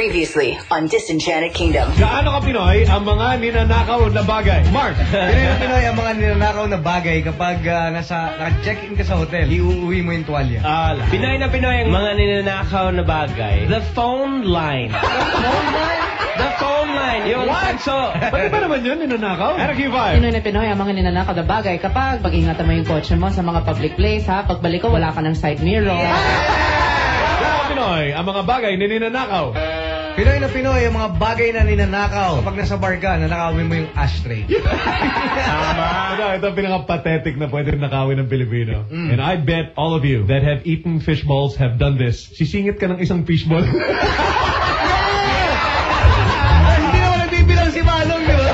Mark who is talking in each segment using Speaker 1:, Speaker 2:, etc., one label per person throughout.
Speaker 1: Previously on Disenchanted Kingdom.
Speaker 2: Gaano ka Pinoy ang mga ninanakaw na bagay? Mark!
Speaker 3: Pinoy na Pinoy ang mga ninanakaw na bagay kapag ah, nasa, naka-check-in ka sa hotel, iuuwi mo yung tuwalya.
Speaker 2: Ala.
Speaker 4: Pinoy na Pinoy ang mga ninanakaw na bagay. The phone line. The phone line. Yung tanso.
Speaker 2: Pwede ba naman yun, ninanakaw? Ano Q5?
Speaker 5: Pinoy na Pinoy ang mga ninanakaw na bagay kapag pag-ingatan mo yung kotse mo sa mga public place ha. Pagbalik ko, wala ka ng side mirror.
Speaker 2: Gaano ka Pinoy ang mga bagay na ninanakaw?
Speaker 3: Pinoy na Pinoy ang mga bagay na ninanakaw. Kapag nasa bar ka, nanakawin mo yung ashtray.
Speaker 2: Tama. Ito, ito ang pinaka-pathetic na pwede nakawin ng Pilipino. And I bet all of you that have eaten fish balls have done this. Sisingit ka ng isang fishball.
Speaker 3: Hindi naman nagbibilang si Malong, di ba?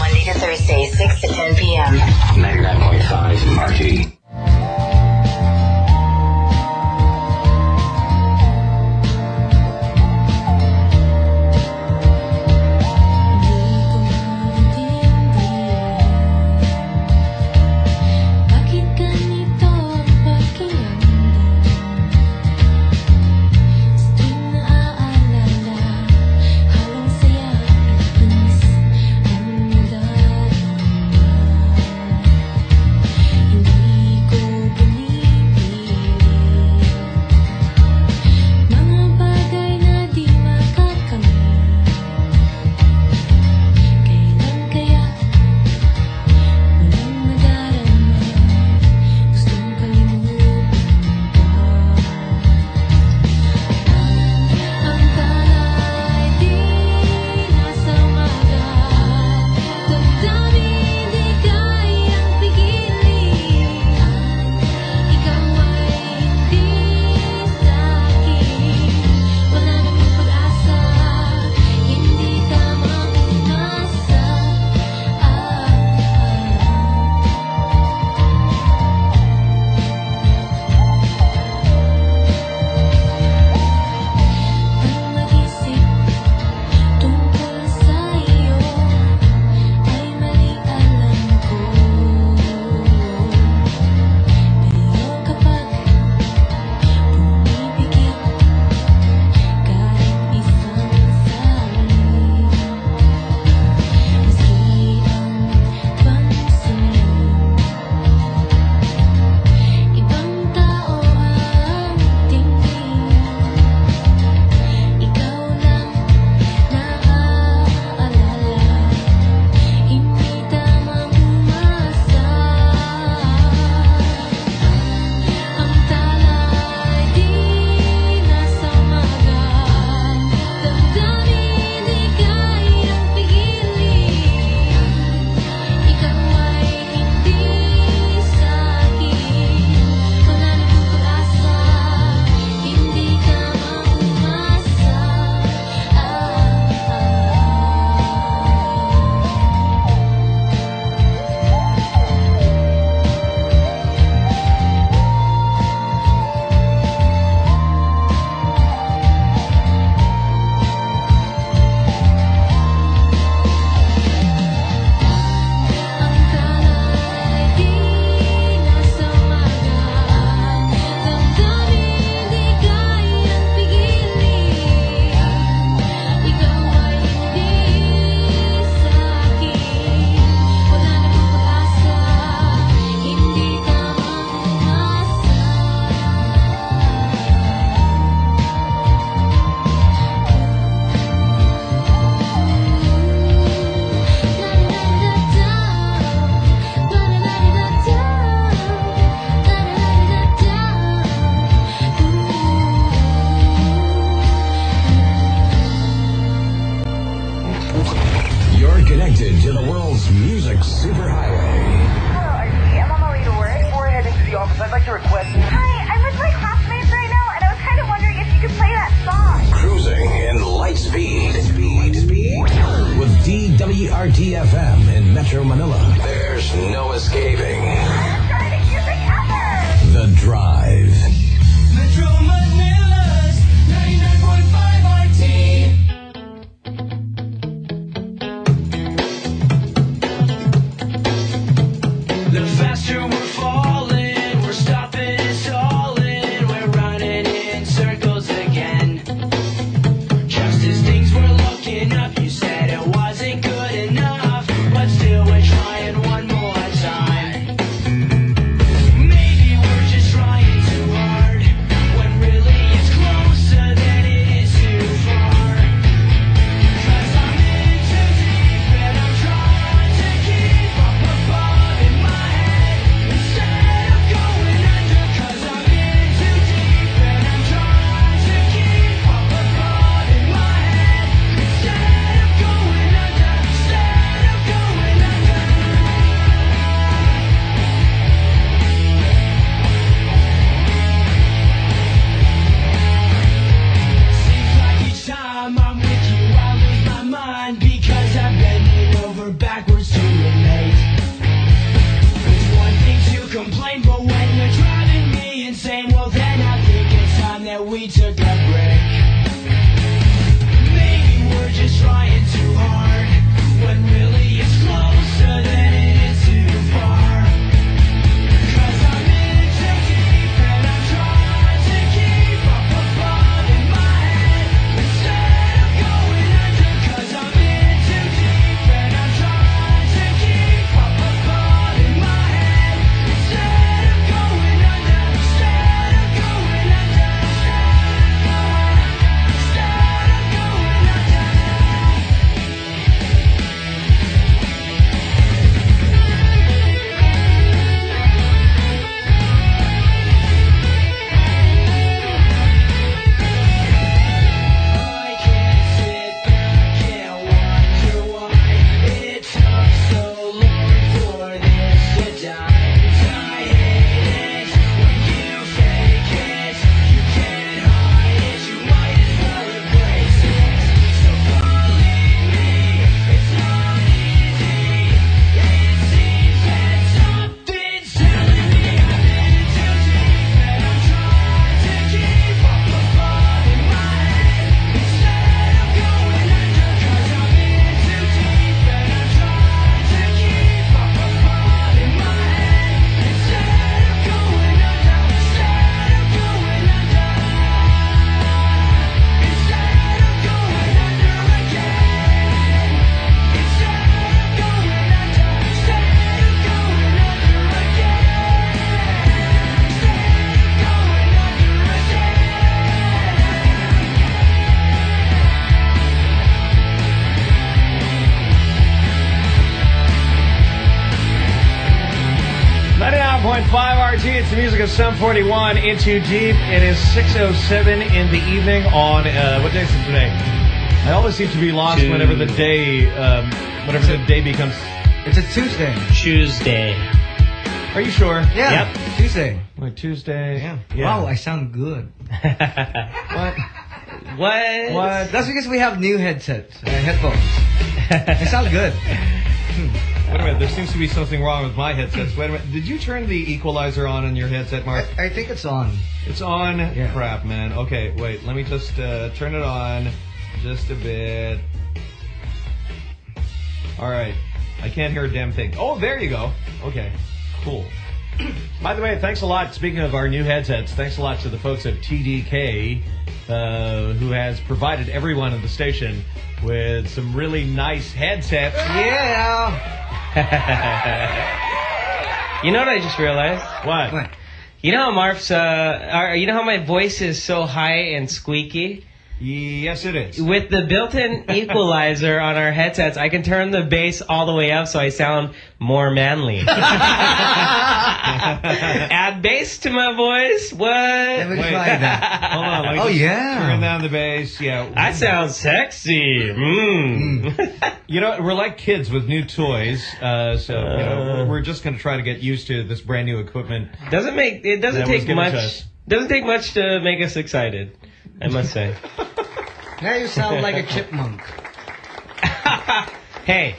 Speaker 1: Monday to Thursday, 6 to 10 p.m.
Speaker 6: 99.5 RT. It's the music
Speaker 7: of Sum
Speaker 6: 41 In
Speaker 8: Too Deep. It
Speaker 2: is 6.07 in the evening on, uh, what day is it today? I always seem to be lost
Speaker 4: Tuesday.
Speaker 2: whenever the day, um, whenever the day becomes,
Speaker 9: It's a Tuesday.
Speaker 4: Tuesday.
Speaker 2: are you sure?
Speaker 9: Yeah. Yep. Tuesday.
Speaker 2: Like Tuesday?
Speaker 9: Yeah.
Speaker 2: Yeah.
Speaker 9: Wow, I sound good.
Speaker 2: What?
Speaker 4: What?
Speaker 9: What? That's because we have new headsets, uh, headphones. I sound good.
Speaker 2: Wait a minute, there seems to be something wrong with my headsets. Wait a minute, did you turn the equalizer on in your headset, Mark?
Speaker 9: I, I think it's on.
Speaker 2: It's on.
Speaker 9: Yeah.
Speaker 2: Crap, man. Okay, wait. Let me just uh, turn it on just a bit. All right. I can't hear a damn thing. Oh, there you go. Okay. Cool. By the way, thanks a lot. Speaking of our new headsets, thanks a lot to the folks at TDK uh, who has provided everyone at the station with some really nice headsets.
Speaker 9: Yeah.
Speaker 4: You know what I just realized?
Speaker 2: What?
Speaker 9: What?
Speaker 4: You know how Marf's, uh, are, you know how my voice is so high and squeaky?
Speaker 2: Yes, it is.
Speaker 4: With the built-in equalizer on our headsets, I can turn the bass all the way up so I sound more manly. Add bass to my voice. What?
Speaker 9: Let me
Speaker 2: Wait.
Speaker 9: try that.
Speaker 2: Hold on. Let me
Speaker 9: Oh, yeah.
Speaker 2: Turn down the bass. Yeah.
Speaker 4: I sound sexy. Mm.
Speaker 2: You know, we're like kids with new toys, uh, so you know,
Speaker 4: Uh.
Speaker 2: we're just going to try to get used to this brand new equipment.
Speaker 4: doesn't make it doesn't take much. Doesn't take much to make us excited. I must say.
Speaker 9: Now you sound like a chipmunk.
Speaker 4: hey.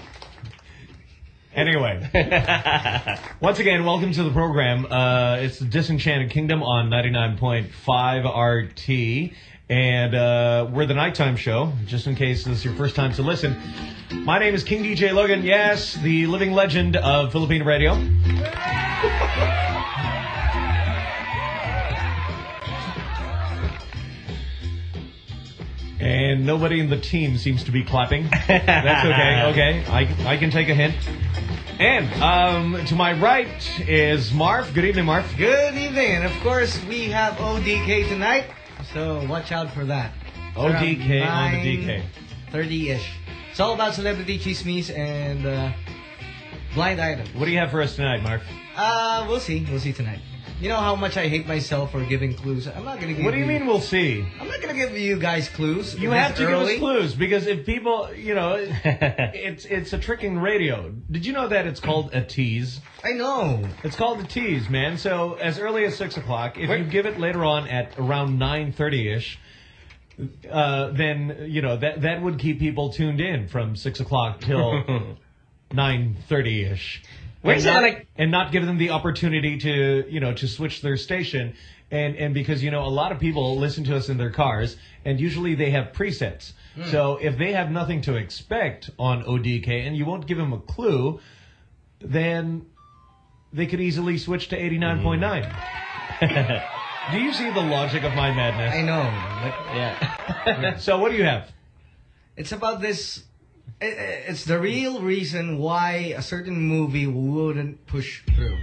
Speaker 2: Anyway, once again, welcome to the program. Uh, it's the Disenchanted Kingdom on 99.5 RT. And uh, we're the nighttime show, just in case this is your first time to listen. My name is King DJ Logan. Yes, the living legend of Philippine radio. And nobody in the team seems to be clapping. That's okay. Okay, I, I can take a hint. And um, to my right is Marv. Good evening, Marv.
Speaker 9: Good evening, and of course we have ODK tonight, so watch out for that.
Speaker 2: ODK on the DK.
Speaker 9: Thirty-ish. It's all about celebrity chismes and uh, blind items.
Speaker 2: What do you have for us tonight, Marv?
Speaker 9: Uh, we'll see. We'll see tonight. You know how much I hate myself for giving clues. I'm not gonna give.
Speaker 2: What do you mean we'll see?
Speaker 9: I'm not gonna give you guys clues.
Speaker 2: You have to give us clues because if people, you know, it's it's a tricking radio. Did you know that it's called a tease?
Speaker 9: I know.
Speaker 2: It's called a tease, man. So as early as six o'clock, if you give it later on at around nine thirty ish, uh, then you know that that would keep people tuned in from six o'clock till nine thirty ish.
Speaker 4: Where's
Speaker 2: and not, and not give them the opportunity to you know to switch their station. And and because you know a lot of people listen to us in their cars and usually they have presets. Hmm. So if they have nothing to expect on ODK and you won't give them a clue then they could easily switch to 89.9 hmm. do you see the logic of my madness?
Speaker 9: I know, but
Speaker 4: Yeah.
Speaker 2: so what do you have?
Speaker 9: It's about this. It's the real reason why a certain movie wouldn't push through.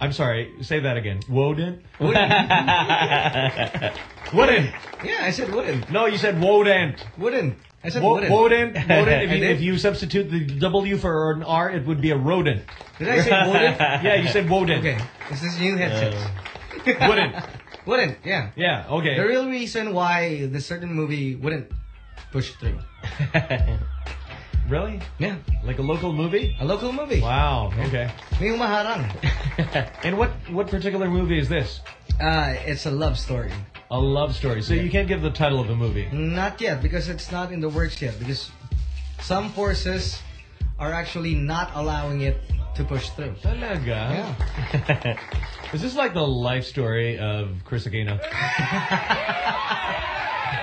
Speaker 2: I'm sorry say that again Woden
Speaker 9: Wouldn't.
Speaker 2: Wouldn't
Speaker 9: yeah, I said wouldn't.
Speaker 2: no you said wouldn't
Speaker 9: Wouldn't. I said
Speaker 2: Wo-
Speaker 9: wouldn't.
Speaker 2: Woden, Woden. If you, if you substitute the W for an R, it would be a rodent.
Speaker 9: Did I say wouldn't?
Speaker 2: Yeah, you said Woden.
Speaker 9: Okay, this is new headsets.
Speaker 2: Uh, wouldn't.
Speaker 9: wouldn't. Yeah.
Speaker 2: Yeah. Okay.
Speaker 9: The real reason why the certain movie wouldn't push through.
Speaker 2: really?
Speaker 9: Yeah.
Speaker 2: Like a local movie?
Speaker 9: A local movie.
Speaker 2: Wow. Okay.
Speaker 9: May umaharang.
Speaker 2: And what what particular movie is this?
Speaker 9: Uh, it's a love story.
Speaker 2: A love story. So you can't give the title of the movie.
Speaker 9: Not yet, because it's not in the works yet. Because some forces are actually not allowing it to push through.
Speaker 2: Talaga?
Speaker 9: Yeah.
Speaker 2: Is this like the life story of Kris Aquino?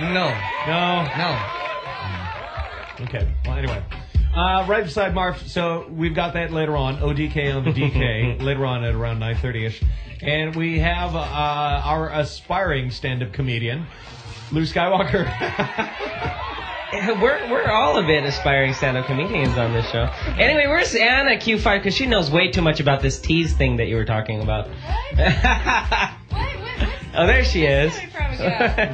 Speaker 9: No.
Speaker 2: No.
Speaker 9: No.
Speaker 2: Okay. Well, anyway. Uh, right beside Marv. So we've got that later on. ODK on the DK later on at around 9:30ish, and we have uh, our aspiring stand-up comedian, Lou Skywalker.
Speaker 4: We're, we're all a bit aspiring stand-up comedians on this show. Anyway, where's Anna Q5? Because she knows way too much about this tease thing that you were talking about. Oh, there she is.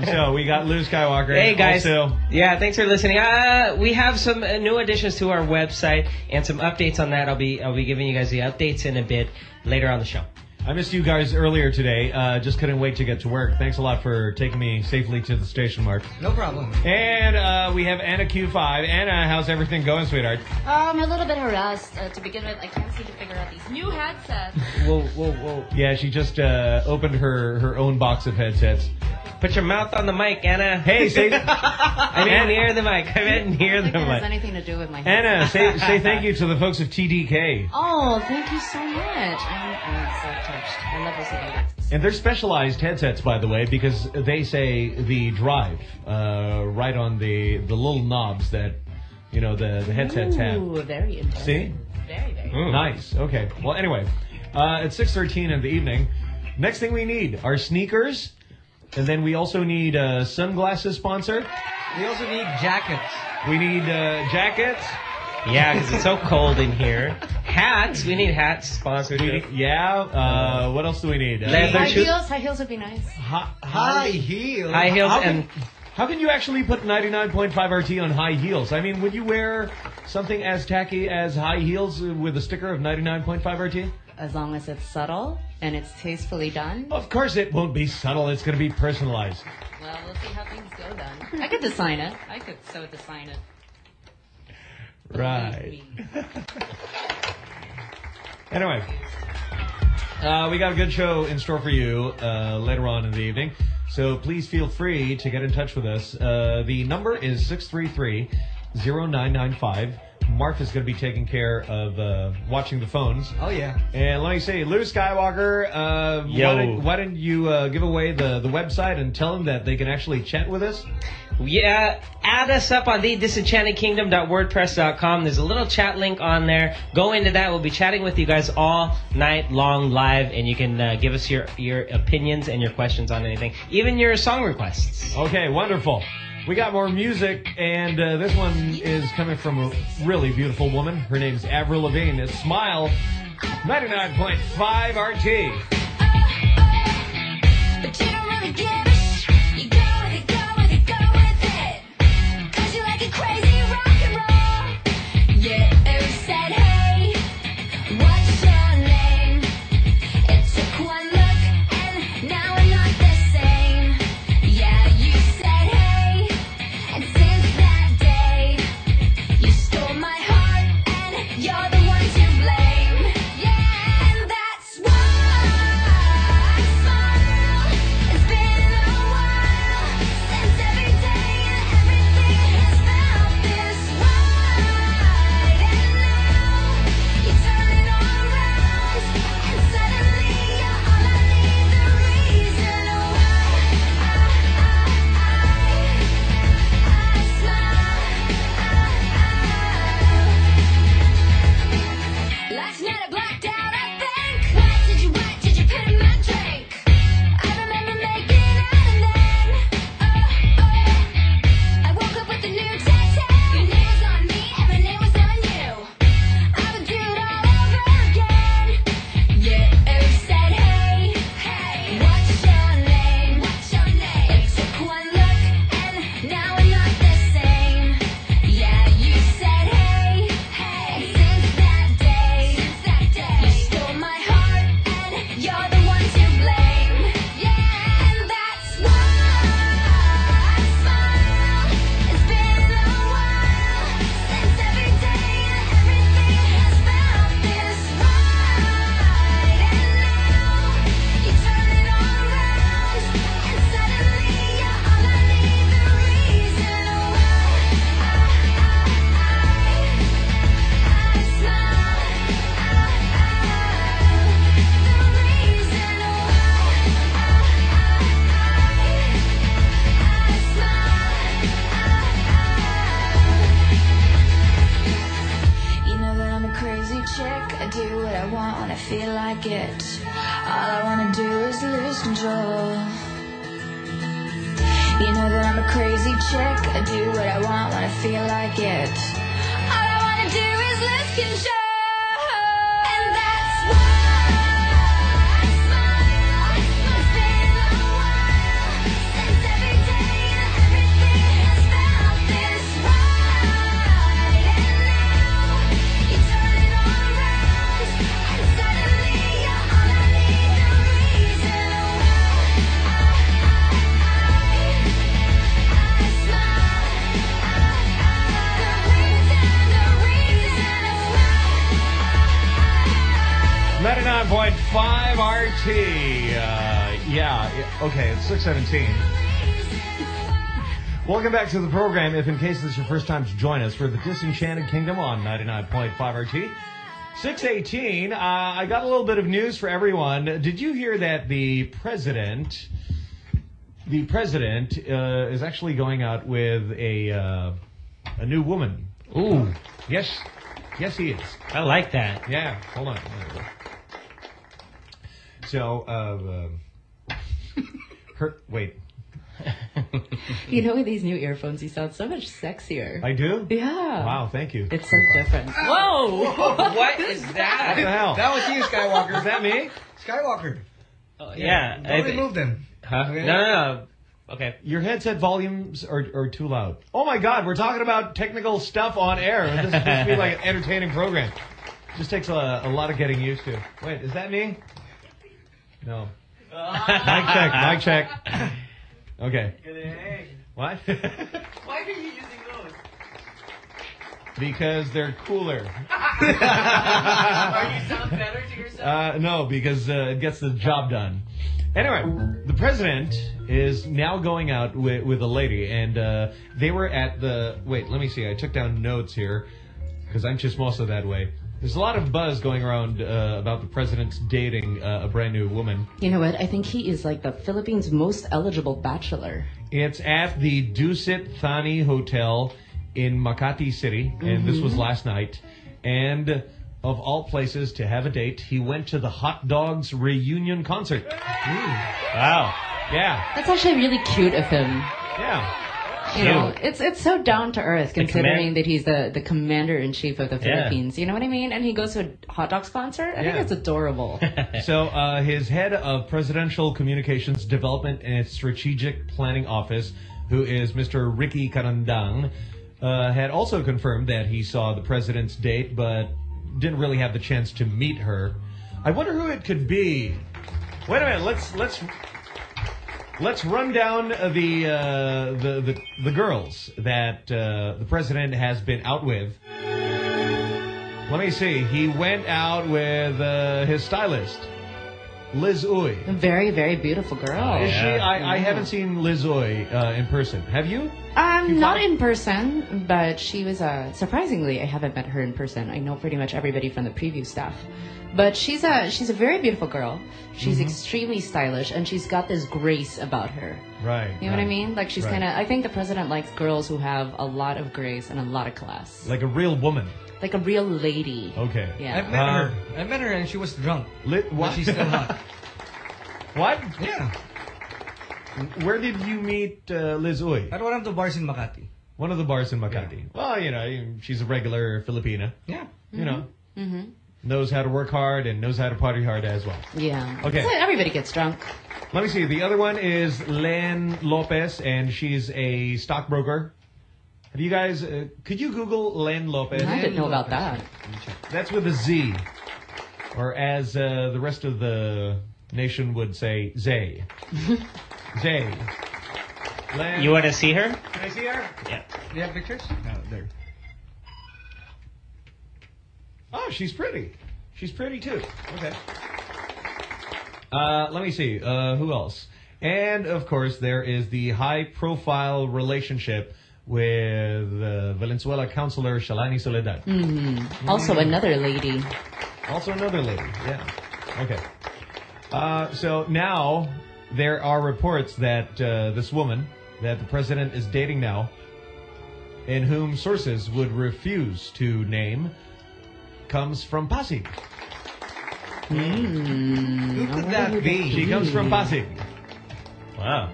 Speaker 2: so we got Lou Skywalker.
Speaker 4: Hey guys.
Speaker 2: Also,
Speaker 4: Yeah, thanks for listening. Uh, we have some uh, new additions to our website and some updates on that. I'll be I'll be giving you guys the updates in a bit later on the show.
Speaker 2: I missed you guys earlier today. Uh, just couldn't wait to get to work. Thanks a lot for taking me safely to the station, Mark.
Speaker 9: No problem.
Speaker 2: And uh, we have Anna Q5. Anna, how's everything going, sweetheart?
Speaker 10: Um, I'm a little bit harassed uh, to begin with. I can't seem to figure out these new headsets.
Speaker 4: Whoa, whoa, whoa!
Speaker 2: Yeah, she just uh, opened her, her own box of headsets.
Speaker 4: Put your mouth on the mic, Anna.
Speaker 2: Hey, say
Speaker 4: I meant near the mic. I meant near
Speaker 5: I
Speaker 4: the
Speaker 5: think it has
Speaker 4: mic.
Speaker 5: anything to do with my
Speaker 2: Anna, say say thank you to the folks of TDK.
Speaker 5: Oh, thank you so much. I'm, I'm so touched. I love listening to.
Speaker 2: And they're specialized headsets, by the way, because they say the drive uh, right on the the little knobs that you know the the headsets have.
Speaker 5: Ooh, very interesting.
Speaker 2: See?
Speaker 5: Very, very.
Speaker 4: Mm.
Speaker 2: Nice. Okay. Well, anyway, uh, it's six thirteen in the evening. Next thing we need are sneakers, and then we also need a sunglasses sponsor.
Speaker 9: We also need jackets.
Speaker 2: We need uh, jackets.
Speaker 4: Yeah, because it's so cold in here. Hats. We need hats sponsored.
Speaker 2: We need, yeah. Uh, what else do we need? Uh,
Speaker 4: Leather
Speaker 5: High
Speaker 4: shoes.
Speaker 5: heels, high heels would be nice.
Speaker 2: hi-
Speaker 9: High heels.
Speaker 4: High heels
Speaker 2: How
Speaker 4: and
Speaker 2: can, how can you actually put 99.5 RT on high heels? I mean, would you wear something as tacky as high heels with a sticker of 99.5 RT?
Speaker 5: As long as it's subtle and it's tastefully done.
Speaker 2: Of course, it won't be subtle. It's going to be personalized.
Speaker 5: Well, we'll see how things go then. I could design it. I could so design it.
Speaker 2: Right. Anyway, uh, we got a good show in store for you uh, later on in the evening. So please feel free to get in touch with us. Uh, the number is 633 0995. Mark is going to be taking care of uh, watching the phones.
Speaker 9: Oh yeah.
Speaker 2: And let me say, Lou Skywalker, uh, why, don't, why don't you uh, give away the, the website and tell them that they can actually chat with us?
Speaker 4: Yeah, add us up on the disenchantedkingdom.wordpress.com. There's a little chat link on there. Go into that. We'll be chatting with you guys all night long live, and you can uh, give us your, your opinions and your questions on anything, even your song requests.
Speaker 2: Okay, wonderful. We got more music, and uh, this one is coming from a really beautiful woman. Her name's Avril Lavigne. It's Smile, 99.5 RT.
Speaker 11: You don't
Speaker 2: 617. Welcome back to the program. If in case this is your first time to join us for the Disenchanted Kingdom on 99.5 RT. 618, uh, I got a little bit of news for everyone. Did you hear that the president, the president uh, is actually going out with a, uh, a new woman?
Speaker 4: Ooh.
Speaker 2: Yes. Yes, he is.
Speaker 4: I like that.
Speaker 2: Yeah. Hold on. So, uh, uh her, wait.
Speaker 5: You know, with these new earphones, you sound so much sexier.
Speaker 2: I do?
Speaker 5: Yeah.
Speaker 2: Wow, thank you.
Speaker 5: It's so different.
Speaker 4: Whoa! what is
Speaker 2: What
Speaker 4: that?
Speaker 2: the hell?
Speaker 3: That was you, Skywalker.
Speaker 2: Is that me?
Speaker 3: Skywalker.
Speaker 4: Oh, yeah.
Speaker 3: Don't
Speaker 4: I thi-
Speaker 3: remove them.
Speaker 4: Huh?
Speaker 3: Okay.
Speaker 4: No, no, no. Okay.
Speaker 2: Your headset volumes are, are too loud. Oh my god, we're talking about technical stuff on air. This is supposed to be like an entertaining program. Just takes a, a lot of getting used to. Wait, is that me? No. Mic check, mic check. Okay. What?
Speaker 12: Why are you using those?
Speaker 2: because they're cooler.
Speaker 12: Are you sound better to yourself?
Speaker 2: Uh, no, because uh, it gets the job done. Anyway, the president is now going out with, with a lady, and uh, they were at the. Wait, let me see. I took down notes here because I'm chismoso that way. There's a lot of buzz going around uh, about the president's dating uh, a brand new woman.
Speaker 5: You know what? I think he is like the Philippines' most eligible bachelor.
Speaker 2: It's at the Dusit Thani Hotel in Makati City, and this was last night. And of all places to have a date, he went to the Hot Dogs reunion concert.
Speaker 4: Wow.
Speaker 2: Yeah,
Speaker 5: That's actually really cute of him.
Speaker 2: yeah.
Speaker 5: You know, it's it's so down to earth considering
Speaker 4: command-
Speaker 5: that he's the, the commander in chief of the
Speaker 4: Yeah.
Speaker 5: Philippines. You know what I mean? And he goes to a hot dog concert. I
Speaker 2: Yeah.
Speaker 5: think it's adorable.
Speaker 2: So uh, his head of presidential communications development and strategic planning office, who is Mr. Ricky Carandang, uh, had also confirmed that he saw the president's date, but didn't really have the chance to meet her. I wonder who it could be. Wait a minute. Let's let's let's run down uh, the uh, the, the the girls that uh, the president has been out with. Let me see. He went out with uh, his stylist, Liz Uy.
Speaker 5: a very, very beautiful girl.
Speaker 2: Is she? I, I haven't seen Liz Uy uh, in person. Have you?
Speaker 5: Um, not in person, but she was uh, surprisingly. I haven't met her in person. I know pretty much everybody from the preview staff, but she's a she's a very beautiful girl. She's
Speaker 2: Mm-hmm.
Speaker 5: extremely stylish, and she's got this grace about her.
Speaker 2: Right.
Speaker 5: You know what I mean? Like she's
Speaker 2: Right.
Speaker 5: kind of. I think the president likes girls who have a lot of grace and a lot of class,
Speaker 2: Like a real woman.
Speaker 5: like a real lady.
Speaker 2: Okay.
Speaker 5: Yeah.
Speaker 3: I've met
Speaker 2: Uh,
Speaker 3: her. I met her and she was drunk.
Speaker 2: Lit,
Speaker 3: But
Speaker 2: what?
Speaker 3: she's still hot.
Speaker 2: what?
Speaker 3: Yeah.
Speaker 2: Where did you meet uh, Liz Uy?
Speaker 3: At one of the bars in Makati.
Speaker 2: One of the bars in Makati. Well, you know, she's a regular Filipina.
Speaker 3: Yeah.
Speaker 2: You know,
Speaker 5: Mm-hmm.
Speaker 2: Knows how to work hard and knows how to party hard as well.
Speaker 5: Yeah.
Speaker 2: Okay.
Speaker 5: So everybody gets drunk.
Speaker 2: Let me see. The other one is Len Lopez, and she's a stockbroker. Have you guys? Uh, could you Google Len Lopez?
Speaker 5: I didn't know about that.
Speaker 2: That's with a Z, or as uh, the rest of the nation would say, Zay. Zay. Len.
Speaker 4: You want to see her?
Speaker 2: Can I see her?
Speaker 4: Yeah.
Speaker 3: Do you have pictures? No, there.
Speaker 2: Oh, she's pretty. She's pretty too. Okay. Uh, let me see. Uh, who else? And of course, there is the high-profile relationship with uh, Valenzuela councilor Shalani Soledad.
Speaker 5: hmm Also, another lady.
Speaker 2: Also another lady. Yeah. Okay. Uh, so now there are reports that uh, this woman that the president is dating now, and whom sources would refuse to name, comes from Pasig.
Speaker 5: Hmm.
Speaker 3: Who could that be?
Speaker 2: She comes from Pasig.
Speaker 4: Wow.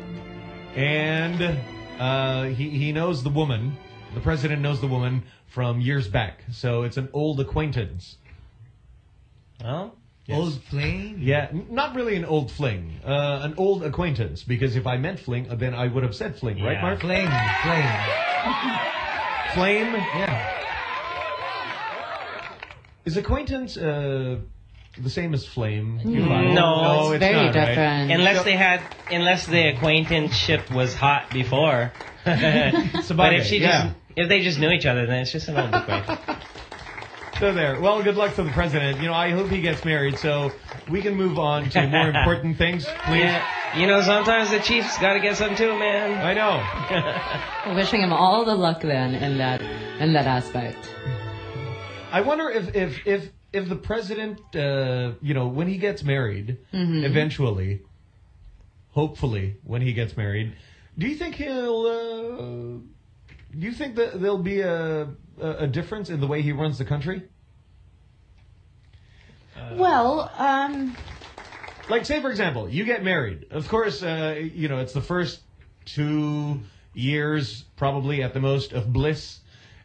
Speaker 2: And uh, he, he knows the woman. The president knows the woman from years back. So it's an old acquaintance.
Speaker 4: Well,
Speaker 3: Old flame?
Speaker 2: Yeah, not really an old fling. Uh, an old acquaintance. Because if I meant fling, uh, then I would have said fling, right, Mark?
Speaker 3: Flame. Flame.
Speaker 2: Flame?
Speaker 3: Yeah.
Speaker 2: Is acquaintance uh, the same as flame?
Speaker 5: Mm.
Speaker 4: No,
Speaker 2: no,
Speaker 4: it's
Speaker 2: it's
Speaker 5: very
Speaker 2: not, right?
Speaker 5: different.
Speaker 4: unless
Speaker 2: So-
Speaker 4: they had, unless the acquaintanceship was hot before. but
Speaker 2: Sabagay,
Speaker 4: if she
Speaker 2: yeah.
Speaker 4: just, if they just knew each other, then it's just an old acquaintance.
Speaker 2: So there. Well, good luck to the president. You know, I hope he gets married so we can move on to more important things, please.
Speaker 4: Yeah, you know, sometimes the Chiefs got to get some too, man.
Speaker 2: I know.
Speaker 5: Wishing him all the luck then in that in that aspect.
Speaker 2: I wonder if if if if the president, uh, you know, when he gets married, eventually, hopefully, when he gets married, do you think he'll? Uh, do you think that there'll be a, a a difference in the way he runs the country?
Speaker 5: Well, um,
Speaker 2: Like, say for example, you get married. Of course, uh, you know it's the first two years, probably at the most, of bliss,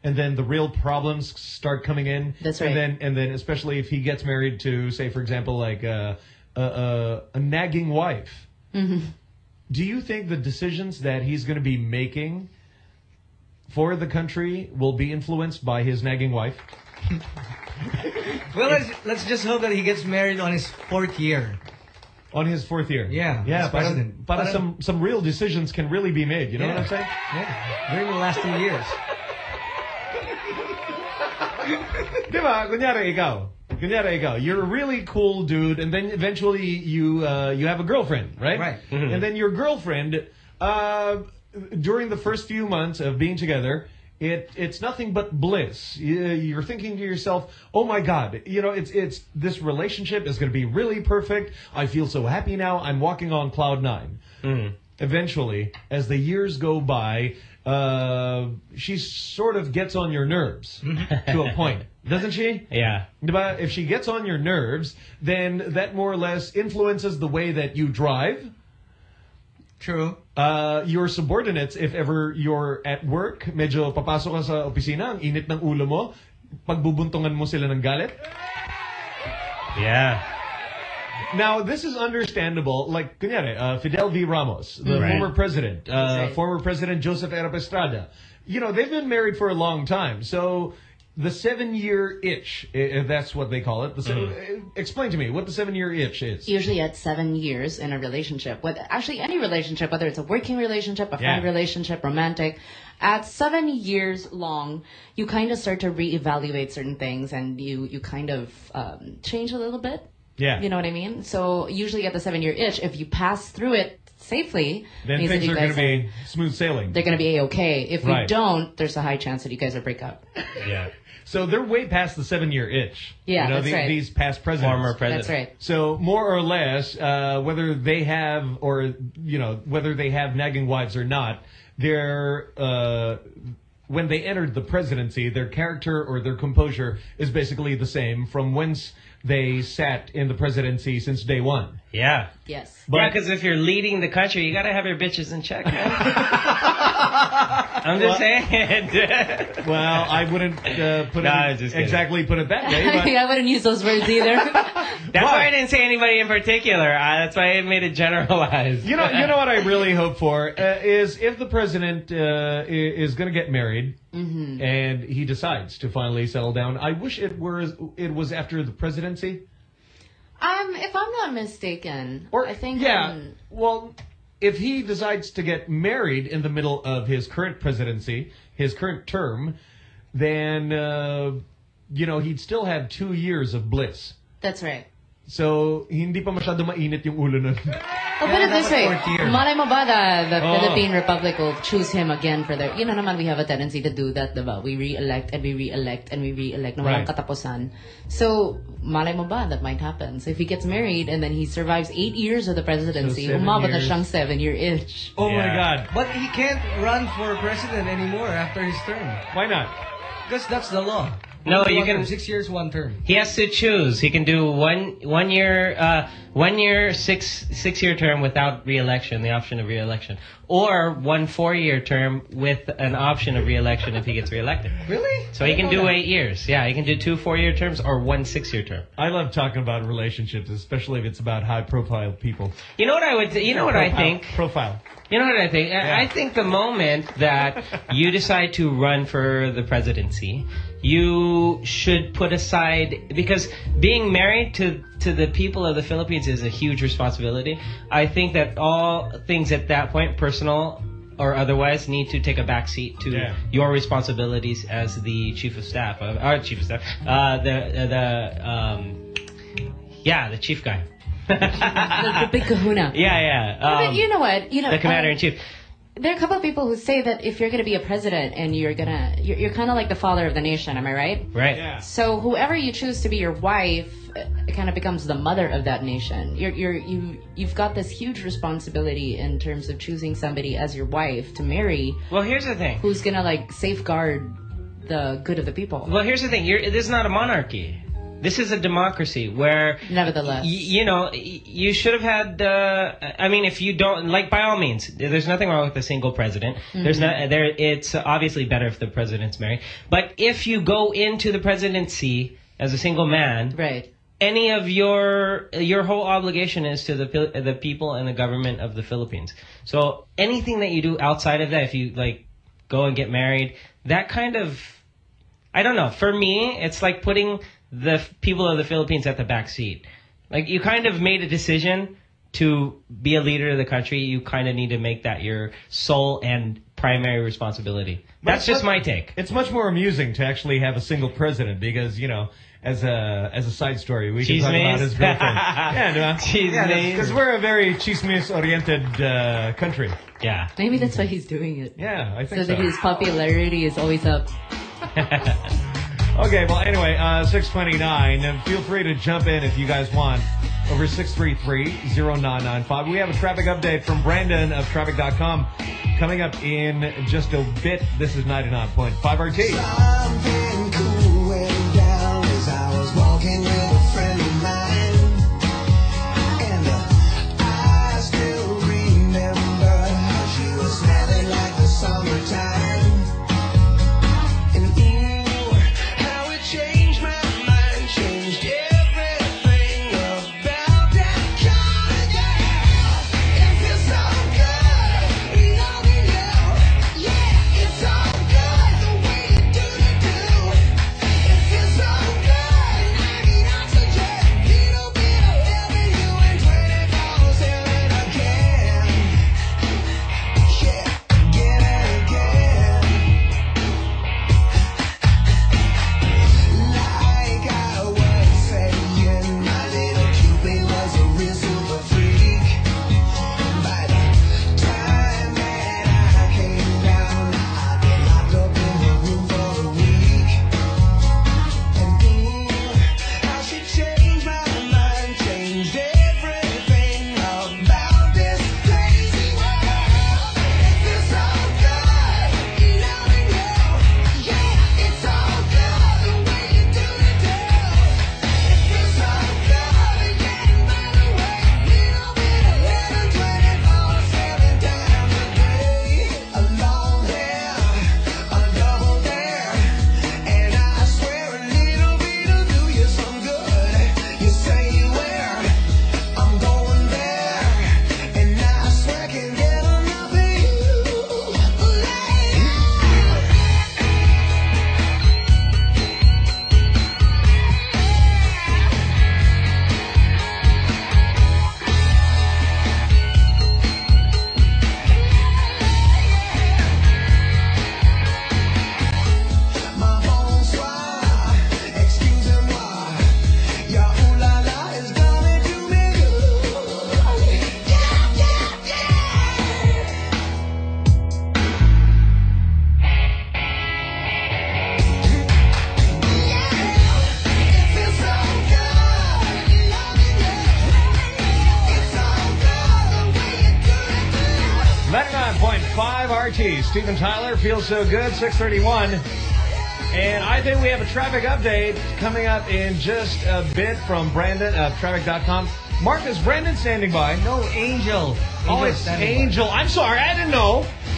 Speaker 2: and then the real problems start coming in.
Speaker 5: That's right.
Speaker 2: And then, and then, especially if he gets married to, say for example, like uh, a, a, a nagging wife. Mm-hmm. Do you think the decisions that he's going to be making for the country will be influenced by his nagging wife?
Speaker 3: Well, let's, let's just hope that he gets married on his fourth year.
Speaker 2: On his fourth year.
Speaker 3: Yeah,
Speaker 2: Yeah, But,
Speaker 3: president.
Speaker 2: para
Speaker 3: Para-
Speaker 2: some, some real decisions can really be made. You know
Speaker 3: Yeah.
Speaker 2: what I'm saying?
Speaker 3: Yeah. During the last two years.
Speaker 2: Di ba? Kunyari ikaw. Kunyari ikaw. You're a really cool dude, and then eventually you uh, you have a girlfriend, right?
Speaker 3: Right.
Speaker 2: And then your girlfriend, uh, during the first few months of being together, it it's nothing but bliss. You- You're thinking to yourself, "Oh my God, you know, it's it's this relationship is going to be really perfect. I feel so happy now. I'm walking on cloud 9 Eventually, as the years go by, uh, she sort of gets on your nerves to a point, doesn't she?
Speaker 4: Yeah.
Speaker 2: But if she gets on your nerves, then that more or less influences the way that you drive.
Speaker 3: True.
Speaker 2: Uh, your subordinates, if ever you're at work, medyo papasok ka sa opisina, ang init ng ulo mo, pagbubuntungan mo sila ng galit.
Speaker 4: Yeah.
Speaker 2: Now, this is understandable. Like, kunyari, uh, Fidel V. Ramos, the
Speaker 4: Right.
Speaker 2: former president, uh,
Speaker 5: right.
Speaker 2: former president Joseph Erap Estrada. You know, they've been married for a long time. So, the seven-year itch, if that's what they call it. The se- uh, Explain to me what the seven-year itch is.
Speaker 5: usually at seven years in a relationship, with actually any relationship, whether it's a working relationship, a friend
Speaker 2: Yeah.
Speaker 5: relationship, romantic, at seven years long, you kind of start to reevaluate certain things and you you kind of um, change a little bit.
Speaker 2: Yeah.
Speaker 5: You know what I mean? So usually at the seven year itch, if you pass through it safely,
Speaker 2: then
Speaker 5: means
Speaker 2: things are going to be smooth sailing.
Speaker 5: they're going to be a okay. If
Speaker 2: Right.
Speaker 5: you don't, there's a high chance that you guys will break up.
Speaker 4: Yeah.
Speaker 2: So they're way past the seven-year itch.
Speaker 5: Yeah,
Speaker 2: you know,
Speaker 5: that's
Speaker 2: the-
Speaker 5: right.
Speaker 2: These past presidents.
Speaker 4: Former president.
Speaker 5: That's right.
Speaker 2: So more or less, uh, whether they have or you know whether they have nagging wives or not, their uh, when they entered the presidency, their character or their composure is basically the same from whence they sat in the presidency since day one.
Speaker 4: Yeah.
Speaker 5: Yes.
Speaker 2: But-
Speaker 4: yeah, because if you're leading the country, you gotta have your bitches in check, man. I'm just saying.
Speaker 2: Well, I wouldn't uh, put
Speaker 4: No,
Speaker 2: it
Speaker 4: I was just kidding.
Speaker 2: exactly put it that way, but
Speaker 5: I wouldn't use those words either.
Speaker 4: That's why I didn't say anybody in particular. Uh, that's why I made it generalized.
Speaker 2: You know, you know what I really hope for uh, is if the president uh, is going to get married and he decides to finally settle down. I wish it were it was after the presidency.
Speaker 5: Um, if I'm not mistaken,
Speaker 2: Or
Speaker 5: I think
Speaker 2: yeah,
Speaker 5: um,
Speaker 2: well, if he decides to get married in the middle of his current presidency, his current term, then uh, you know he'd still have two years of bliss.
Speaker 5: that's right.
Speaker 2: So hindi pa masyado mainit yung ulo nun.
Speaker 5: Oh, put it this way.
Speaker 3: fourth.
Speaker 5: Malay mo ba the, the
Speaker 2: Oh.
Speaker 5: Philippine Republic will choose him again for their... You know naman, we have a tendency to do that, diba? We re-elect and we re-elect and we re-elect na walang
Speaker 2: Right.
Speaker 5: katapusan. So, malay mo ba that might happen. So, if he gets married and then he survives eight years of the presidency,
Speaker 2: So, seven
Speaker 5: umabot na
Speaker 2: years.
Speaker 5: siyang seven-year itch.
Speaker 2: oh my God!
Speaker 3: But he can't run for president anymore after his term.
Speaker 2: Why not?
Speaker 3: Because that's the law.
Speaker 4: No, you can.
Speaker 3: term, six years, one term.
Speaker 4: He has to choose. He can do one one year, uh, one year, six six year term without re-election, the option of re-election, or one four year term with an option of re-election if he gets re-elected.
Speaker 3: Really?
Speaker 4: So he can do
Speaker 3: that.
Speaker 4: eight years. Yeah, he can do two four year terms or one six year term.
Speaker 2: I love talking about relationships, especially if it's about high profile people.
Speaker 4: You know what I would? You know what I think?
Speaker 2: Profile.
Speaker 4: You know what I think? I-
Speaker 2: Yeah.
Speaker 4: I think the moment that you decide to run for the presidency, you should put aside because being married to to the people of the Philippines is a huge responsibility. I think that all things at that point, personal or otherwise, need to take a backseat to
Speaker 2: Yeah.
Speaker 4: your responsibilities as the chief of staff, uh, or chief of staff, uh, the the um, yeah, the chief guy.
Speaker 5: the, the big kahuna.
Speaker 4: Yeah, yeah.
Speaker 5: but
Speaker 4: um,
Speaker 5: you know what? You know,
Speaker 4: the commander
Speaker 5: uh,
Speaker 4: in chief.
Speaker 5: There are a couple of people who say that if you're going to be a president and you're gonna, you're, you're kind of like the father of the nation. Am I right?
Speaker 4: Right. yeah.
Speaker 5: So whoever you choose to be your wife, uh, kind of becomes the mother of that nation. You're, you're, you, you've got this huge responsibility in terms of choosing somebody as your wife to marry,
Speaker 4: Well, here's the thing.
Speaker 5: who's gonna like safeguard the good of the people.
Speaker 4: Well, here's the thing. You're, this is not a monarchy. This is a democracy where,
Speaker 5: Nevertheless,
Speaker 4: you know, you should have had. Uh, I mean, if you don't like, by all means, there's nothing wrong with a single president. There's
Speaker 5: Mhm.
Speaker 4: not there. It's obviously better if the president's married. But if you go into the presidency as a single man,
Speaker 5: right?
Speaker 4: Any of your your whole obligation is to the the people and the government of the Philippines. So anything that you do outside of that, if you like go and get married, that kind of I don't know. For me, it's like putting the f- people of the Philippines at the back seat. Like you kind of made a decision to be a leader of the country. You kind of need to make that your sole and primary responsibility.
Speaker 2: But
Speaker 4: That's just
Speaker 2: much-
Speaker 4: my take.
Speaker 2: It's much more amusing to actually have a single president because you know, as a as a side story, we can talk
Speaker 4: Chismes.
Speaker 2: about his girlfriend. yeah, no,
Speaker 4: Chismes.
Speaker 2: because we're a very chismes oriented uh, country.
Speaker 4: Yeah.
Speaker 5: Maybe that's why he's doing it.
Speaker 2: Yeah, I think
Speaker 5: so
Speaker 2: so.
Speaker 5: that his popularity is always up.
Speaker 2: Okay, well, anyway, uh, 629, and feel free to jump in if you guys want over 633-0995. We have a traffic update from Brandon of traffic.com coming up in just a bit. This is 99.5 RT.
Speaker 12: Something feels so good.
Speaker 2: 631. And I think we have a traffic update coming up in just a bit from Brandon of traffic.com. Mark, is Brandon standing by?
Speaker 3: No, Angel.
Speaker 2: Oh, it's
Speaker 3: standing by.
Speaker 2: Angel. I'm sorry, I didn't know.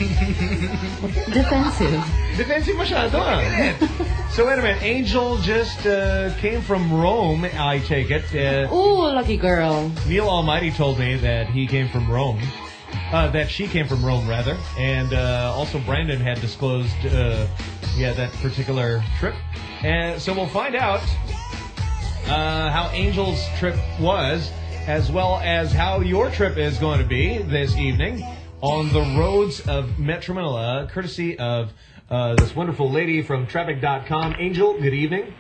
Speaker 5: Defensive.
Speaker 2: Defensive masyado. So wait a minute, Angel just uh, came from Rome, I take it. Uh,
Speaker 5: Ooh, lucky girl.
Speaker 2: Neil Almighty told me that he came from Rome. Uh, that she came from Rome, rather. And uh, also Brandon had disclosed, uh, yeah, that particular trip. And so we'll find out uh, how Angel's trip was, as well as how your trip is going to be this evening on the roads of Metro Manila, courtesy of uh, this wonderful lady from traffic.com. Angel, good evening.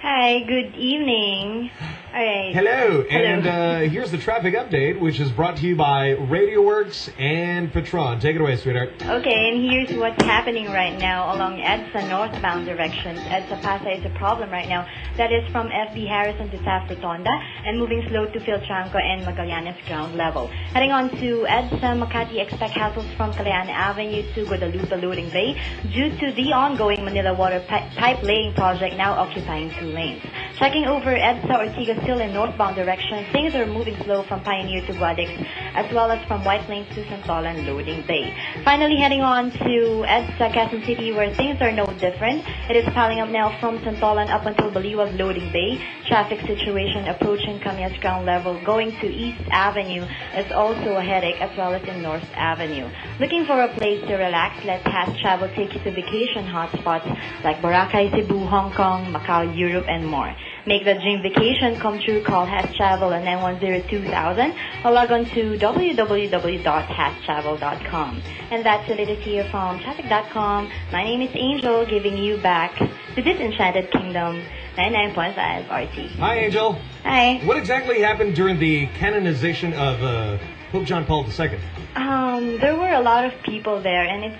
Speaker 13: Hi, good evening. Right.
Speaker 2: Hello,
Speaker 13: Hello.
Speaker 2: and uh, here's the traffic update, which is brought to you by RadioWorks and Petron. Take it away, sweetheart.
Speaker 13: Okay, and here's what's happening right now along EDSA northbound directions. EDSA Pasay is a problem right now. That is from FB Harrison to Taft Rotonda and moving slow to Philtranco and Magallanes ground level. Heading on to EDSA Makati, expect hassles from Kalayaan Avenue to Guadalupe Loading Bay due to the ongoing Manila water pi- pipe laying project now occupying two lanes. Checking over EDSA Ortigas still in northbound direction, things are moving slow from Pioneer to Guadix as well as from White Plains to Santolan Loading Bay. Finally, heading on to EDSA Quezon City where things are no different. It is piling up now from Santolan up until Baliwag Loading Bay. Traffic situation approaching Kamias ground level going to East Avenue is also a headache as well as in North Avenue. Looking for a place to relax? Let Has Travel take you to vacation hotspots like Boracay, Cebu, Hong Kong, Macau, Europe, and more. Make that dream vacation come true. Call Has Travel at 910-2000 or log on to www.hastravel.com. And that's the latest here from traffic.com. My name is Angel, giving you back to this enchanted kingdom, 99.5 RT.
Speaker 2: Hi, Angel.
Speaker 13: Hi.
Speaker 2: What exactly happened during the canonization of uh, Pope John Paul II?
Speaker 13: Um, there were a lot of people there, and it's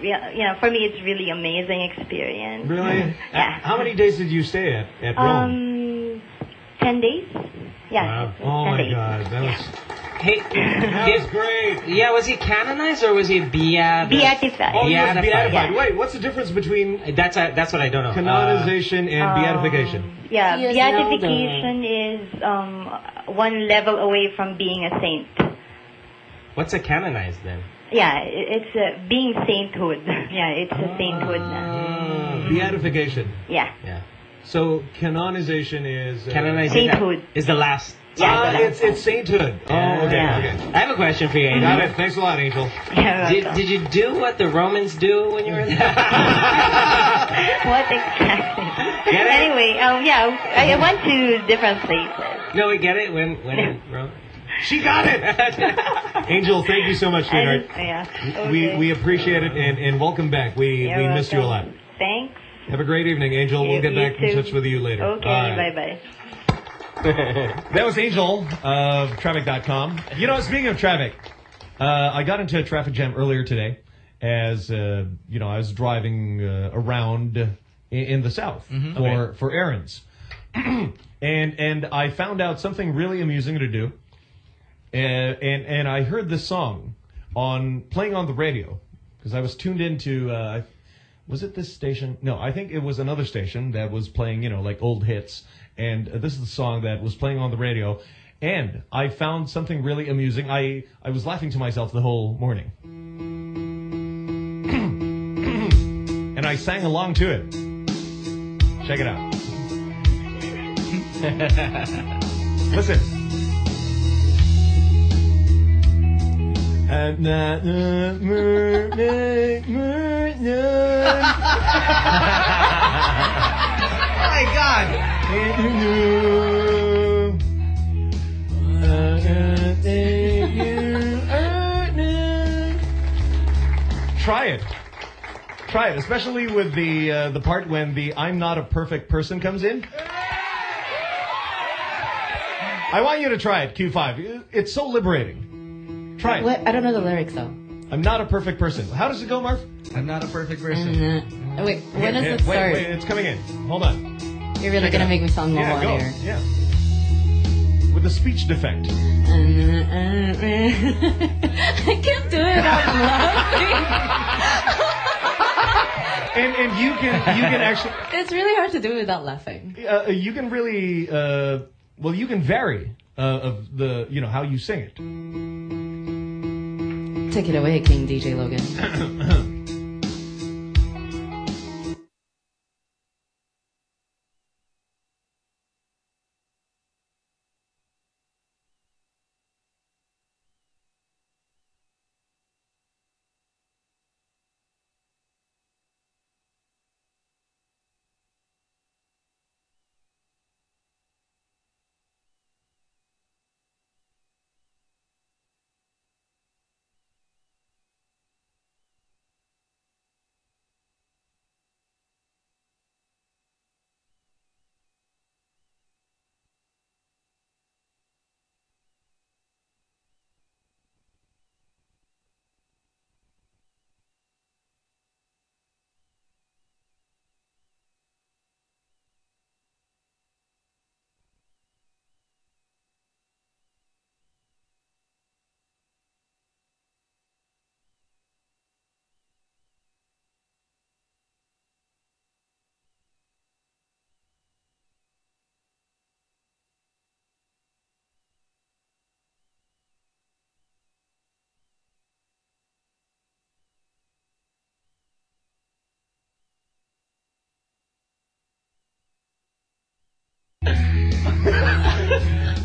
Speaker 13: you know, for me, it's really amazing experience.
Speaker 2: Really?
Speaker 13: Yeah.
Speaker 2: How many days did you stay at, at Rome?
Speaker 13: Um, ten days. Yeah.
Speaker 2: Wow. Oh
Speaker 13: 10
Speaker 2: my
Speaker 13: days.
Speaker 2: God, that was
Speaker 4: Hey,
Speaker 2: that was great.
Speaker 4: yeah, was he canonized or was he beat?
Speaker 13: Beatified.
Speaker 2: Oh, you were
Speaker 4: Beatified.
Speaker 2: beatified.
Speaker 13: Yeah.
Speaker 2: Wait, what's the difference between
Speaker 4: That's uh, that's what I don't know.
Speaker 2: canonization and
Speaker 13: Um,
Speaker 2: beatification?
Speaker 13: Yeah,
Speaker 5: He
Speaker 13: beatification is um one level away from being a saint.
Speaker 4: Uh, what's a canonized then?
Speaker 13: Yeah, it's uh, being sainthood. Yeah, it's a sainthood now.
Speaker 2: Uh, beatification.
Speaker 13: Yeah.
Speaker 4: Yeah,
Speaker 2: So canonization is uh,
Speaker 4: canonization
Speaker 13: Sainthood.
Speaker 4: is the last.
Speaker 13: Yeah,
Speaker 2: Ah,
Speaker 13: the
Speaker 2: it's it's sainthood. Oh, okay,
Speaker 4: Yeah.
Speaker 2: okay.
Speaker 4: I have a question for you, Angel.
Speaker 2: Got it. Thanks a lot, Angel.
Speaker 13: Yeah,
Speaker 4: Did, did you do what the Romans do when you were there?
Speaker 13: what exactly?
Speaker 4: Get it?
Speaker 13: Anyway, um, yeah, I, I went to different places.
Speaker 4: no, we get it when when Rome.
Speaker 2: She got it. Angel, thank you so much,
Speaker 13: I
Speaker 2: sweetheart.
Speaker 13: just, yeah.
Speaker 2: We
Speaker 13: okay.
Speaker 2: we appreciate it and, and welcome back. We
Speaker 13: You're
Speaker 2: we missed you a lot.
Speaker 13: Thanks.
Speaker 2: Have a great evening, Angel. We'll get
Speaker 13: you
Speaker 2: back in touch with you later.
Speaker 13: Okay,
Speaker 2: All right.
Speaker 13: bye bye.
Speaker 2: That was Angel of traffic.com. You know, speaking of traffic, uh, I got into a traffic jam earlier today as, uh, you know, I was driving uh, around in, in the south for, for errands. and, and I found out something really amusing to do. And, and, and I heard this song on playing on the radio because I was tuned into, uh, was it this station? No, I think it was another station that was playing, you know, like old hits. And uh, this is the song that was playing on the radio. And I found something really amusing. I, I was laughing to myself the whole morning. and I sang along to it. Check it out. Listen. And that
Speaker 3: Oh my God!
Speaker 2: Try it. Try it, especially with the uh, the part when the "I'm not a perfect person" comes in. I want you to try it, Q5. It's so liberating. Try it.
Speaker 5: What? I don't know the lyrics though.
Speaker 2: I'm not a perfect person. How does it go, Mark?
Speaker 3: I'm not a perfect person.
Speaker 5: Uh, wait, when does it
Speaker 2: wait,
Speaker 5: start?
Speaker 2: Wait, wait, it's coming in. Hold on.
Speaker 5: You're really
Speaker 2: check it
Speaker 5: gonna
Speaker 2: out.
Speaker 5: make me sound more
Speaker 2: Yeah,
Speaker 5: on
Speaker 2: go. Yeah. With a speech defect.
Speaker 5: I can't do it. I'm laughing.
Speaker 2: And and you can you can actually
Speaker 5: It's really hard to do without laughing.
Speaker 2: uh, you can really uh, well you can vary uh, of the you know how you sing it.
Speaker 5: Take it away, King DJ Logan.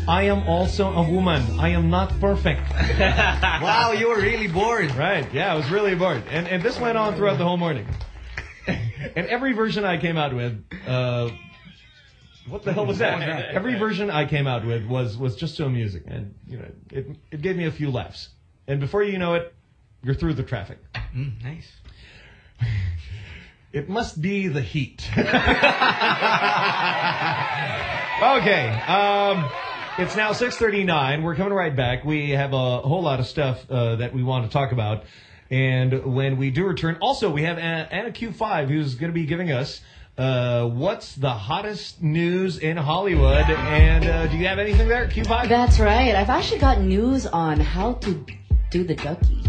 Speaker 2: I am also a woman. I am not perfect.
Speaker 9: wow, you were really bored.
Speaker 2: Right? Yeah, I was really bored, and and this went on throughout the whole morning. and every version I came out with, uh, what the hell was that? Every version I came out with was was just so amusing, and you know, it it gave me a few laughs. And before you know it, you're through the traffic.
Speaker 9: Mm, nice.
Speaker 2: It must be the heat. okay. Um, it's now 6:39. We're coming right back. We have a whole lot of stuff uh, that we want to talk about. And when we do return, also we have Anna, Anna Q5 who's going to be giving us uh, what's the hottest news in Hollywood. And uh, do you have anything there, Q5?
Speaker 5: That's right. I've actually got news on how to do the Dougie.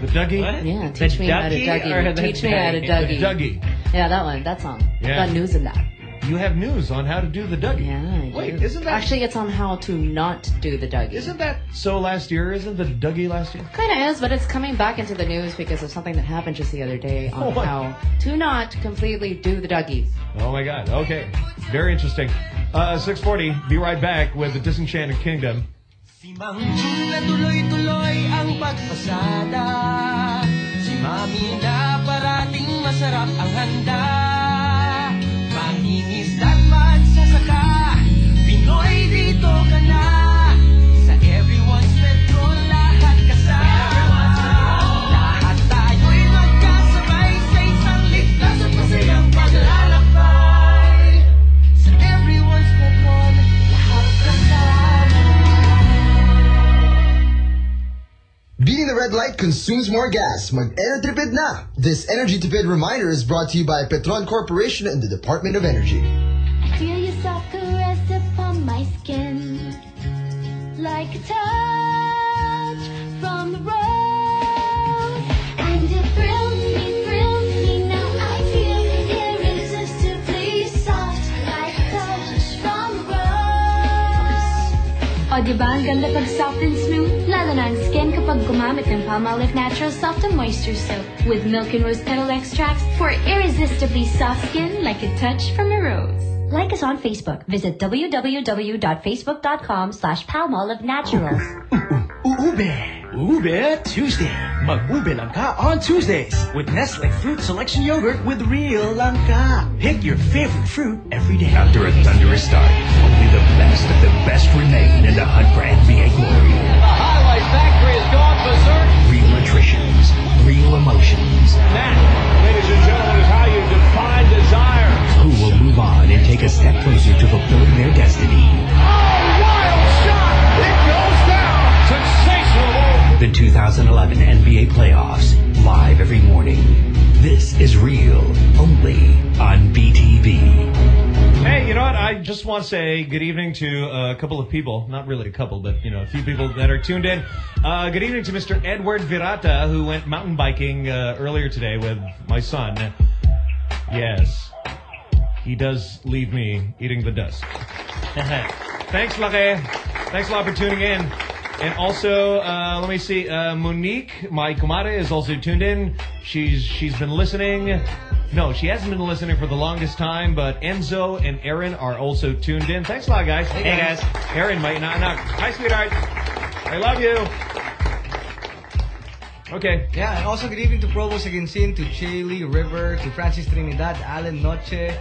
Speaker 2: The Dougie?
Speaker 5: Yeah, teach me how to Dougie. Teach me how to Dougie.
Speaker 2: Dougie.
Speaker 5: Yeah, that one. That song.
Speaker 2: Yeah.
Speaker 5: Got news in that.
Speaker 2: You have news on how to do the Dougie.
Speaker 5: Yeah. I
Speaker 2: Wait,
Speaker 5: do.
Speaker 2: isn't that
Speaker 5: Actually, it's on how to not do the Dougie.
Speaker 2: Isn't that so last year? Isn't the Dougie last year?
Speaker 5: Kind of is, but it's coming back into the news because of something that happened just the other day on
Speaker 2: What?
Speaker 5: how to not completely do the Dougie.
Speaker 2: Oh my God. Okay. Very interesting. Uh, 640. Be right back with the Disenchanted Kingdom.
Speaker 14: Si Mang
Speaker 15: the red light consumes more gas. Mag-Enertipid na! This Energy Tipid reminder is brought to you by Petron Corporation and the Department of Energy.
Speaker 6: I feel your soft caress upon my skin, like a touch from the rose. And it thrills me, thrills me. Now I feel irresistibly soft, like a touch from the rose. Oh, o diba ang ganda pag soft and smooth? Lalo na ang skin kapag gumamit ng Palmolive Natural Soft and Moisture Soap with milk and rose petal extracts for irresistibly soft skin like a touch from a rose.
Speaker 16: Like us on Facebook. Visit www.facebook.com slash palmolivenaturals.
Speaker 17: Ube! Ube Tuesday. Mag-ube lang ka on Tuesdays with Nestle Fruit Selection Yogurt with real langka. Pick your favorite fruit every day.
Speaker 18: After a thunderous start, only the best of the best remain in the hunt for NBA glory.
Speaker 14: Has gone berserk.
Speaker 18: Real attritions, real emotions.
Speaker 14: That, ladies and gentlemen, is how you define desire.
Speaker 18: Who will move on and take a step closer to fulfilling their destiny?
Speaker 14: Wild shot! It goes down! Sensational!
Speaker 18: The 2011 NBA playoffs, live every morning. This is real, only on BTV.
Speaker 2: Hey, you know what? I just want to say good evening to a couple of people. Not really a couple, but, you know, a few people that are tuned in. Uh, good evening to Mr. Edward Virata, who went mountain biking uh, earlier today with my son. Yes. He does leave me eating the dust. Thanks, Lake. Thanks a lot for tuning in. And also, uh, let me see, uh, Monique, my kumare, is also tuned in. She's she's been listening. No, she hasn't been listening for the longest time, but Enzo and Aaron are also tuned in. Thanks a lot, guys.
Speaker 4: Hey, guys.
Speaker 2: Aaron might not knock. Hi, sweetheart. I love you. Okay.
Speaker 9: Yeah, and also good evening to Provo Saginsin, to Chaley River, to Francis Trinidad, Alan Noche,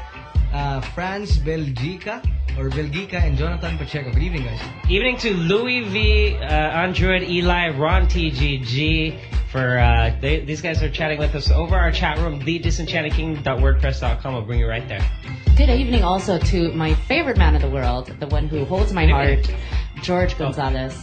Speaker 9: uh, Franz Belgica, or Belgica, and Jonathan Pacheco. Good evening, guys.
Speaker 4: Evening to Louis V, uh, Android, Eli, Ron TGG. For uh, they, these guys are chatting with us over our chat room, thedisenchantedkingdom.wordpress.com. I'll bring you right there.
Speaker 5: Good evening also to my favorite man of the world, the one who holds my heart, George Gonzalez.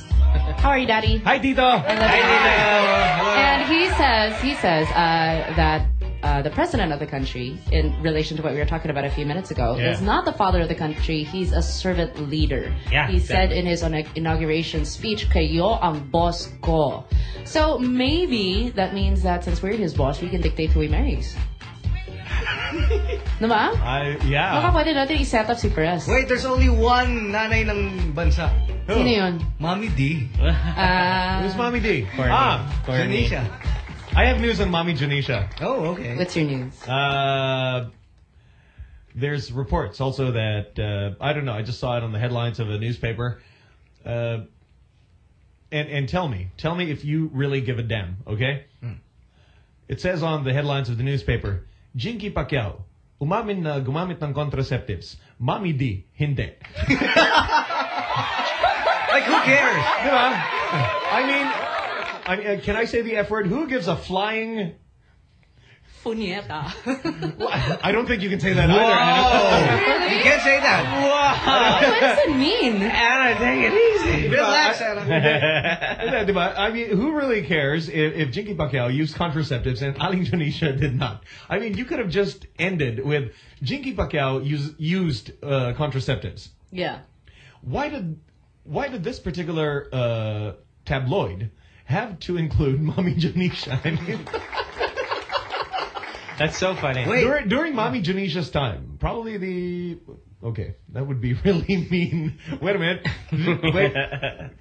Speaker 5: How are you, Daddy?
Speaker 2: Hi, Tito.
Speaker 5: I love you. And he says, he says uh, that uh, the president of the country, in relation to what we were talking about a few minutes ago,
Speaker 4: Yeah.
Speaker 5: is not the father of the country. He's a servant leader.
Speaker 4: Yeah,
Speaker 5: he said in his inauguration speech, "Kayo ang boss ko." So maybe that means that since we're his boss, we can dictate who he marries. Diba?
Speaker 2: I,
Speaker 5: Baka
Speaker 2: yeah.
Speaker 5: pwede natin i-set up si Perez.
Speaker 9: Wait, there's only one nanay ng bansa.
Speaker 5: Sino yun?
Speaker 9: Mommy D.
Speaker 5: Uh,
Speaker 2: Who's Mommy D?
Speaker 4: Corny.
Speaker 2: Ah,
Speaker 4: Corny.
Speaker 9: Dionisia.
Speaker 2: I have news on Mommy Dionisia.
Speaker 9: Oh, okay.
Speaker 5: What's your news?
Speaker 2: Uh, there's reports also that uh, I don't know. I just saw it on the headlines of a newspaper. Uh, and and tell me, tell me if you really give a damn. Okay. It says on the headlines of the newspaper, Jinky Pacquiao umamin na gumamit ng contraceptives. Mommy D hindi.
Speaker 9: Like, who cares?
Speaker 2: I mean, I mean, can I say the F word? Who gives a flying?
Speaker 5: Punyeta.
Speaker 2: I don't think you can say that
Speaker 9: Whoa.
Speaker 2: either.
Speaker 9: You can't say that.
Speaker 5: what does it mean?
Speaker 4: Anna, take it easy.
Speaker 9: Relax, Anna.
Speaker 2: I mean, who really cares if, if Jinky Pacquiao used contraceptives and Aling Dionisia did not? I mean, you could have just ended with Jinky Pacquiao use, used uh, contraceptives.
Speaker 5: Yeah.
Speaker 2: Why did why did this particular uh, tabloid have to include Mommy Dionisia? I mean,
Speaker 4: That's so funny.
Speaker 2: during, during Mommy Dionisia's time, probably the okay, that would be really mean. Wait a minute, wait,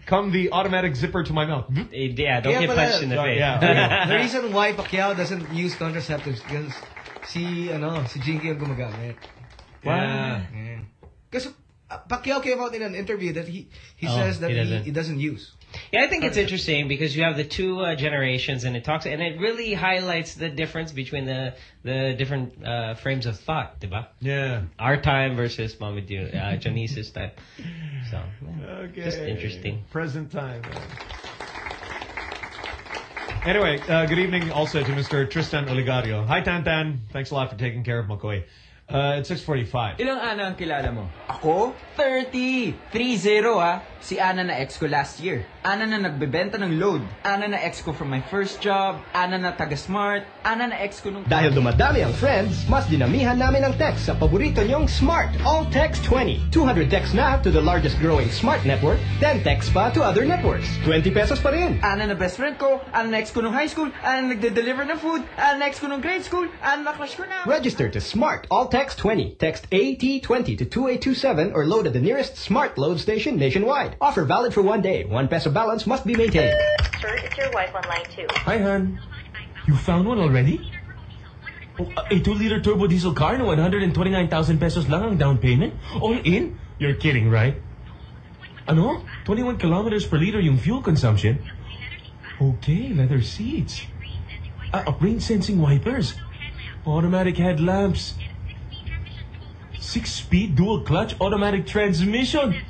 Speaker 2: come the automatic zipper to my mouth.
Speaker 4: Yeah, don't
Speaker 9: Kaya
Speaker 4: get
Speaker 9: pala-
Speaker 4: punched in the face.
Speaker 2: Yeah.
Speaker 9: the reason why Pacquiao doesn't use contraceptives because si ano si Jinky ang gumagamit.
Speaker 2: Yeah.
Speaker 9: Because uh, Pacquiao came out in an interview that he he
Speaker 4: Oh,
Speaker 9: says that
Speaker 4: he
Speaker 9: he,
Speaker 4: doesn't.
Speaker 9: he doesn't use.
Speaker 4: Yeah, I think it's interesting because you have the two uh, generations, and it talks, and it really highlights the difference between the the different uh, frames of thought, diba?
Speaker 2: Yeah.
Speaker 4: Our time versus Mama Ju- uh, Janice's time. So, yeah,
Speaker 2: Okay.
Speaker 4: just interesting.
Speaker 2: Present time. Anyway, uh, good evening also to Mr. Tristan Oligario. Hi, Tantan. Thanks a lot for taking care of McCoy. Uh, it's 645.
Speaker 19: Ilang Ana ang kilala mo? Ako? 30! 3-0 ah. Si Ana na ex ko last year. Ana na nagbebenta ng load. Ana na ex ko from my first job. Ana na taga-smart. Ana na ex ko nung...
Speaker 20: Dahil dumadami ang friends, mas dinamihan namin ang text sa paborito niyong Smart All Text 20. 200 texts na to the largest growing smart network, then text pa to other networks. 20 pesos pa rin.
Speaker 19: Ana na best friend ko. Ana na ex ko nung high school. Ana na nagde-deliver ng food. Ana na ex ko nung grade school. Ana na crush ko na.
Speaker 20: Register to Smart All Text 20. Text AT20 to 2827 or load at the nearest Smart Load station nationwide. Offer valid for one day. One peso balance must be maintained.
Speaker 21: Sir, it's your wife on line two.
Speaker 22: Hi, hon. You found one already? Oh, a 2-liter turbo diesel car na 129,000 pesos lang ang down payment? All in? You're kidding, right? Ano? 21 kilometers per liter yung fuel consumption? Okay, leather seats. Ah, uh, rain-sensing wipers. Automatic headlamps. Six-speed dual-clutch automatic transmission.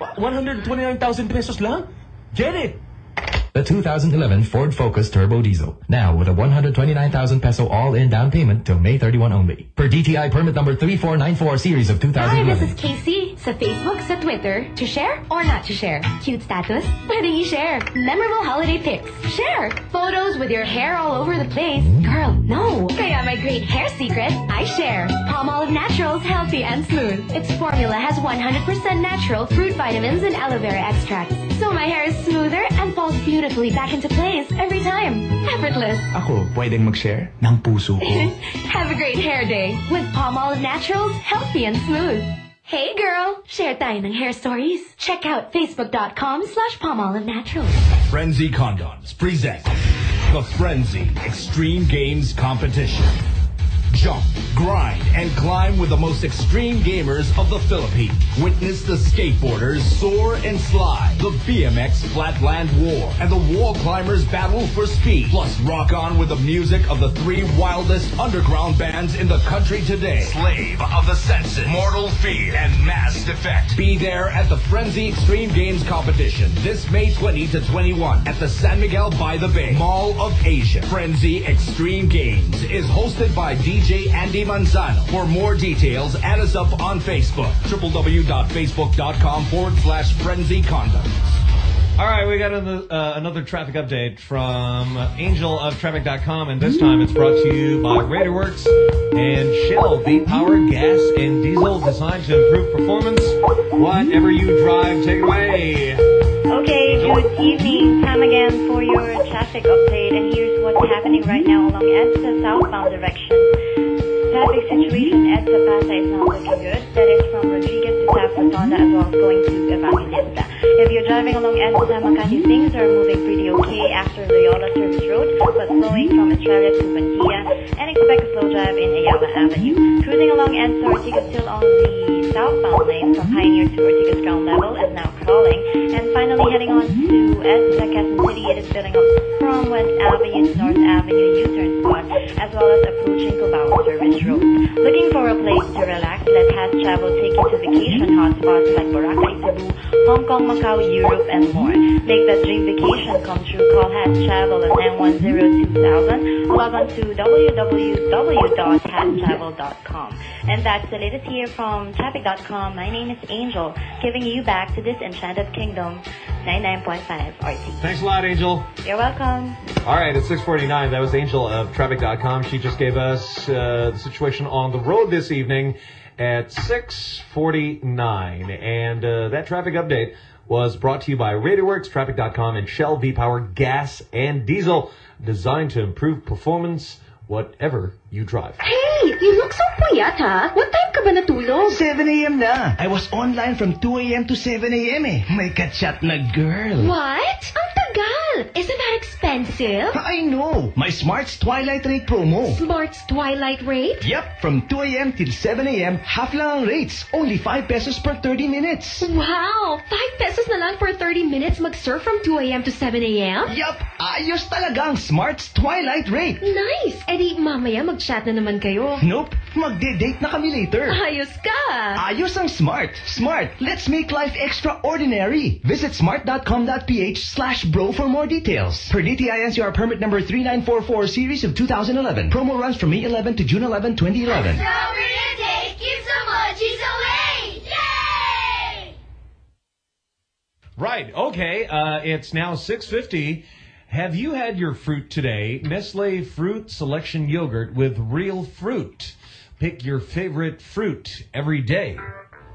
Speaker 22: Wa- 129,000 pesos lang? Get it!
Speaker 23: The 2011 Ford Focus Turbo Diesel. Now with a 129,000 peso all-in down payment till May 31 only. Per DTI permit number 3494 series of 2011.
Speaker 24: Hi, this is Casey. Sa Facebook, sa Twitter, to share or not to share. Cute status? Pwedeng i-share. Memorable holiday pics? Share. Photos with your hair all over the place? Girl, no. Kaya may great hair secret, I share. Palmolive Naturals, healthy and smooth. Its formula has 100% natural fruit vitamins and aloe vera extracts. So my hair is smoother and falls beautifully back into place every time. Effortless.
Speaker 25: Ako, pwedeng mag-share ng puso ko.
Speaker 24: Have a great hair day with Palmolive Naturals, healthy and smooth. Hey girl, share tayo ng hair stories. Check out facebook.com slash palmolivenaturals.
Speaker 6: Frenzy Condoms present the Frenzy Extreme Games Competition. Jump, grind, and climb with the most extreme gamers of the Philippines. Witness the skateboarders soar and slide, the BMX Flatland War, and the wall climbers battle for speed. Plus, rock on with the music of the three wildest underground bands in the country today. Slave of the Senses, Mortal Fear, and Mass Defect. Be there at the Frenzy Extreme Games Competition this May 20 to 21 at the San Miguel by the Bay Mall of Asia. Frenzy Extreme Games is hosted by DJ Andi Manzano. For more details, add us up on Facebook. www.facebook.com forward slash Frenzy Condoms.
Speaker 2: All right, we got another, uh, another traffic update from Angel of Traffic.com, and this time it's brought to you by RadarWorks and Shell V-Power Gas and Diesel designed to improve performance. Whatever you drive, take it away.
Speaker 13: Okay, good evening. Time again for your traffic update, and here's what's happening right now along EDSA southbound direction. Traffic situation at Zapata is not looking good. That is from Rodriguez to Rotonda as well as going to Evangelista. If you're driving along EDSA Makati, things are moving pretty okay after Loyola Service Road, but flowing from Estrella to Buendia, and expect a slow drive in Ayala Avenue. Cruising along EDSA Ortigas still on the southbound lane from Pioneer to Ortigas ground level is now crawling. And finally heading on to EDSA Quezon City, it is filling up from West Avenue to North Avenue U-turn spot, as well as approaching Cubao Service Road. Looking for a place to relax? Let Has Travel take you to vacation hotspots like Boracay, Cebu, Hong Kong, Macau, Europe, and more. Make that dream vacation come true. Call Has Travel at 910-2000 log on to www.hastravel.com. And that's the latest here from traffic.com. My name is Angel, giving you back to this enchanted kingdom, 99.5 RT.
Speaker 2: Thanks a lot, Angel.
Speaker 13: You're welcome.
Speaker 2: All right, it's 649. That was Angel of Traffic.com. She just gave us uh, the situation on the road this evening at 649. And uh, that traffic update was brought to you by RadioWorks, Traffic.com, and Shell V-Power Gas and Diesel, designed to improve performance whatever you drive.
Speaker 26: Hey, you look so puyat, ha? What time ka ba natulog? 7 a.m. na. I was online from 2 a.m. to 7 a.m. eh. May kachat na girl.
Speaker 24: What? Ang tagal! Isn't that expensive?
Speaker 26: I know. My Smart's Twilight Rate promo.
Speaker 24: Smart's Twilight Rate?
Speaker 26: Yep, from 2 a.m. till 7 a.m., half lang ang rates. Only 5 pesos per 30 minutes.
Speaker 24: Wow! 5 pesos na lang for 30 minutes mag-surf from 2 a.m. to 7 a.m.?
Speaker 26: Yup, ayos talaga ang Smart's Twilight Rate.
Speaker 24: Nice! Di mamaya mag-chat na naman kayo.
Speaker 26: Nope, magde-date na kami later.
Speaker 24: Ayos ka!
Speaker 26: Ayos ang Smart. Smart, let's make life extraordinary. Visit smart.com.ph slash bro for more details. Per DTI NCR permit number 3944 series of 2011. Promo runs from May 11 to June 11, 2011.
Speaker 27: keep some munchies away! Yay!
Speaker 2: Right. Okay. Uh, it's now 650. Have you had your fruit today? Nestle Fruit Selection Yogurt with real fruit. Pick your favorite fruit every day.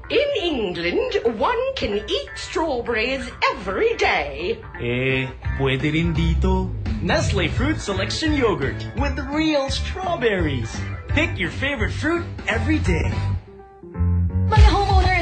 Speaker 28: In England, one can eat strawberries every day.
Speaker 25: Eh, pwede rin dito. Nestle Fruit Selection Yogurt with real strawberries. Pick your favorite fruit every day.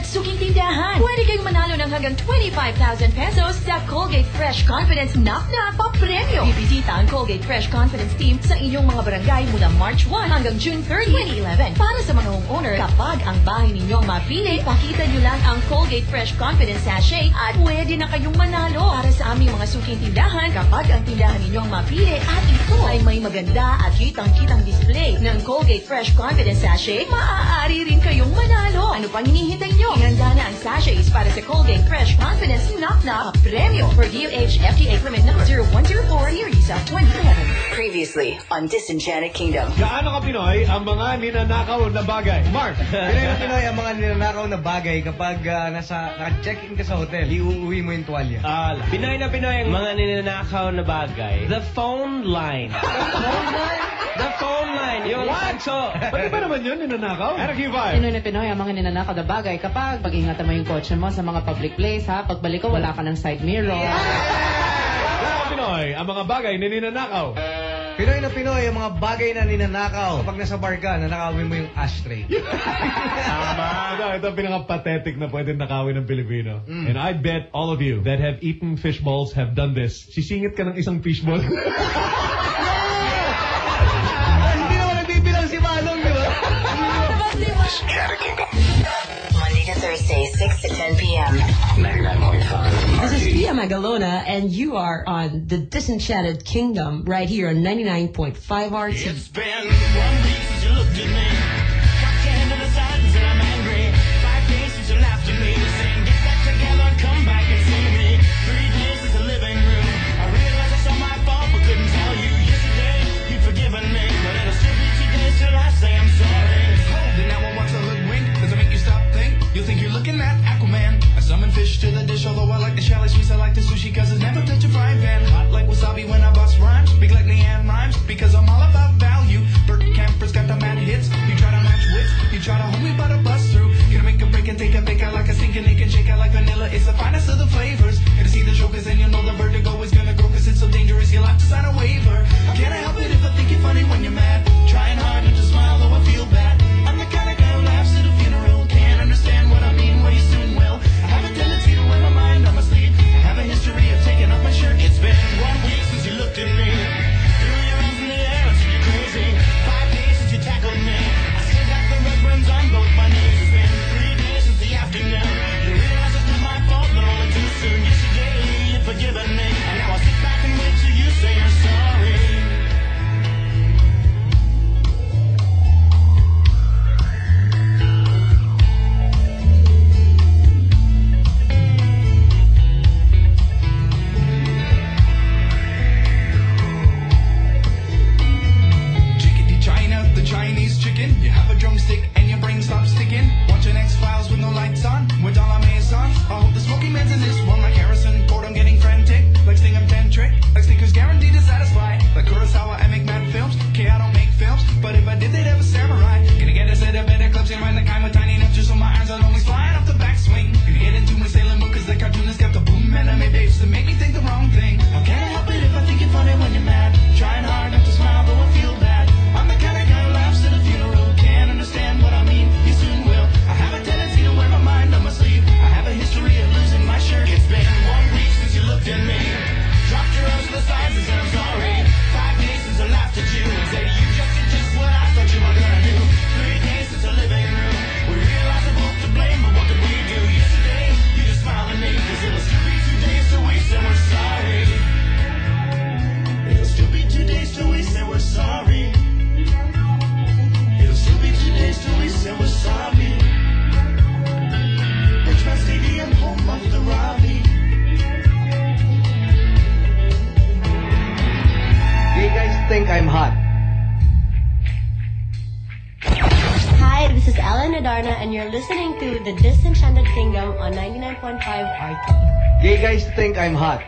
Speaker 29: At suking tindahan, pwede kayong manalo ng hanggang 25,000 pesos sa Colgate Fresh Confidence Knock Knock pa premyo. Bibisita ang Colgate Fresh Confidence Team sa inyong mga barangay mula March 1 hanggang June 30, 2011. Para sa mga homeowner, kapag ang bahay ninyong mapili, pakita nyo lang ang Colgate Fresh Confidence Sachet at pwede na kayong manalo. Para sa aming mga suking tindahan, kapag ang tindahan ninyong mapili at ito ay may maganda at kitang-kitang display ng Colgate Fresh Confidence Sachet, maaari rin kayong manalo. Ano pang hinihintay nyo? Ihanda na ang sachets para sa Colgate Fresh Confidence Knock Knock Premyo for DOH FDA permit number 0104 series of 2011.
Speaker 1: Previously on Disenchanted Kingdom.
Speaker 2: Gaano ka Pinoy ang mga ninanakaw na bagay? Mark!
Speaker 3: Pinoy na Pinoy ang mga ninanakaw na bagay kapag ah, nasa naka-check-in ka sa hotel, iuuwi mo yung tuwalya.
Speaker 4: Ah, Pinoy na Pinoy ang mga ninanakaw na bagay. The phone line. The phone line? The phone mine. Yun,
Speaker 3: What?
Speaker 4: Pancho.
Speaker 2: Pwede ba naman yun, ninanakaw? RQ5.
Speaker 5: Sino na Pinoy ang mga ninanakaw na bagay kapag pag-ingatan mo yung kotse mo sa mga public place, ha? Pagbalik ko, wala ka ng side mirror.
Speaker 2: Wala Pinoy, ang mga bagay na ninanakaw.
Speaker 3: Pinoy na Pinoy, ang mga bagay na ninanakaw. Kapag nasa bar ka, nanakawin mo yung ashtray.
Speaker 2: Tama. Ito, ito ang pinaka-pathetic na pwede nakawin ng Pilipino.
Speaker 3: Mm.
Speaker 2: And I bet all of you that have eaten fish balls have done this. Sisingit ka ng isang fish ball.
Speaker 3: This Chatter Kingdom.
Speaker 1: Monday to Thursday, 6 to 10 p.m.
Speaker 30: 99.5.
Speaker 31: This is Pia Magalona, and you are on the Disenchanted Kingdom right here on 99.5 RT.
Speaker 12: It's been one week since you looked at me.
Speaker 32: dish, although I like the shallow sweets, I like the sushi, cause it's never touch a frying pan. Hot like wasabi when I bust rhymes, big like LeAnn Rimes, because I'm all about value. Bert Kaempfert's got the mad hits, you try to match wits, you try to hold me, but I bust through. Gonna make a break and take a bake, I like a sink and shake, I like vanilla, it's the finest of the flavors. Gonna see the jokers and you'll know the vertigo is gonna grow, cause it's so dangerous, you'll have to sign a waiver. Can I help it if I think you're funny when you're mad? Trying hard
Speaker 3: think I'm hot.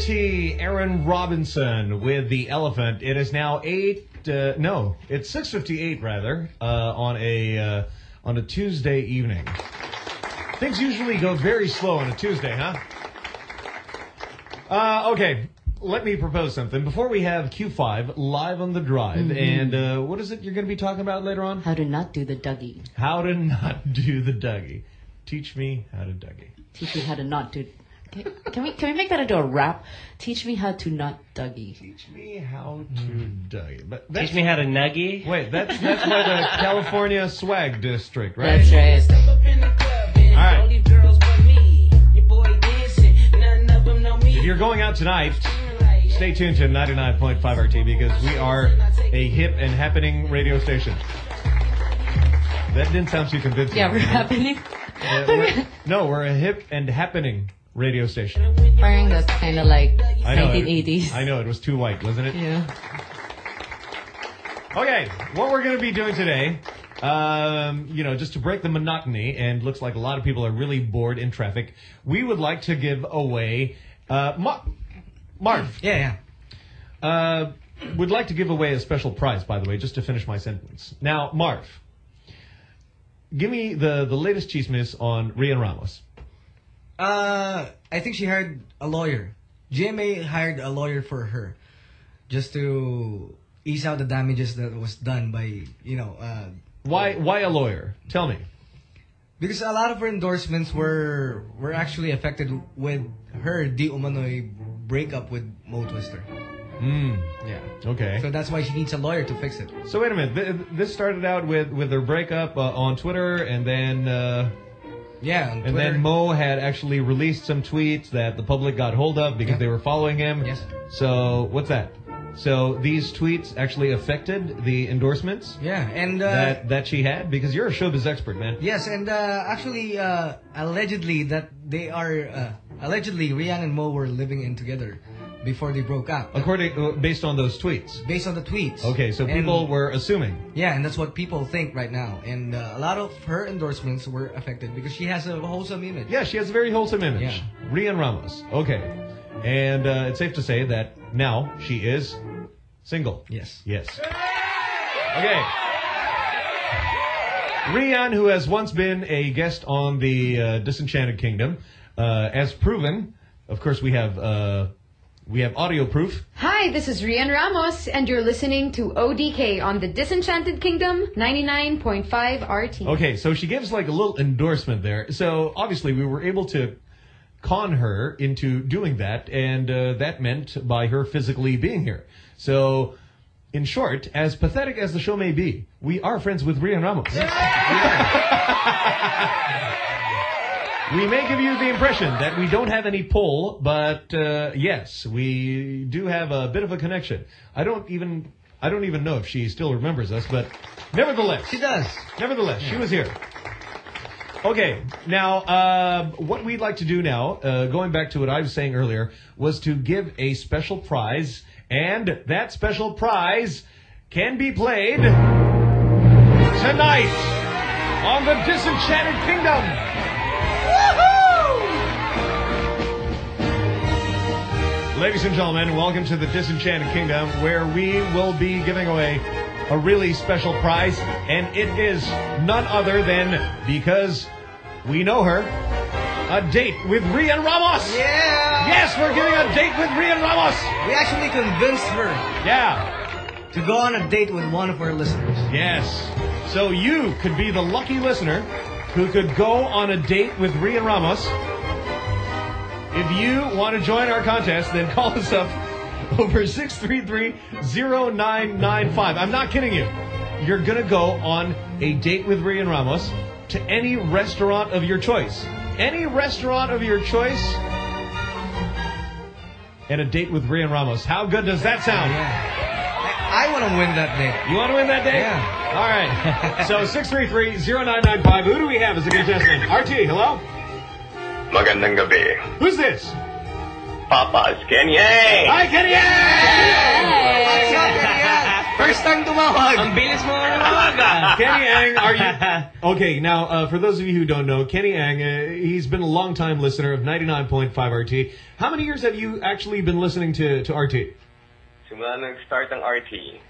Speaker 24: 99.5 RT,
Speaker 2: Aaron Robinson with the elephant. It is now 8, uh, no, it's 6.58 rather, uh, on a, uh, on a Tuesday evening. Things usually go very slow on a Tuesday, huh? Uh, okay, let me propose something. Before we have Q5 live on the drive,
Speaker 5: Mhm.
Speaker 2: and uh, what is it you're going to be talking about later on?
Speaker 5: How to not do the Dougie.
Speaker 2: How to not do the Dougie. Teach me how to Dougie.
Speaker 5: Teach me how to not do. Can, can we can we make that into a rap? Teach me how to not Dougie.
Speaker 2: Teach me how to Dougie. But
Speaker 4: Hmm. Teach me how to nuggie.
Speaker 2: Wait, that's that's by the California Swag District, right?
Speaker 5: That's right.
Speaker 2: All right. If you're going out tonight, stay tuned to 99.5 RT because we are a hip and happening radio station. That didn't sound too convincing.
Speaker 5: Yeah, we're happening.
Speaker 2: Uh, we're- no, we're a hip and happening radio station.
Speaker 5: Wearing those kind of like
Speaker 2: I know.
Speaker 5: 1980s.
Speaker 2: I know it was too white, wasn't it?
Speaker 5: Yeah.
Speaker 2: Okay, what we're going to be doing today, um, you know, just to break the monotony, and looks like a lot of people are really bored in traffic, we would like to give away, uh, Ma- Marv.
Speaker 9: Yeah,
Speaker 2: yeah. Uh, would like to give away a special prize, by the way, just to finish my sentence. Now, Marv, give me the, the latest chismes on Rhian Ramos.
Speaker 9: Uh, I think she hired a lawyer. GMA hired a lawyer for her, just to ease out the damages that was done by you know. Uh,
Speaker 2: Why why a lawyer? Tell me.
Speaker 9: Because a lot of her endorsements were were actually affected with her di umano'y breakup with Mo Twister.
Speaker 2: Hmm.
Speaker 9: Yeah.
Speaker 2: Okay.
Speaker 9: So that's why she needs a lawyer to fix it.
Speaker 2: So wait a minute. Th- this started out with with their breakup uh, on Twitter, and then uh,
Speaker 9: yeah,
Speaker 2: and then Mo had actually released some tweets that the public got hold of because they were following him.
Speaker 9: Yes.
Speaker 2: So what's that? So these tweets actually affected the endorsements
Speaker 9: Yeah, and uh,
Speaker 2: that that she had because you're a showbiz expert, man.
Speaker 9: Yes, and uh, actually, uh, allegedly that they are uh, allegedly Rhian and Mo were living in together before they broke up.
Speaker 2: According uh, based on those tweets.
Speaker 9: Based on the tweets.
Speaker 2: Okay, so
Speaker 9: And-
Speaker 2: people were assuming.
Speaker 9: Yeah, and that's what people think right now. And uh, a lot of her endorsements were affected because she has a wholesome image.
Speaker 2: Yeah, she has a very wholesome image.
Speaker 9: Yeah.
Speaker 2: Rhian Ramos. Okay. And uh, it's safe to say that now she is single.
Speaker 9: Yes.
Speaker 2: Yes. Okay. Rhian, who has once been a guest on the uh, Disenchanted Kingdom, uh, as proven, of course, we have uh, we have audio proof.
Speaker 33: Hi, this is Rhian Ramos, and you're listening to ODK on the Disenchanted Kingdom 99.5 RT.
Speaker 2: Okay, so she gives like a little endorsement there. So obviously, we were able to con her into doing that, and uh, that meant by her physically being here. So, in short, as pathetic as the show may be, we are friends with Rhian Ramos. We may give you the impression that we don't have any pull, but uh, yes, we do have a bit of a connection. I don't even I don't even know if she still remembers us, but nevertheless,
Speaker 9: She does.
Speaker 2: Nevertheless, she was here. Okay, now uh, what we'd like to do now, uh, going back to what I was saying earlier, was to give a special prize, and that special prize can be played tonight on the Disenchanted Kingdom. Ladies and gentlemen, welcome to the Disenchanted Kingdom, where we will be giving away a really special prize, and it is none other than because we know her, a date with Rhian Ramos.
Speaker 3: Yeah.
Speaker 2: Yes, we're giving a date with Rhian Ramos.
Speaker 3: We actually convinced her.
Speaker 2: Yeah.
Speaker 3: To go on a date with one of our listeners.
Speaker 2: Yes. So you could be the lucky listener who could go on a date with Rhian Ramos. If you want to join our contest, then call us up over 633-0995. I'm not kidding you. You're going to go on a date with Rhian Ramos to any restaurant of your choice. Any restaurant of your choice and a date with Rhian Ramos. How good does that sound?
Speaker 3: I want to win that date.
Speaker 2: You want to win that day?
Speaker 3: Yeah.
Speaker 2: All right. So 633-0995. Who do we have as a contestant? RT, hello?
Speaker 34: Magandang gabi.
Speaker 2: Who's this?
Speaker 34: Papa, it's Kenny Yang.
Speaker 2: Hi, Kenny
Speaker 3: First time tumawag.
Speaker 4: Ang bilis mo tumawag ah.
Speaker 2: Kenny Ang, are you... Okay, now, uh, for those of you who don't know, Kenny Ang, uh, he's been a long-time listener of 99.5 RT. How many years have you actually been listening to, to RT?
Speaker 34: Simula nag-start ang RT.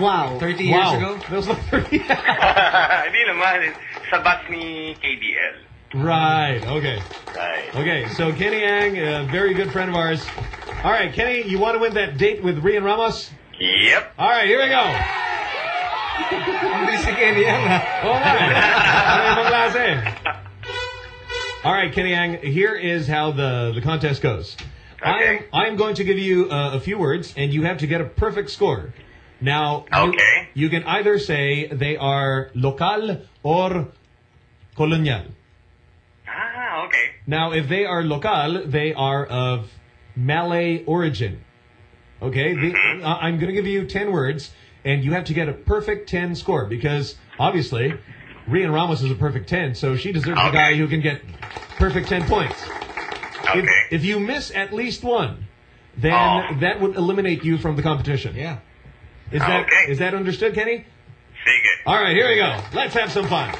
Speaker 3: Wow. 30 years
Speaker 2: Wow.
Speaker 3: ago?
Speaker 2: That was like 30
Speaker 34: Hindi naman. Sa batch ni KDL.
Speaker 2: Right, okay.
Speaker 34: Right.
Speaker 2: Okay, so Kenny Yang, a very good friend of ours. All right, Kenny, you want to win that date with Rhian Ramos?
Speaker 34: Yep.
Speaker 2: All right, here we go.
Speaker 3: Ang bilis si Kenny Yang, ha?
Speaker 2: All right. Ano ibang klase? All right, Kenny Ang, here is how the, the contest goes. I am, I am going to give you uh, a few words, and you have to get a perfect score. Now, you, you can either say they are local or colonial.
Speaker 34: Okay.
Speaker 2: Now, if they are local, they are of Malay origin. Okay, the, uh, I'm going to give you 10 words, and you have to get a perfect 10 score because obviously, Rhian Ramos is a perfect 10, so she deserves a guy who can get perfect 10 points. If, if you miss at least one, then that would eliminate you from the competition.
Speaker 3: Yeah.
Speaker 2: Is that is that understood, Kenny?
Speaker 34: Sige.
Speaker 2: All right, here we go. Let's have some fun.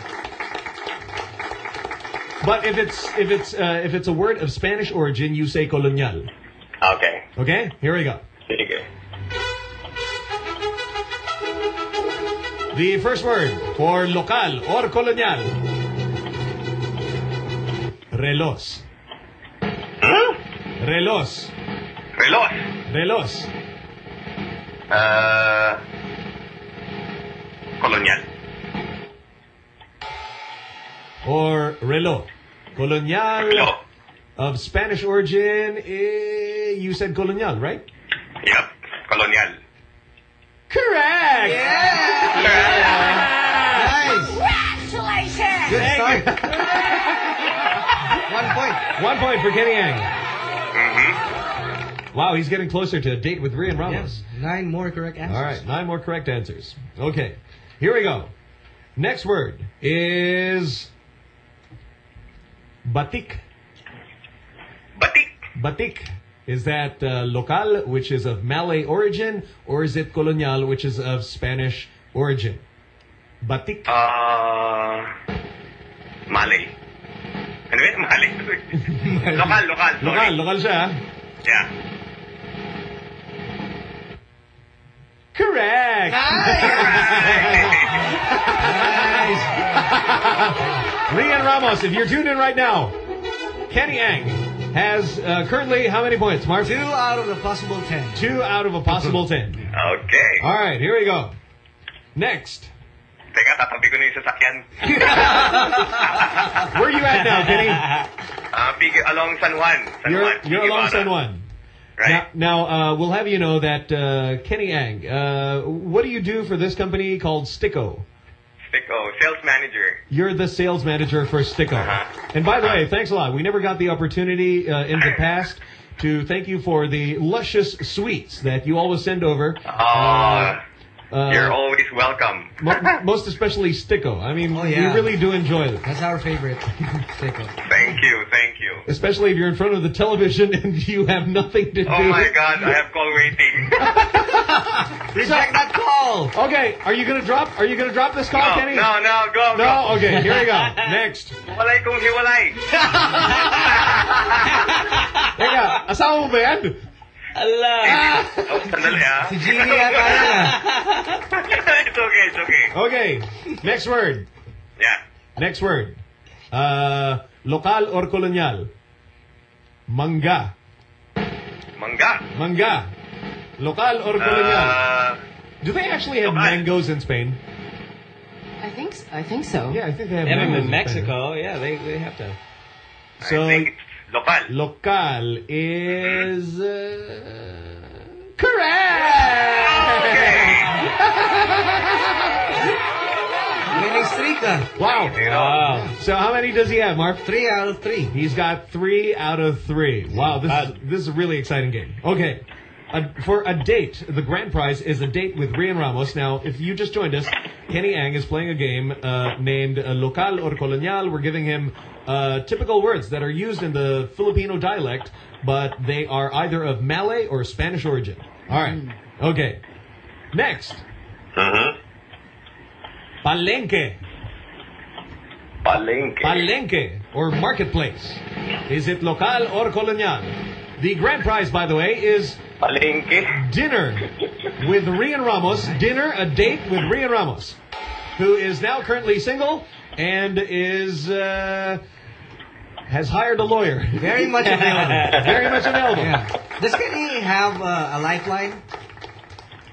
Speaker 2: But if it's if it's uh, if it's a word of Spanish origin, you say colonial.
Speaker 34: Okay.
Speaker 2: Okay, here we go.
Speaker 34: Sige.
Speaker 2: The first word for local or colonial. Relos. Relos.
Speaker 34: Relos.
Speaker 2: Relos.
Speaker 34: Uh, colonial.
Speaker 2: Or relo. Colonial. Of Spanish origin, eh, you said colonial, right?
Speaker 34: Yep. Colonial.
Speaker 2: Correct! Yeah. Nice.
Speaker 27: Congratulations!
Speaker 2: Good start.
Speaker 3: One point.
Speaker 2: One point for Kenny Yang.
Speaker 34: Mm-hmm.
Speaker 2: Wow, he's getting closer to a date with Rhian Ramos.
Speaker 3: Yes. Nine more correct answers.
Speaker 2: All right, nine more correct answers. Okay, here we go. Next word is batik.
Speaker 34: Batik.
Speaker 2: Batik. Is that uh, local, which is of Malay origin, or is it colonial, which is of Spanish origin? Batik.
Speaker 34: Uh, Malay. Ano yun? Malay. lokal, lokal. Sorry.
Speaker 2: Local, local siya. ah.
Speaker 34: Yeah.
Speaker 2: Correct. Rhian Ramos, if you're tuned in right now, Kenny Ang has uh, currently how many points, Mark?
Speaker 3: Two out of the possible ten.
Speaker 2: Two out of a possible ten.
Speaker 34: Okay.
Speaker 2: All right, here we go. Next.
Speaker 34: Teka, tatabi ko na yung sasakyan.
Speaker 2: Where are you at now, Kenny?
Speaker 34: Uh, big, along San Juan. San
Speaker 2: You're,
Speaker 34: Juan.
Speaker 2: you're along San Juan.
Speaker 34: Right.
Speaker 2: Now, now uh, we'll have you know that uh, Kenny Ang, uh, what do you do for this company called Sticko?
Speaker 34: Sticko, sales manager.
Speaker 2: You're the sales manager for Sticko.
Speaker 34: Uh-huh.
Speaker 2: And by the way, thanks a lot. We never got the opportunity uh, in the past to thank you for the luscious sweets that you always send over.
Speaker 34: Oh,
Speaker 2: Uh,
Speaker 34: you're always welcome.
Speaker 2: mo- most especially Sticko. I mean,
Speaker 3: Oh, yeah.
Speaker 2: we really do enjoy them.
Speaker 3: That's our favorite. Sticko.
Speaker 34: Thank you, thank you.
Speaker 2: Especially if you're in front of the television and you have nothing to do.
Speaker 34: Oh my God, I have call waiting.
Speaker 2: Reject that call. Okay, are you gonna drop? Are you gonna drop this call,
Speaker 34: no,
Speaker 2: Kenny?
Speaker 34: no, no, go,
Speaker 2: No.
Speaker 34: go.
Speaker 2: Okay, here we go. Next.
Speaker 34: Walay kung hiwalay.
Speaker 2: Teka, asawa mo ba yan?
Speaker 4: Allah.
Speaker 34: Oh, sandali ah.
Speaker 3: Si Jeannie yata yan ah.
Speaker 34: it's okay, it's okay.
Speaker 2: Okay, next word.
Speaker 34: Yeah.
Speaker 2: Next word. Uh, local or colonial? Mangga.
Speaker 34: Mangga.
Speaker 2: Mangga. Local or colonial?
Speaker 34: Uh,
Speaker 2: Do they actually have mangoes in Spain?
Speaker 5: I think s- I think so.
Speaker 2: Yeah, I think they have
Speaker 4: They have them
Speaker 2: mangoes
Speaker 4: in Mexico. Yeah, they, they have to.
Speaker 2: So,
Speaker 34: local.
Speaker 2: Local is uh, correct.
Speaker 3: Winning.
Speaker 2: Wow. Wow. So how many does he have, Mark?
Speaker 3: Three out of three.
Speaker 2: He's got three out of three. Wow, this is this is a really exciting game. Okay. Uh, for a date, the grand prize is a date with Rhian Ramos. Now, if you just joined us, Kenny Ang is playing a game uh, named uh, Local or Colonial. We're giving him uh, typical words that are used in the Filipino dialect, but they are either of Malay or Spanish origin. All right. Okay. Next.
Speaker 34: Mm-hmm.
Speaker 2: Palenque.
Speaker 34: Palenque.
Speaker 2: Palenque or marketplace. Is it local or colonial? The grand prize, by the way, is
Speaker 34: Palenque.
Speaker 2: dinner with Rhian Ramos. Dinner, a date with Rhian Ramos, who is now currently single and is uh, has hired a lawyer.
Speaker 3: Very much available.
Speaker 2: Very much available.
Speaker 3: Yeah. Does Kenny have uh, a lifeline?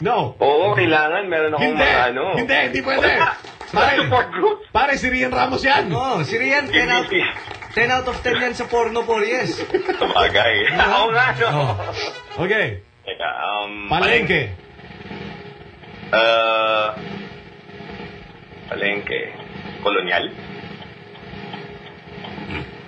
Speaker 2: No.
Speaker 34: Oo, kailangan. Meron akong
Speaker 2: Hindi.
Speaker 34: mga ano.
Speaker 2: Hindi, hindi pwede. Pare,
Speaker 34: Support group.
Speaker 2: pare si Rhian Ramos yan.
Speaker 3: Oh, si Rhian, 10 out, 10 out of 10 yan sa porno po, yes.
Speaker 34: Sabagay. Oo nga, no.
Speaker 2: Oh. Okay.
Speaker 34: Teka, um...
Speaker 2: Palenque.
Speaker 34: Uh, Palenque. Kolonyal?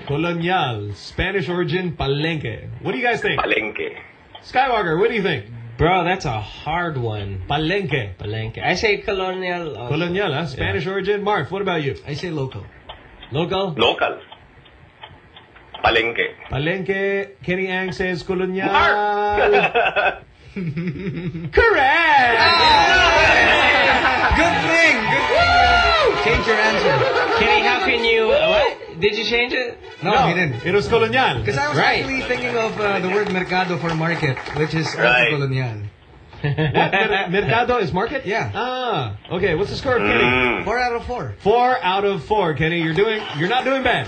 Speaker 2: Colonial. Spanish origin, palenque. What do you guys think?
Speaker 34: Palenque.
Speaker 2: Skywalker, what do you think?
Speaker 4: Bro, that's a hard one.
Speaker 2: Palenque.
Speaker 4: Palenque. I say colonial. also.
Speaker 2: Colonial, huh? Spanish origin. Marf, what about you?
Speaker 3: I say local.
Speaker 2: Local?
Speaker 34: Local. Palenque.
Speaker 2: Palenque. Kenny Ang says colonial.
Speaker 3: Correct! Good thing! Good thing! Change your answer.
Speaker 4: Kenny, how can you. What? Did you change it?
Speaker 3: No, he didn't.
Speaker 2: It was colonial.
Speaker 3: Because I was
Speaker 4: Right.
Speaker 3: actually thinking of uh, the word mercado for market, which is also colonial.
Speaker 2: What? Mer- Mercado is market?
Speaker 3: Yeah.
Speaker 2: Ah. Okay, what's the score, Kenny?
Speaker 34: Mm.
Speaker 3: Four out of four.
Speaker 2: Four out of four, Kenny. You're doing. You're not doing bad.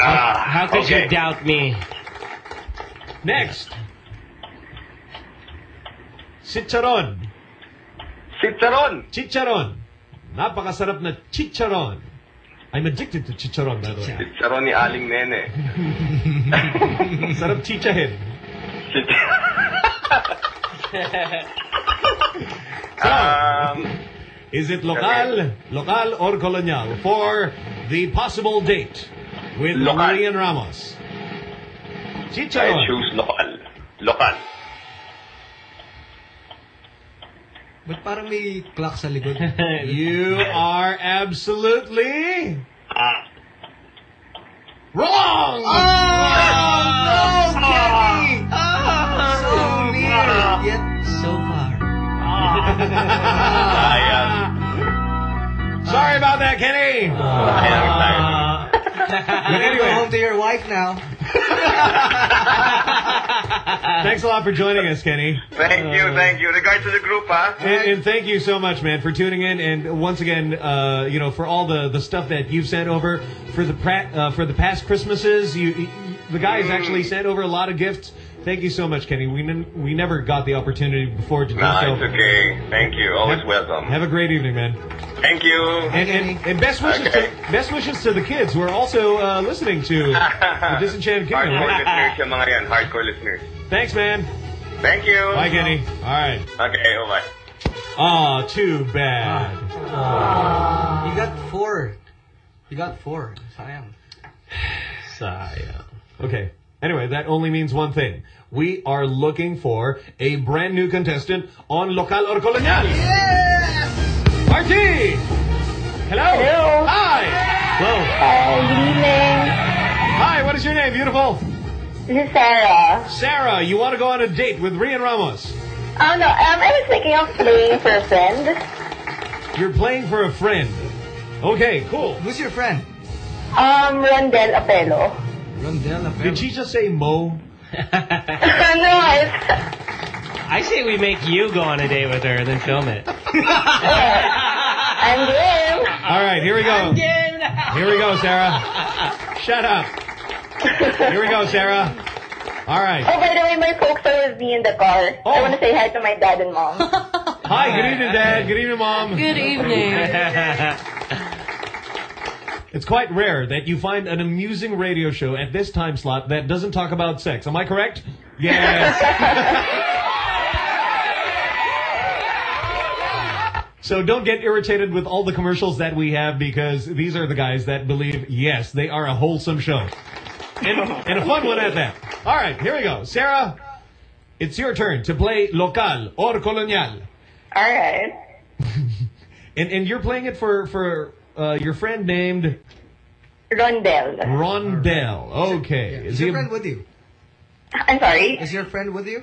Speaker 34: Ah,
Speaker 4: How could
Speaker 34: okay.
Speaker 4: you doubt me?
Speaker 2: Next. Chicharon.
Speaker 34: Chicharon.
Speaker 2: Chicharon. Napakasarap na chicharon. I'm addicted to chicharon, by the way.
Speaker 34: Chicharon ni Aling Nene.
Speaker 2: Sarap chichahin.
Speaker 34: um,
Speaker 2: Is it local, local or colonial for the possible date with
Speaker 34: Local.
Speaker 2: Marian Ramos?
Speaker 34: I
Speaker 2: Chicharon.
Speaker 34: choose local. Local.
Speaker 3: But parang may clock sa likod.
Speaker 2: You are absolutely Ah. wrong. Ah!
Speaker 3: Oh, no, ah! Kenny! Ah! So near, yet so far.
Speaker 2: Sorry about that, Kenny.
Speaker 3: You can go home to your wife now.
Speaker 2: Thanks a lot for joining us, Kenny.
Speaker 34: Thank you, thank you. Regards to the group, huh?
Speaker 2: And, and thank you so much, man, for tuning in. And once again, uh, you know, for all the, the stuff that you've sent over for the pra- uh, for the past Christmases, you, you the guys actually sent over a lot of gifts. Thank you so much, Kenny. We n- we never got the opportunity before to do
Speaker 34: Nah,
Speaker 2: so.
Speaker 34: it's okay. Thank you. Always welcome.
Speaker 2: Have a great evening, man.
Speaker 34: Thank you.
Speaker 2: And, and, and best wishes
Speaker 34: Okay.
Speaker 2: to best wishes to the kids who are also uh, listening to the Disenchanted Kingdom.
Speaker 34: Hardcore
Speaker 2: right?
Speaker 34: listeners yung mga yan. Hardcore listeners.
Speaker 2: Thanks, man.
Speaker 34: Thank you.
Speaker 2: Bye, Kenny. All right.
Speaker 34: Okay, bye.
Speaker 2: Ah, too bad.
Speaker 3: You got four. You got four. Sayang.
Speaker 2: Sayang. Okay. Anyway, that only means one thing. We are looking for a brand new contestant on Local or Colonial. Yes! Marty! Hello?
Speaker 35: Hello.
Speaker 2: Hi!
Speaker 35: Hello. Hi, good evening.
Speaker 2: Hi, what is your name, beautiful?
Speaker 35: This is Sarah.
Speaker 2: Sarah, you want to go on a date with Rhian Ramos?
Speaker 35: Oh no, um, I was thinking of playing for a friend.
Speaker 2: You're playing for a friend. Okay, cool.
Speaker 3: Who's your friend?
Speaker 35: Um, Rondel Apelo.
Speaker 3: Rondel
Speaker 2: Did she just say Mo?
Speaker 35: no, it's,
Speaker 4: I say we make you go on a date with her and then film it.
Speaker 35: I'm game.
Speaker 2: All right, here we go. Here we go, Sarah. Shut up. Here we go, Sarah. All right.
Speaker 35: Oh, by the way, my folks are with me in the car. I want to oh. say hi to my dad and mom.
Speaker 2: Hi, good evening, Dad. Good evening, Mom.
Speaker 35: Good evening.
Speaker 2: It's quite rare that you find an amusing radio show at this time slot that doesn't talk about sex. Am I correct? Yes. So don't get irritated with all the commercials that we have because these are the guys that believe, yes, they are a wholesome show. And, and a fun one at that. All right, here we go. Sarah, it's your turn to play local or colonial.
Speaker 35: All right.
Speaker 2: And, and you're playing it for, for uh, your friend named
Speaker 35: Rondell.
Speaker 2: Rondell. Okay.
Speaker 3: Is your friend with you?
Speaker 35: I'm sorry.
Speaker 3: Is your friend with you?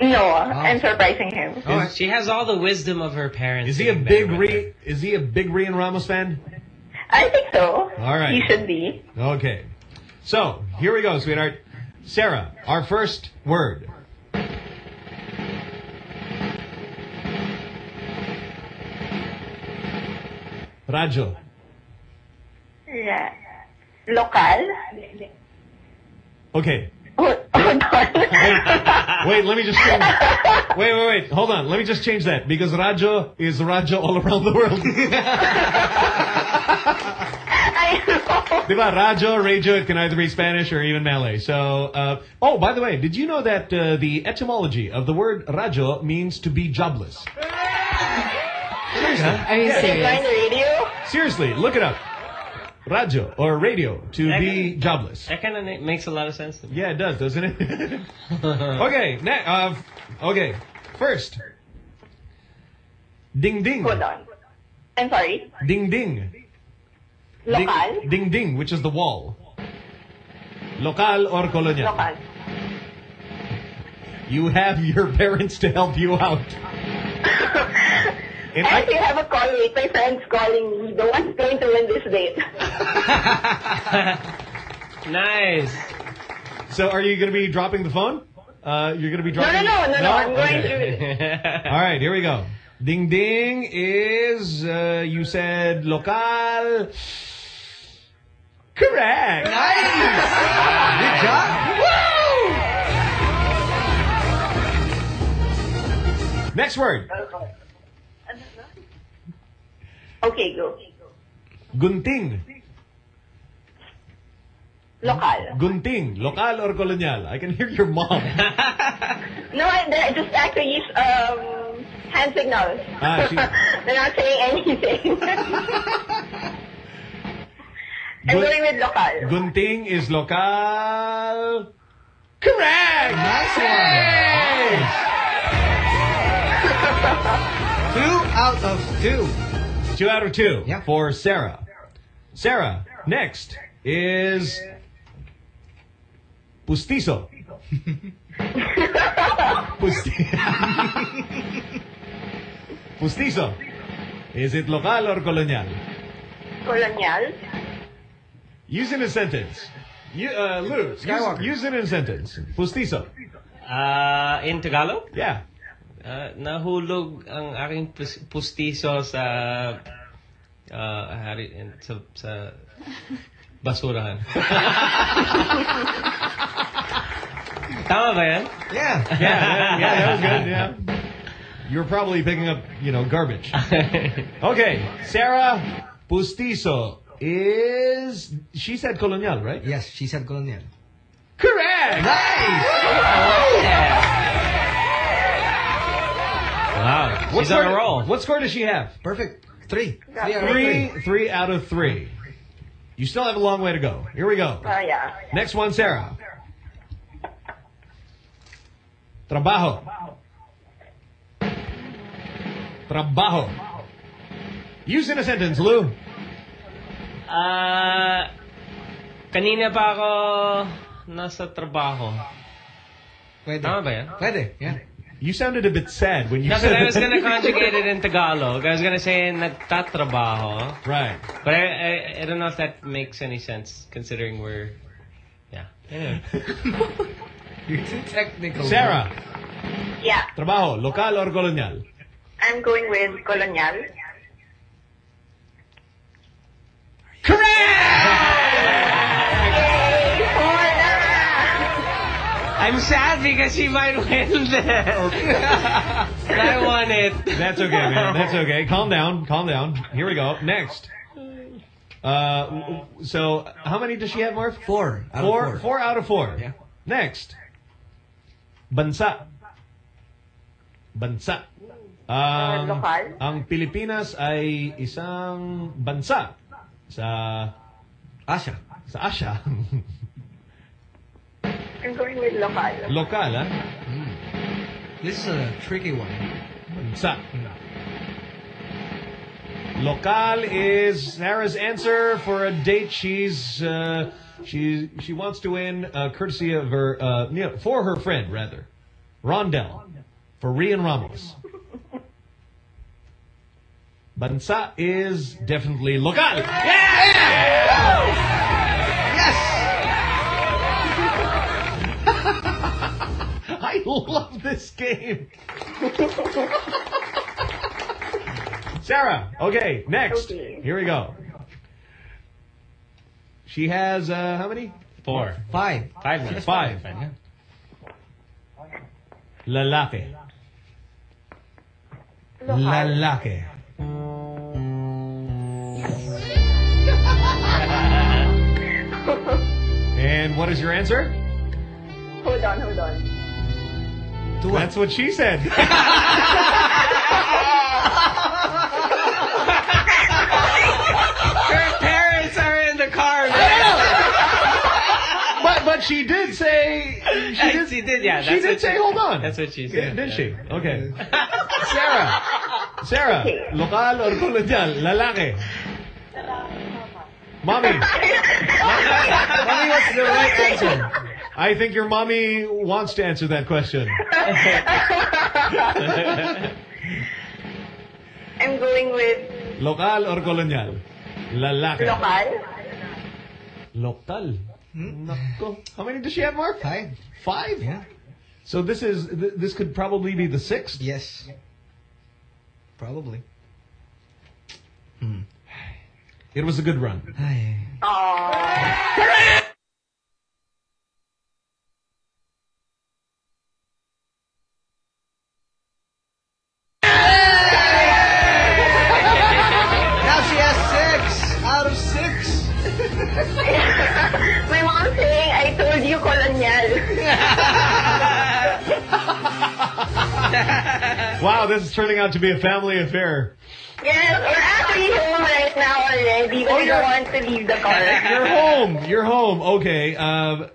Speaker 35: No, I'm surprising him.
Speaker 4: She has all the wisdom of her parents.
Speaker 2: Is he a big Re, is he a big Rhian Ramos fan?
Speaker 35: I think so.
Speaker 2: All right.
Speaker 35: He should be.
Speaker 2: Okay. So, here we go, sweetheart. Sarah, our first word. Radyo.
Speaker 35: Yeah. Local.
Speaker 2: Okay.
Speaker 35: Hold on.
Speaker 2: Wait, let me just change. Wait, wait, wait. Hold on. Let me just change that because Radyo is Radyo all around the world. Diba? Radyo, radio, it can either be Spanish or even Malay. So, uh, oh, by the way, did you know that uh, the etymology of the word radyo means to be jobless? Seriously.
Speaker 5: Are you serious?
Speaker 35: radio?
Speaker 2: Seriously, look it up. Radio or radio to
Speaker 4: That
Speaker 2: be
Speaker 4: kinda-
Speaker 2: jobless.
Speaker 4: That kind of makes a lot of sense to me.
Speaker 2: Yeah, it does, doesn't it? okay, ne- uh, okay. First, ding ding.
Speaker 35: Hold on. I'm sorry.
Speaker 2: Ding ding.
Speaker 35: Local.
Speaker 2: Ding, ding ding, which is the wall. Local or colonial?
Speaker 35: Local.
Speaker 2: You have your parents to help you out. And
Speaker 35: I
Speaker 2: I,
Speaker 35: actually have a call with my friends calling me. The one's going to win this date.
Speaker 4: Nice.
Speaker 2: so are you going to be dropping the phone? Uh, you're going to be
Speaker 35: No,
Speaker 2: dropping.
Speaker 35: no, no, no, no. I'm going
Speaker 2: Okay.
Speaker 35: to.
Speaker 2: All right, here we go. Ding ding is uh, you said local. Correct.
Speaker 3: Nice. Good job. Woo!
Speaker 2: Next word.
Speaker 35: Okay, go.
Speaker 2: Gunting.
Speaker 35: Local.
Speaker 2: Gunting. Local or colonial? I can hear your mom.
Speaker 35: No, I, they're just actually use um, hand signals.
Speaker 2: Ah, she-
Speaker 35: they're not saying anything. I'm
Speaker 2: Gun-
Speaker 35: going with local.
Speaker 2: Gunting is local. Correct.
Speaker 3: Nice one. Two out of two.
Speaker 2: Two out of two for Sarah. Sarah, next is Pustizo. Pusti- Pustizo. Is it local or colonial?
Speaker 35: Colonial.
Speaker 2: Use in a sentence. You, uh, Lou, use, use it in a sentence. Pustizo.
Speaker 4: Uh, in Tagalog?
Speaker 2: Yeah.
Speaker 4: Uh, nahulog ang aking pus- pustiso sa uh, hari, sa, sa basurahan. Tama ba yan?
Speaker 3: Yeah.
Speaker 2: Yeah, yeah, yeah, that was good. Yeah. You're probably picking up, you know, garbage. Okay, Sarah Pustizo is. She said colonial, right?
Speaker 3: Yes, she said colonial.
Speaker 2: Correct!
Speaker 4: Wow,
Speaker 2: What
Speaker 4: she's on a
Speaker 2: score-
Speaker 4: roll.
Speaker 2: What score does she have?
Speaker 3: Perfect. Three. Three out of
Speaker 2: Three,
Speaker 3: three.
Speaker 2: three out of three. You still have a long way to go. Here we go.
Speaker 35: Oh, yeah.
Speaker 2: Next one, Sarah. Trabajo. Trabajo. Use in a sentence, Lou.
Speaker 4: Ah, kanina pa ako nasa trabaho.
Speaker 3: Pwede.
Speaker 4: Tama ba yan?
Speaker 3: Pwede, yeah.
Speaker 2: You sounded a bit sad when you
Speaker 4: No, 'cause
Speaker 2: said
Speaker 4: I was gonna conjugate it in Tagalog. I was gonna say nagtatrabaho.
Speaker 2: Right.
Speaker 4: But I, I, I don't know if that makes any sense considering we're, yeah. Anyway.
Speaker 3: You're too technical.
Speaker 2: Sarah,
Speaker 35: Yeah,
Speaker 2: Trabajo, local or colonial?
Speaker 35: I'm going with colonial.
Speaker 4: I'm sad because she might win this. I won it.
Speaker 2: That's okay, man. That's okay. Calm down. Calm down. Here we go. Next. Uh, w- w- so how many does she have, Marv?
Speaker 3: Four. Out of
Speaker 2: Four,
Speaker 3: four.
Speaker 2: four out of four.
Speaker 3: Yeah.
Speaker 2: Next. Bansa. Bansa. Ang,
Speaker 35: lokal?
Speaker 2: ang Pilipinas ay isang bansa sa
Speaker 3: Asia.
Speaker 2: sa Asia.
Speaker 35: I'm going with local.
Speaker 2: Lokal, ah.
Speaker 3: This is a tricky one.
Speaker 2: Bansa. Local is Sarah's answer for a date. She's uh, she she wants to win uh, courtesy of her uh, you know, for her friend rather, Rondell, for Rhian Ramos. Bansa is definitely local. I love this game. Sarah, okay, next.
Speaker 35: Okay.
Speaker 2: Here we go. She has, uh, how many?
Speaker 4: Four.
Speaker 3: Five.
Speaker 4: Five minutes.
Speaker 2: Five. Lalaki. Lalaki. And what is your answer?
Speaker 35: Hold on, hold on.
Speaker 2: That's what she said.
Speaker 4: Her parents are in the car.
Speaker 2: but but she did say she did,
Speaker 4: She did, yeah,
Speaker 2: she did say
Speaker 4: she-
Speaker 2: hold on.
Speaker 4: that's what she
Speaker 2: Yeah,
Speaker 4: said,
Speaker 2: did
Speaker 4: yeah.
Speaker 2: she? Okay. Sarah. Sarah, lokal or kolonyal? Lalaki. Mommy.
Speaker 3: Mommy, what's the right answer?
Speaker 2: I think your mommy wants to answer that question.
Speaker 35: I'm going with
Speaker 2: Local or colonial? Lalaki.
Speaker 35: local.
Speaker 2: Lokal. Hmm? Hmm? Nako. How many does she have, Mark?
Speaker 3: Five.
Speaker 2: Five?
Speaker 3: Yeah.
Speaker 2: So this is th- this could probably be the sixth.
Speaker 3: Yes. Probably. Hmm.
Speaker 2: It was a good run.
Speaker 35: Aww.
Speaker 2: Wow, this is turning out to be a family affair.
Speaker 35: yes, we're actually home right now already, but
Speaker 2: Oh,
Speaker 35: we
Speaker 2: you're-
Speaker 35: don't want to leave the car.
Speaker 2: You're home. You're home. Okay. Um,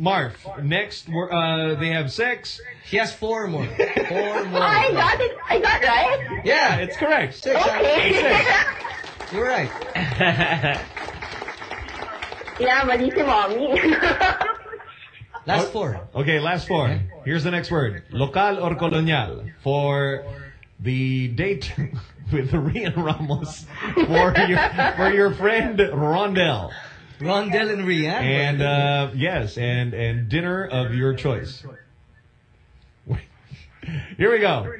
Speaker 2: Marf. Next, we're, uh, they have six.
Speaker 3: She has four more. Four more.
Speaker 35: Oh, I got it. I got it right.
Speaker 2: Yeah, it's correct.
Speaker 3: Six. out of
Speaker 35: Okay.
Speaker 3: six. You're right.
Speaker 35: yeah, mali si mommy.
Speaker 3: Last four.
Speaker 2: Okay, last four. Here's the next word. Local or colonial for the date with Rhian Ramos for your for your friend Rondell.
Speaker 3: Rondell and Rhian.
Speaker 2: And uh, yes, and and dinner of your choice. Here we go.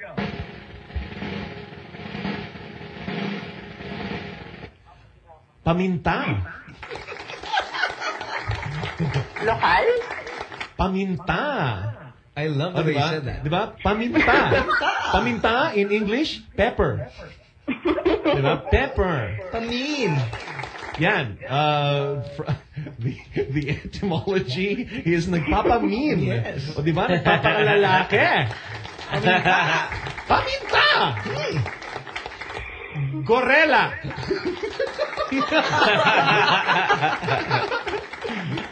Speaker 2: Paminta.
Speaker 35: Lokal?
Speaker 2: Paminta.
Speaker 3: I love the
Speaker 2: Oh,
Speaker 3: way you
Speaker 2: diba?
Speaker 3: said that.
Speaker 2: Diba? Paminta. Paminta in English, pepper. diba? Pepper.
Speaker 3: Pamin.
Speaker 2: Yan. Uh, the, the etymology is nagpapamin.
Speaker 3: Yes.
Speaker 2: O diba? Nagpapakalalaki. Paminta. Paminta. Hmm. Gorela.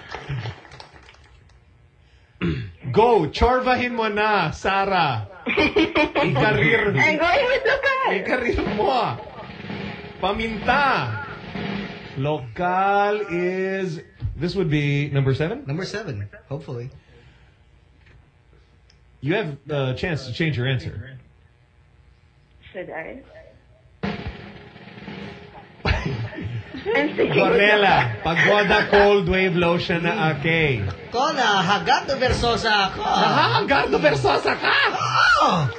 Speaker 2: Go, chorvahin mo na, Sarah. Ikarir.
Speaker 35: I'm going with lokal.
Speaker 2: Ikarir mo. Paminta. Local is This would be number seven?
Speaker 9: Number seven, hopefully.
Speaker 2: You have a chance to change your answer.
Speaker 35: Should I? I'm
Speaker 2: Pagoda Cold Wave Lotion na ake.
Speaker 9: Ko na, Hagardo Versoza ako.
Speaker 2: Hagardo Versoza ka?
Speaker 9: Oo. Oh!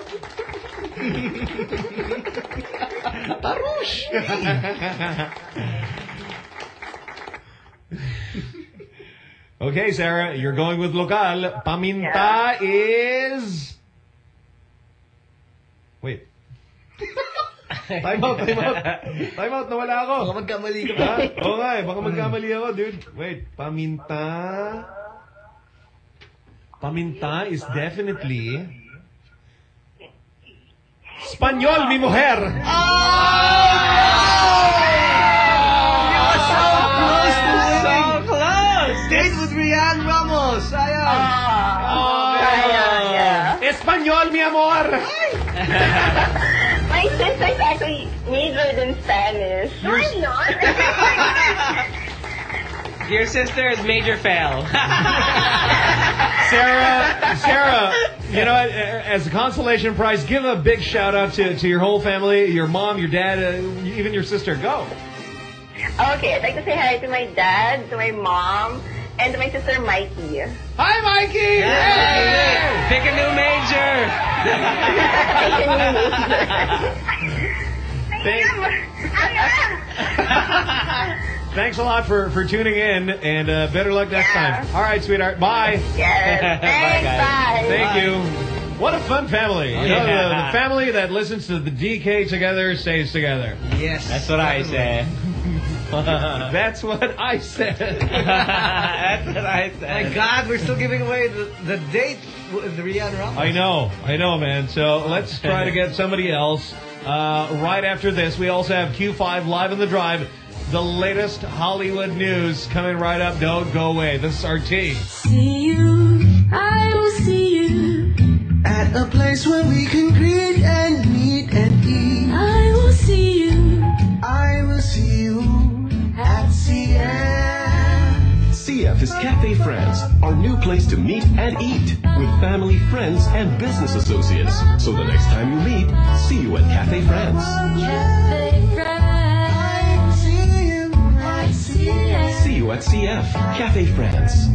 Speaker 2: Tarush! okay, Sarah, you're going with local. Paminta is... Wait. time out, time out. Time out, nawala ako.
Speaker 9: Baka magkamali ka pa.
Speaker 2: Oo nga eh, baka magkamali ako, dude. Wait, paminta... Paminta is definitely... Spanyol, mi mujer!
Speaker 9: Close to winning.
Speaker 4: So close!
Speaker 9: Date with Rian Ramos. Sayang.
Speaker 2: Oh, Espanyol, mi amor!
Speaker 35: My sister's actually majored in Spanish. No, I'm not.
Speaker 4: Your sister is major fail.
Speaker 2: Sarah, Sarah, you know, what, as a consolation prize, give a big shout out to, to your whole family, your mom, your dad, uh, even your sister. Go.
Speaker 35: okay, I'd like to say hi to my dad, to my mom, and my sister Mikey.
Speaker 2: Hi, Mikey!
Speaker 4: Pick a new major. Pick a new major.
Speaker 2: Thanks a lot for, for tuning in, and uh, better luck next time. All right, sweetheart. Bye.
Speaker 35: Yes. Thanks, bye.
Speaker 2: Thank you. What a fun family. You know, the,
Speaker 4: Yeah.
Speaker 2: the family that listens to the DK together stays together.
Speaker 9: Yes.
Speaker 4: That's what I say.
Speaker 2: That's what I said.
Speaker 4: That's what I said.
Speaker 9: My
Speaker 4: said.
Speaker 9: God, we're still giving away the, the date with Rhian Ramos.
Speaker 2: I know, I know, man. So let's try to get somebody else. Uh, right after this, we also have Q5 live in the drive. The latest Hollywood news coming right up. Don't go away. This is RT.
Speaker 6: See you, I will see you
Speaker 12: At a place where we can greet and meet and eat.
Speaker 6: I will see you
Speaker 12: I will see you at CF.
Speaker 36: CF is Cafe France, our new place to meet and eat with family, friends, and business associates. So the next time you meet, see you at Cafe France.
Speaker 6: Cafe Friends
Speaker 12: See you at
Speaker 6: CF
Speaker 36: See you at CF, Cafe France.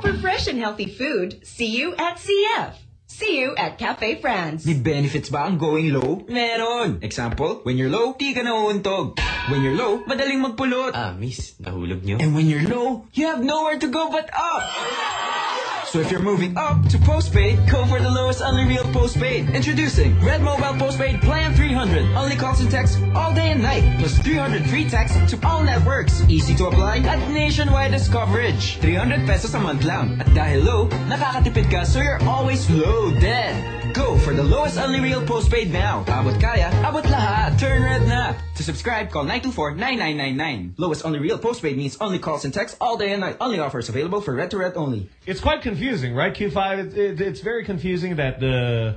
Speaker 37: For fresh and healthy food, see you at CF. See you at Cafe France.
Speaker 19: May benefits ba ang going low? Meron! Example, when you're low, di ka nauuntog. When you're low, madaling magpulot. Ah, miss, nahulog nyo? And when you're low, you have nowhere to go but up! So if you're moving up to postpaid, go for the lowest unreal postpaid. Introducing Red Mobile Postpaid Plan 300. Only calls and texts all day and night. Plus 300 free texts to all networks. Easy to apply at nationwidest coverage. 300 pesos a month lang. At dahil low, nakakatipid ka so you're always loaded. Go for the lowest unreal postpaid now. Abot kaya, abot lahat. Turn red na. To subscribe, call 924-9999. Lowest only real postpaid means only calls and texts all day and night. Only offers available for red to red only.
Speaker 2: It's quite confusing, right? Q5. It, it, it's very confusing that the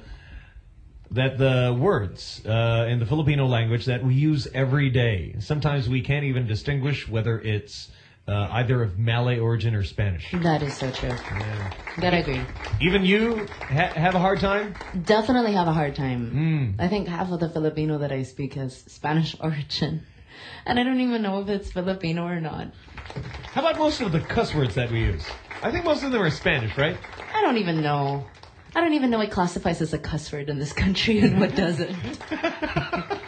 Speaker 2: that the words uh, in the Filipino language that we use every day. Sometimes we can't even distinguish whether it's uh, either of Malay origin or Spanish.
Speaker 5: That is so true. Yeah. That I agree.
Speaker 2: Even you ha- have a hard time.
Speaker 5: Definitely have a hard time.
Speaker 2: Hmm.
Speaker 5: I think half of the Filipino that I speak has Spanish origin. And I don't even know if it's Filipino or not.
Speaker 2: How about most of the cuss words that we use? I think most of them are Spanish, right?
Speaker 5: I don't even know. I don't even know what classifies as a cuss word in this country and what doesn't.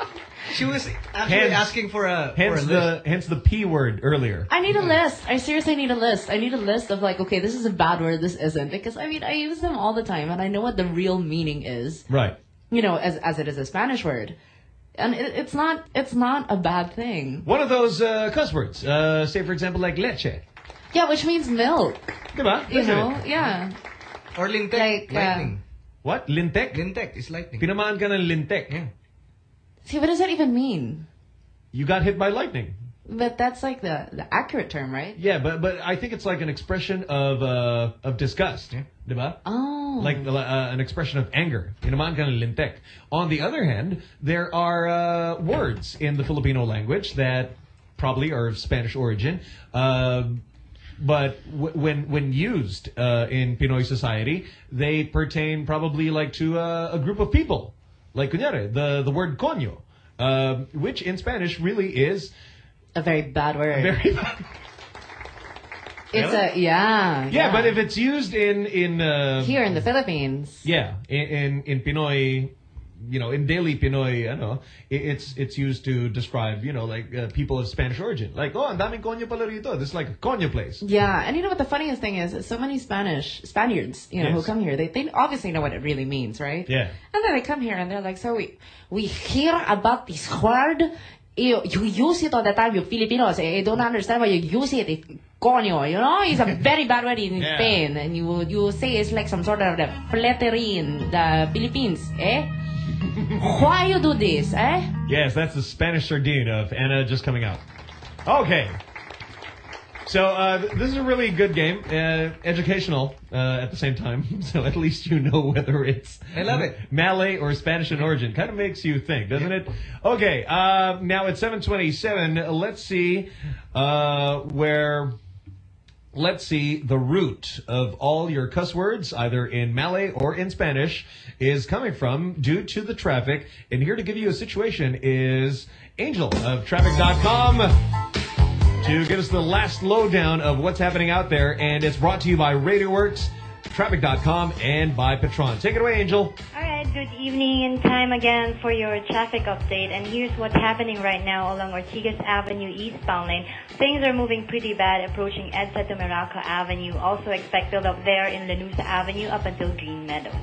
Speaker 9: She was actually
Speaker 2: Hence-
Speaker 9: asking for a, for a
Speaker 2: Hence
Speaker 9: list.
Speaker 2: the hence the p word earlier.
Speaker 5: I need a list. I seriously need a list. I need a list of like, okay, this is a bad word, this isn't. Because I mean, I use them all the time and I know what the real meaning is.
Speaker 2: Right.
Speaker 5: You know, as as it is a Spanish word. And it, it's not it's not a bad thing.
Speaker 2: One of those uh, cuss words. Uh, say, for example, like leche.
Speaker 5: Yeah, which means milk.
Speaker 2: Diba?
Speaker 5: You
Speaker 2: Listen
Speaker 5: know?
Speaker 2: it.
Speaker 5: Yeah.
Speaker 9: Or lintek.
Speaker 5: Like, uh,
Speaker 9: lightning.
Speaker 2: What? Lintek?
Speaker 9: Lintek is lightning.
Speaker 2: Pinamaan ka ng lintek.
Speaker 5: See, what does that even mean?
Speaker 2: You got hit by lightning.
Speaker 5: But that's like the the accurate term, right?
Speaker 2: Yeah, but but I think it's like an expression of uh, of disgust. Diba?
Speaker 5: Oh.
Speaker 2: Like uh, an expression of anger. Pinamaan ka ng lintek. On the other hand, there are uh, words in the Filipino language that probably are of Spanish origin. Uh, but w- when when used uh, in Pinoy society, they pertain probably like to uh, a group of people. Like kunyari, the the word coño, uh, which in Spanish really is
Speaker 5: a very bad word.
Speaker 2: Very bad.
Speaker 5: It's a yeah,
Speaker 2: Yeah, but if it's used in in uh,
Speaker 5: here in the Philippines,
Speaker 2: yeah, in, in in Pinoy, you know, in daily Pinoy, know, it's it's used to describe, you know, like uh, people of Spanish origin. Like, oh, ang daming coño pala rito. This is like a coño place.
Speaker 5: Yeah, and you know what the funniest thing is? is So many Spanish Spaniards, you know, who come here, they, they obviously know what it really means, right?
Speaker 2: Yeah.
Speaker 5: And then they come here and they're like, so we we hear about this word. You, you use it all the time. You Filipinos, I don't understand why you use it. it coño, you know, it's a very bad word in
Speaker 2: Yeah.
Speaker 5: Spain, and you you say it's like some sort of the flattery in the Philippines, eh? Why you do this, eh?
Speaker 2: Yes, that's the Spanish sardine of Anna just coming out. Okay. So uh, th- this is a really good game, uh, educational uh, at the same time. So at least you know whether it's
Speaker 9: I love it.
Speaker 2: Malay or Spanish in origin. Kind of makes you think, doesn't it? Okay. Uh, now at seven twenty-seven, let's see uh, where. Let's see, the root of all your cuss words, either in Malay or in Spanish, is coming from due to the traffic. And here to give you a situation is Angel of Traffic.com to give us the last lowdown of what's happening out there. And it's brought to you by RadioWorks, Traffic.com, and by Patron. Take it away, Angel.
Speaker 13: All right, good evening and time again for your traffic update. And here's what's happening right now along Ortigas Avenue eastbound lane. Things are moving pretty bad approaching EDSA to Meralco Avenue. Also expect build up there in Lanuza Avenue up until Green Meadows.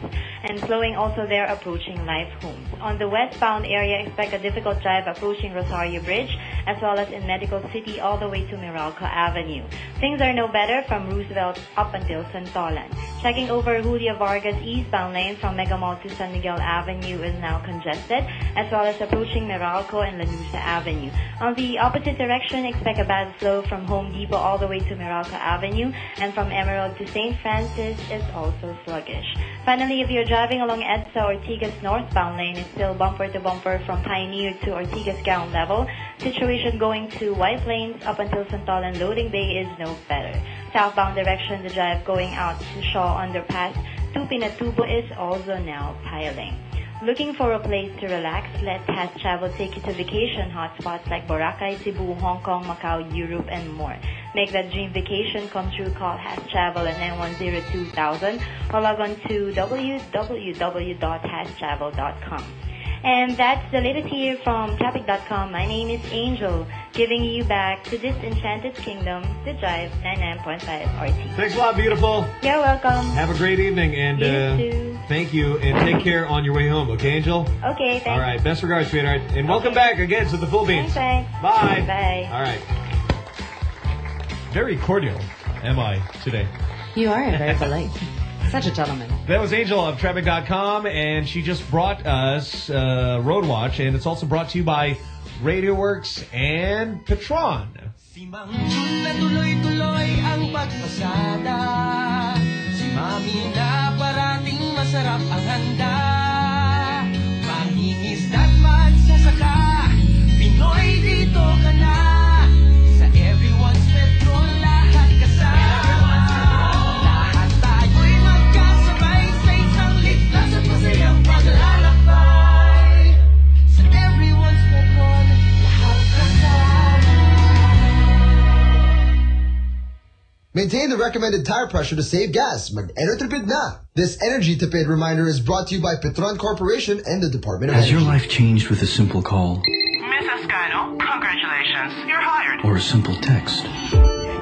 Speaker 13: And slowing also there approaching Life Homes. On the westbound area, expect a difficult drive approaching Rosario Bridge as well as in Medical City all the way to Meralco Avenue. Things are no better from Roosevelt up until Santolan. Checking over Julia Vargas eastbound lane from Mega Mall to San Miguel Avenue is now congested, as well as approaching Meralco and Lanuza Avenue. On the opposite direction, expect a bad flow from Home Depot all the way to Meralco Avenue, and from Emerald to St. Francis is also sluggish. Finally, if you're driving along EDSA Ortigas northbound lane, it's still bumper to bumper from Pioneer to Ortigas ground level. Situation going to White Plains up until Santolan Loading Bay is no better. Southbound direction, the drive going out to Shaw Underpass to Pinatubo is also now piling. Looking for a place to relax? Let Has Travel take you to vacation hotspots like Boracay, Cebu, Hong Kong, Macau, Europe, and more. Make that dream vacation come true. Call Has Travel at 910-2000 or log on to www.hastravel.com. And that's the latest here from Traffic.com. My name is Angel, giving you back to this enchanted kingdom, the Drive 99.5 RT.
Speaker 2: Thanks a lot, beautiful.
Speaker 13: You're welcome.
Speaker 2: Have a great evening, and
Speaker 13: You
Speaker 2: uh,
Speaker 13: too.
Speaker 2: thank you, and take care on your way home, okay, Angel?
Speaker 13: Okay, thanks.
Speaker 2: All right, best regards, sweetheart, and welcome back again to the Full Beans.
Speaker 13: Thanks, thanks.
Speaker 2: Bye.
Speaker 13: Bye.
Speaker 2: All right. Very cordial am I today.
Speaker 5: You are very polite. Such a gentleman.
Speaker 2: That was Angel of Traffic.com, and she just brought us uh, Road Watch, and it's also brought to you by RadioWorks and Petron.
Speaker 38: Si Mang Jun na tuloy-tuloy ang pagpasada Si Mami na parating masarap ang handa Mangingisda't magsasaka Pinoy dito ka na
Speaker 15: Maintain the recommended tire pressure to save gas. Mag-Enertipid na. This Energy Tipid reminder is brought to you by Petron Corporation and the Department of
Speaker 30: Has
Speaker 15: Energy.
Speaker 30: your life changed with a simple call
Speaker 39: Mrs. Cano, congratulations. You're hired.
Speaker 30: or a simple text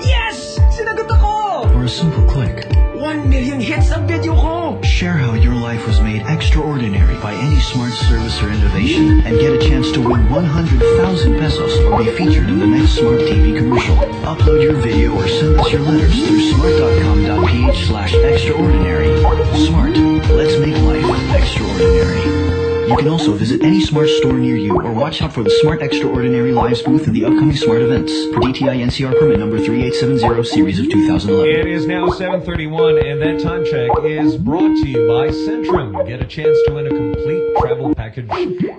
Speaker 38: Yes! Sinagot ako!
Speaker 30: or a simple click?
Speaker 38: 1 million hits ang video!
Speaker 30: Share how your life was made extraordinary by any smart service or innovation and get a chance to win 100,000 pesos or be featured in the next smart TV commercial. Upload your video or send us your letters through smart.com.ph slash extraordinary. Smart. Let's make life extraordinary. You can also visit any smart store near you or watch out for the Smart Extraordinary Lives booth at the upcoming smart events. For DTI NCR permit number 3870 series of 2011.
Speaker 2: It is now 7:31, and that time check is brought to you by Centrum. Get a chance to win a complete travel package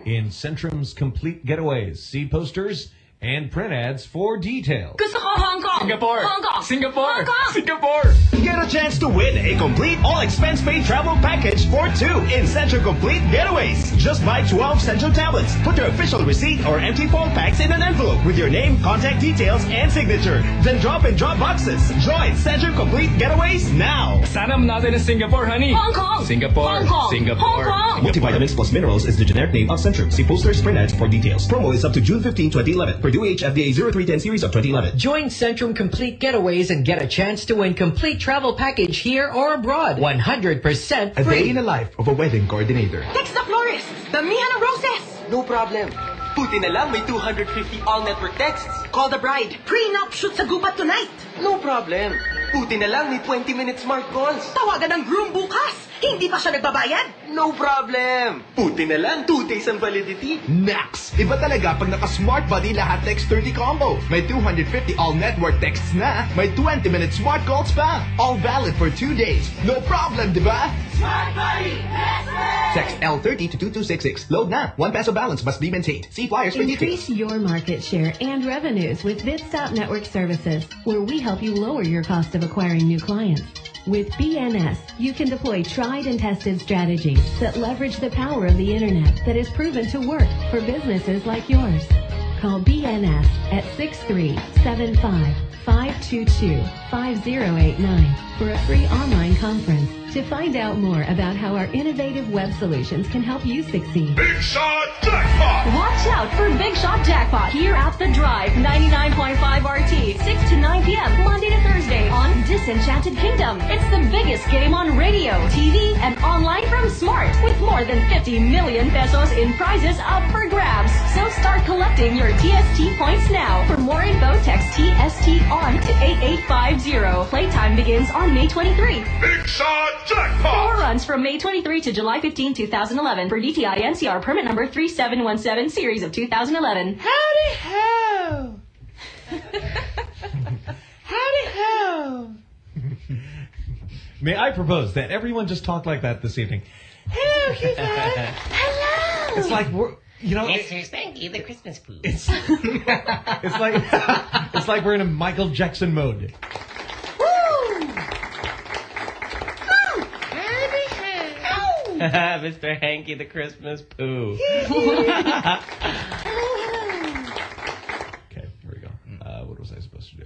Speaker 2: in Centrum's Complete Getaways. See posters and print ads for details.
Speaker 40: Gusto ko Hong Kong!
Speaker 16: Kong.
Speaker 9: Singapore.
Speaker 16: Hong Kong.
Speaker 9: Singapore.
Speaker 16: Hong Kong.
Speaker 9: Singapore.
Speaker 20: Get a chance to win a complete all-expense-paid travel package for two in Centrum Complete Getaways. Just buy 12 Centrum tablets. Put your official receipt or empty phone packs in an envelope with your name, contact details, and signature. Then drop in drop boxes. Join Centrum Complete Getaways now.
Speaker 9: Sana natin na Singapore, honey.
Speaker 16: Hong Kong.
Speaker 9: Singapore.
Speaker 16: Hong Kong.
Speaker 9: Singapore.
Speaker 16: Hong Kong.
Speaker 20: Multivitamins plus minerals is the generic name of Centrum. See posters, print ads for details. Promo is up to June 15, 2011. Purdue H FDA 0310 series of 2011.
Speaker 41: Join Centrum Complete Getaways and get a chance to win complete travel package here or abroad. 100%
Speaker 20: A day in the life of a wedding coordinator.
Speaker 16: Text the florist. Damihan ng roses.
Speaker 19: No problem. Buti na lang may 250 all-network texts.
Speaker 16: Call the bride. Prenup shoot sa gubat tonight.
Speaker 19: No problem. Buti na lang may 20 minutes smart calls.
Speaker 16: Tawagan ng groom bukas. Hindi pa siya nagbabayad.
Speaker 19: No problem. Buti na lang 2 days ang validity.
Speaker 20: Nax! Iba talaga pag naka-Smart Buddy lahat text 30 combo. May 250 all-network texts na, may 20-minute smart calls pa. All valid for 2 days. No problem, di ba?
Speaker 16: Smart Buddy.
Speaker 20: Text L30 to 2266. Load na. 1 peso balance must be maintained. See flyers for details.
Speaker 24: Increase your market share and revenues with Bitstop Network Services, where we help you lower your cost of acquiring new clients. With BNS, you can deploy tried and tested strategies that leverage the power of the internet that is proven to work for businesses like yours. Call BNS at 6375-522-5089 for a free online conference to find out more about how our innovative web solutions can help you succeed.
Speaker 42: Big Shot Jackpot!
Speaker 16: Watch out for Big Shot Jackpot here at The Drive, 99.5 RT, 6 to 9 p.m., Monday to Thursday on Disenchanted Kingdom. It's the biggest game on radio, TV, and online from Smart, with more than 50 million pesos in prizes up for grabs. So start collecting your TST points now. For more info, text TST on to 8850. Playtime begins on May 23.
Speaker 42: Big Shot Jackpot!
Speaker 16: Four runs from May 23 to July 15, 2011 for DTI NCR permit number 3717 series of 2011.
Speaker 43: Howdy ho! Howdy ho!
Speaker 2: May I propose that everyone just talk like that this evening?
Speaker 43: Hello, Kivan! Hello!
Speaker 2: It's like we're, you know, it-
Speaker 44: Mr. Spanky, the Christmas poo.
Speaker 2: it's it's like it's like we're in a Michael Jackson mode.
Speaker 4: Mr. Hanky the Christmas poo.
Speaker 2: Okay, here we go. Uh, what was I supposed to do?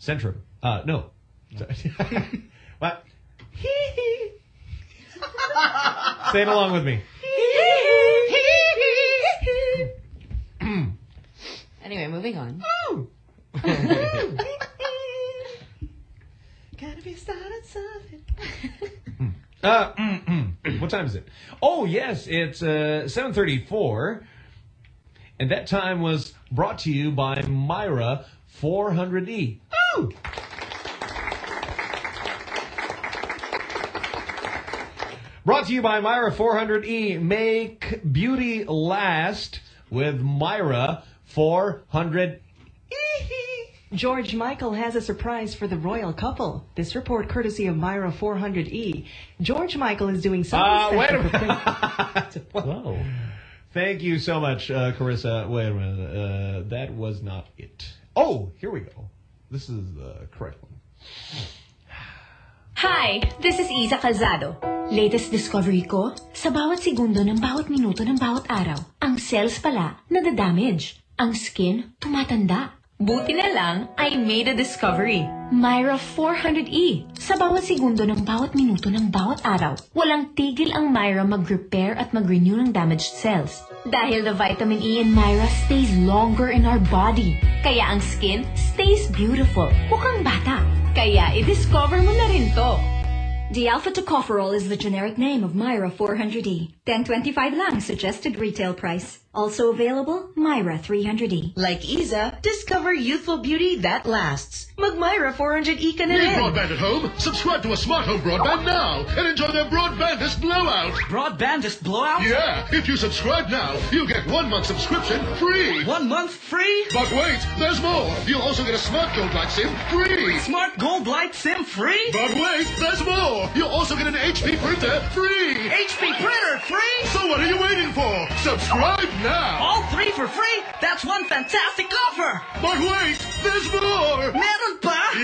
Speaker 2: Centrum. Uh, no. what? Say it along with me.
Speaker 5: Anyway, moving on.
Speaker 43: Gotta be started something.
Speaker 2: Uh, what time is it? Oh, yes, it's uh, 7.34. And that time was brought to you by Myra 400E. Woo! Brought to you by Myra 400E. Make beauty last with Myra 400
Speaker 45: George Michael has a surprise for the royal couple. This report courtesy of Myra 400E. George Michael is doing something
Speaker 2: Uh, wait a
Speaker 45: minute. for
Speaker 2: Whoa. Thank you so much, uh, Carissa. Wait a minute. Uh, that was not it. Oh, here we go. This is the correct one.
Speaker 46: Hi, this is Iza Calzado. Latest discovery ko, sa bawat segundo ng bawat minuto ng bawat araw, ang cells pala nadadamage. Ang skin tumatanda. Buti na lang, I made a discovery. Myra 400E. Sa bawat segundo ng bawat minuto ng bawat araw, walang tigil ang Myra mag-repair at mag-renew ng damaged cells. Dahil the vitamin E in Myra stays longer in our body. Kaya ang skin stays beautiful. Mukhang bata. Kaya i-discover mo na rin to.
Speaker 16: The alpha tocopherol is the generic name of Myra 400E. 1025 lang suggested retail price. Also available, Myra 300E.
Speaker 45: Like Iza, discover youthful beauty that lasts. Mag Myra 400E ka na
Speaker 42: Need
Speaker 45: rin.
Speaker 42: broadband at home? Subscribe to a smart home broadband now and enjoy their broadbandist blowout.
Speaker 9: Broadbandist blowout?
Speaker 42: Yeah, if you subscribe now, you'll get one month subscription free.
Speaker 9: One month free?
Speaker 42: But wait, there's more. You'll also get a smart gold light SIM free.
Speaker 9: Smart Gold Light SIM free?
Speaker 42: But wait, there's more. You'll also get an HP printer free.
Speaker 9: HP printer free?
Speaker 42: So what are you waiting for? Subscribe now.
Speaker 9: All three for free? That's one fantastic offer!
Speaker 42: But wait, there's more.
Speaker 9: Meron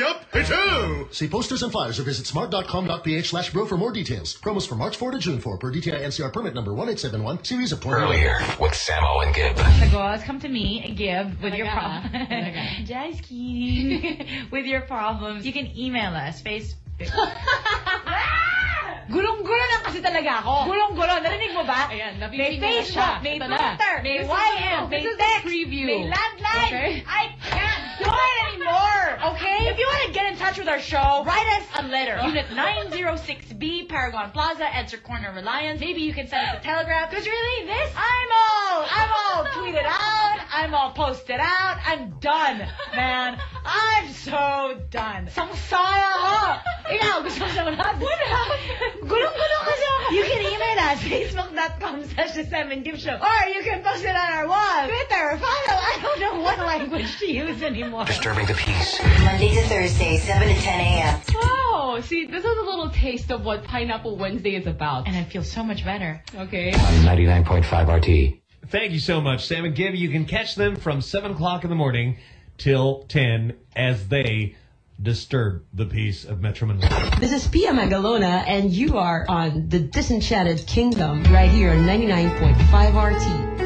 Speaker 42: up, ito! See posters and flyers or visit smart.com.ph slash bro for more details. Promos from March 4 to June 4 per DTI NCR permit number 1871, series of 20.
Speaker 36: Earlier with Samo and Gib.
Speaker 47: Sagos, come to me, Gib, with your
Speaker 45: Talaga?
Speaker 47: problems. Just kidding. with your problems, you can email us. Facebook. Gulong-gulo lang kasi talaga ako. Oh. Gulong-gulo. Narinig mo ba?
Speaker 45: Ayan,
Speaker 47: may Facebook, may
Speaker 45: Ito na.
Speaker 47: Twitter, may YM, may
Speaker 45: this is the
Speaker 47: text,
Speaker 45: preview.
Speaker 47: may landline.
Speaker 45: Okay.
Speaker 47: I can't do it anymore. Okay? If you want to get in touch with our show, write us a letter. Unit 906B, Paragon Plaza, EDSA Corner Reliance. Maybe you can send us a telegram. Because really, this, I'm all, I'm all tweeted out. I'm all posted out. I'm done, man. I'm so done. Sangsaya ako. Ikaw, gusto mo lahat? What happened? Gulong-gulong kasi ako. You can email us, facebook.com slash the 7 Give Show. Or you can post it on our wall, Twitter, follow. I don't know what language to use anymore.
Speaker 36: Disturbing the peace.
Speaker 1: Monday to Thursday, 7 to 10 a.m.
Speaker 45: Oh, see, this is a little taste of what Pineapple Wednesday is about.
Speaker 47: And I feel so much better.
Speaker 45: Okay.
Speaker 36: On 99.5 RT.
Speaker 2: Thank you so much, Sam and Gib. You can catch them from 7 o'clock in the morning till 10 as they disturb the peace of Metro Manila.
Speaker 38: This is Pia Magalona, and you are on the Disenchanted Kingdom right here on 99.5 RT.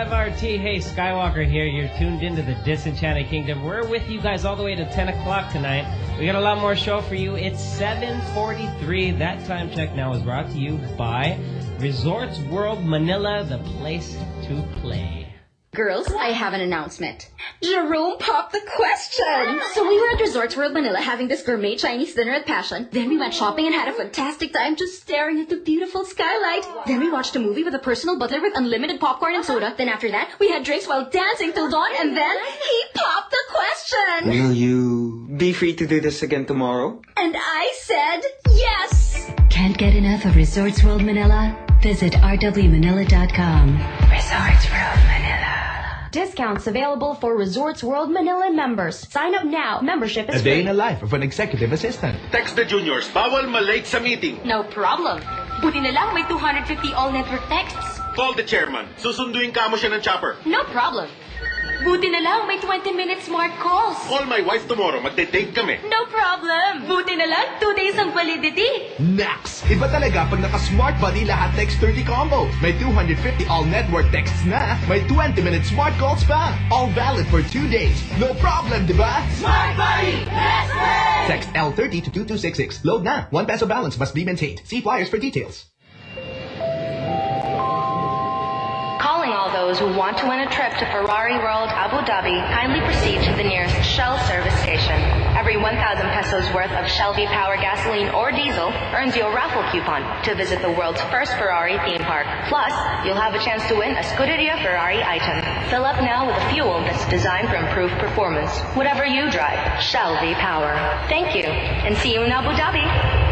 Speaker 1: 99.5 RT.
Speaker 4: Hey, Skywalker here. You're tuned into the Disenchanted Kingdom. We're with you guys all the way to 10 o'clock tonight. We got a lot more show for you. It's 7.43. That time check now is brought to you by Resorts World Manila, the place to play.
Speaker 48: Girls, I have an announcement. Jerome popped the question. So we were at Resorts World Manila having this gourmet Chinese dinner at Passion. Then we went shopping and had a fantastic time just staring at the beautiful skylight. Then we watched a movie with a personal butler with unlimited popcorn and soda. Then after that, we had drinks while dancing till dawn and then he popped the question.
Speaker 49: Will you be free to do this again tomorrow?
Speaker 48: And I said yes.
Speaker 24: Can't get enough of Resorts World Manila? Visit rwmanila.com.
Speaker 48: Resorts World Manila. Discounts available for Resorts World Manila members. Sign up now. Membership is
Speaker 20: A
Speaker 48: is
Speaker 20: day
Speaker 48: free.
Speaker 20: in the life of an executive assistant.
Speaker 50: Text the juniors. Bawal malate sa meeting.
Speaker 48: No problem. Buti na lang may 250 all-network texts.
Speaker 50: Call the chairman. Susunduin ka mo siya ng chopper.
Speaker 48: No problem. Buti na lang may 20-minute smart calls.
Speaker 50: Call my wife tomorrow. Magde-date kami.
Speaker 48: No problem. Buti na lang 2 days ang validity.
Speaker 20: Nax! Iba talaga pag naka-Smart Buddy lahat text 30 combo. May 250 all-network texts na. May 20-minute smart calls pa. All valid for 2 days. No problem, di ba?
Speaker 45: Smart Buddy, let's play!
Speaker 20: Text L30 to 2266. Load na. 1 peso balance must be maintained. See flyers for details.
Speaker 48: Calling all those who want to win a trip to Ferrari World Abu Dhabi, kindly proceed to the nearest Shell service station. Every 1,000 pesos worth of Shell V-Power gasoline or diesel earns you a raffle coupon to visit the world's first Ferrari theme park. Plus, you'll have a chance to win a Scuderia Ferrari item. Fill up now with a fuel that's designed for improved performance. Whatever you drive, Shell V-Power. Thank you, and see you in Abu Dhabi.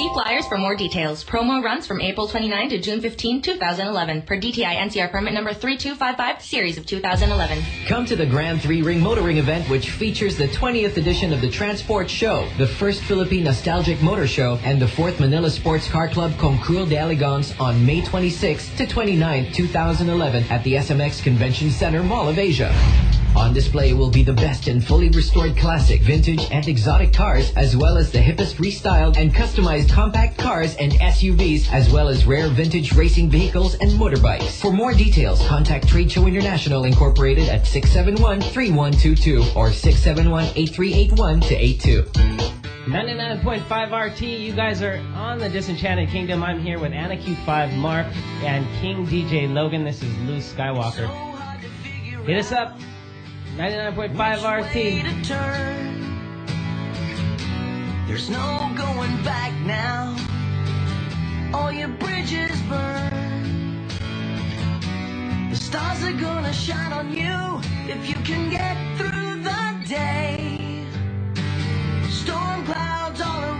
Speaker 48: See flyers for more details. Promo runs from April 29 to June 15, 2011 per DTI NCR permit number 3255 series of 2011.
Speaker 41: Come to the Grand Three Ring Motoring event, which features the 20th edition of the Transport Show, the first Philippine Nostalgic Motor Show, and the fourth Manila Sports Car Club Concours d'Elegance on May 26 to 29, 2011 at the SMX Convention Center Mall of Asia. On display will be the best and fully restored classic, vintage, and exotic cars, as well as the hippest restyled and customized compact cars and SUVs, as well as rare vintage racing vehicles and motorbikes. For more details, contact Trade Show International Incorporated at 671-3122 or 671-8381 to 82.
Speaker 4: 99.5 RT, you guys are on the Disenchanted Kingdom. I'm here with Anna Q5 Mark and King DJ Logan. This is Lou Skywalker. Hit us up. 99.5 RT.
Speaker 45: There's no going back now. All your bridges burn. The stars are gonna shine on you if you can get through the day. Storm clouds all around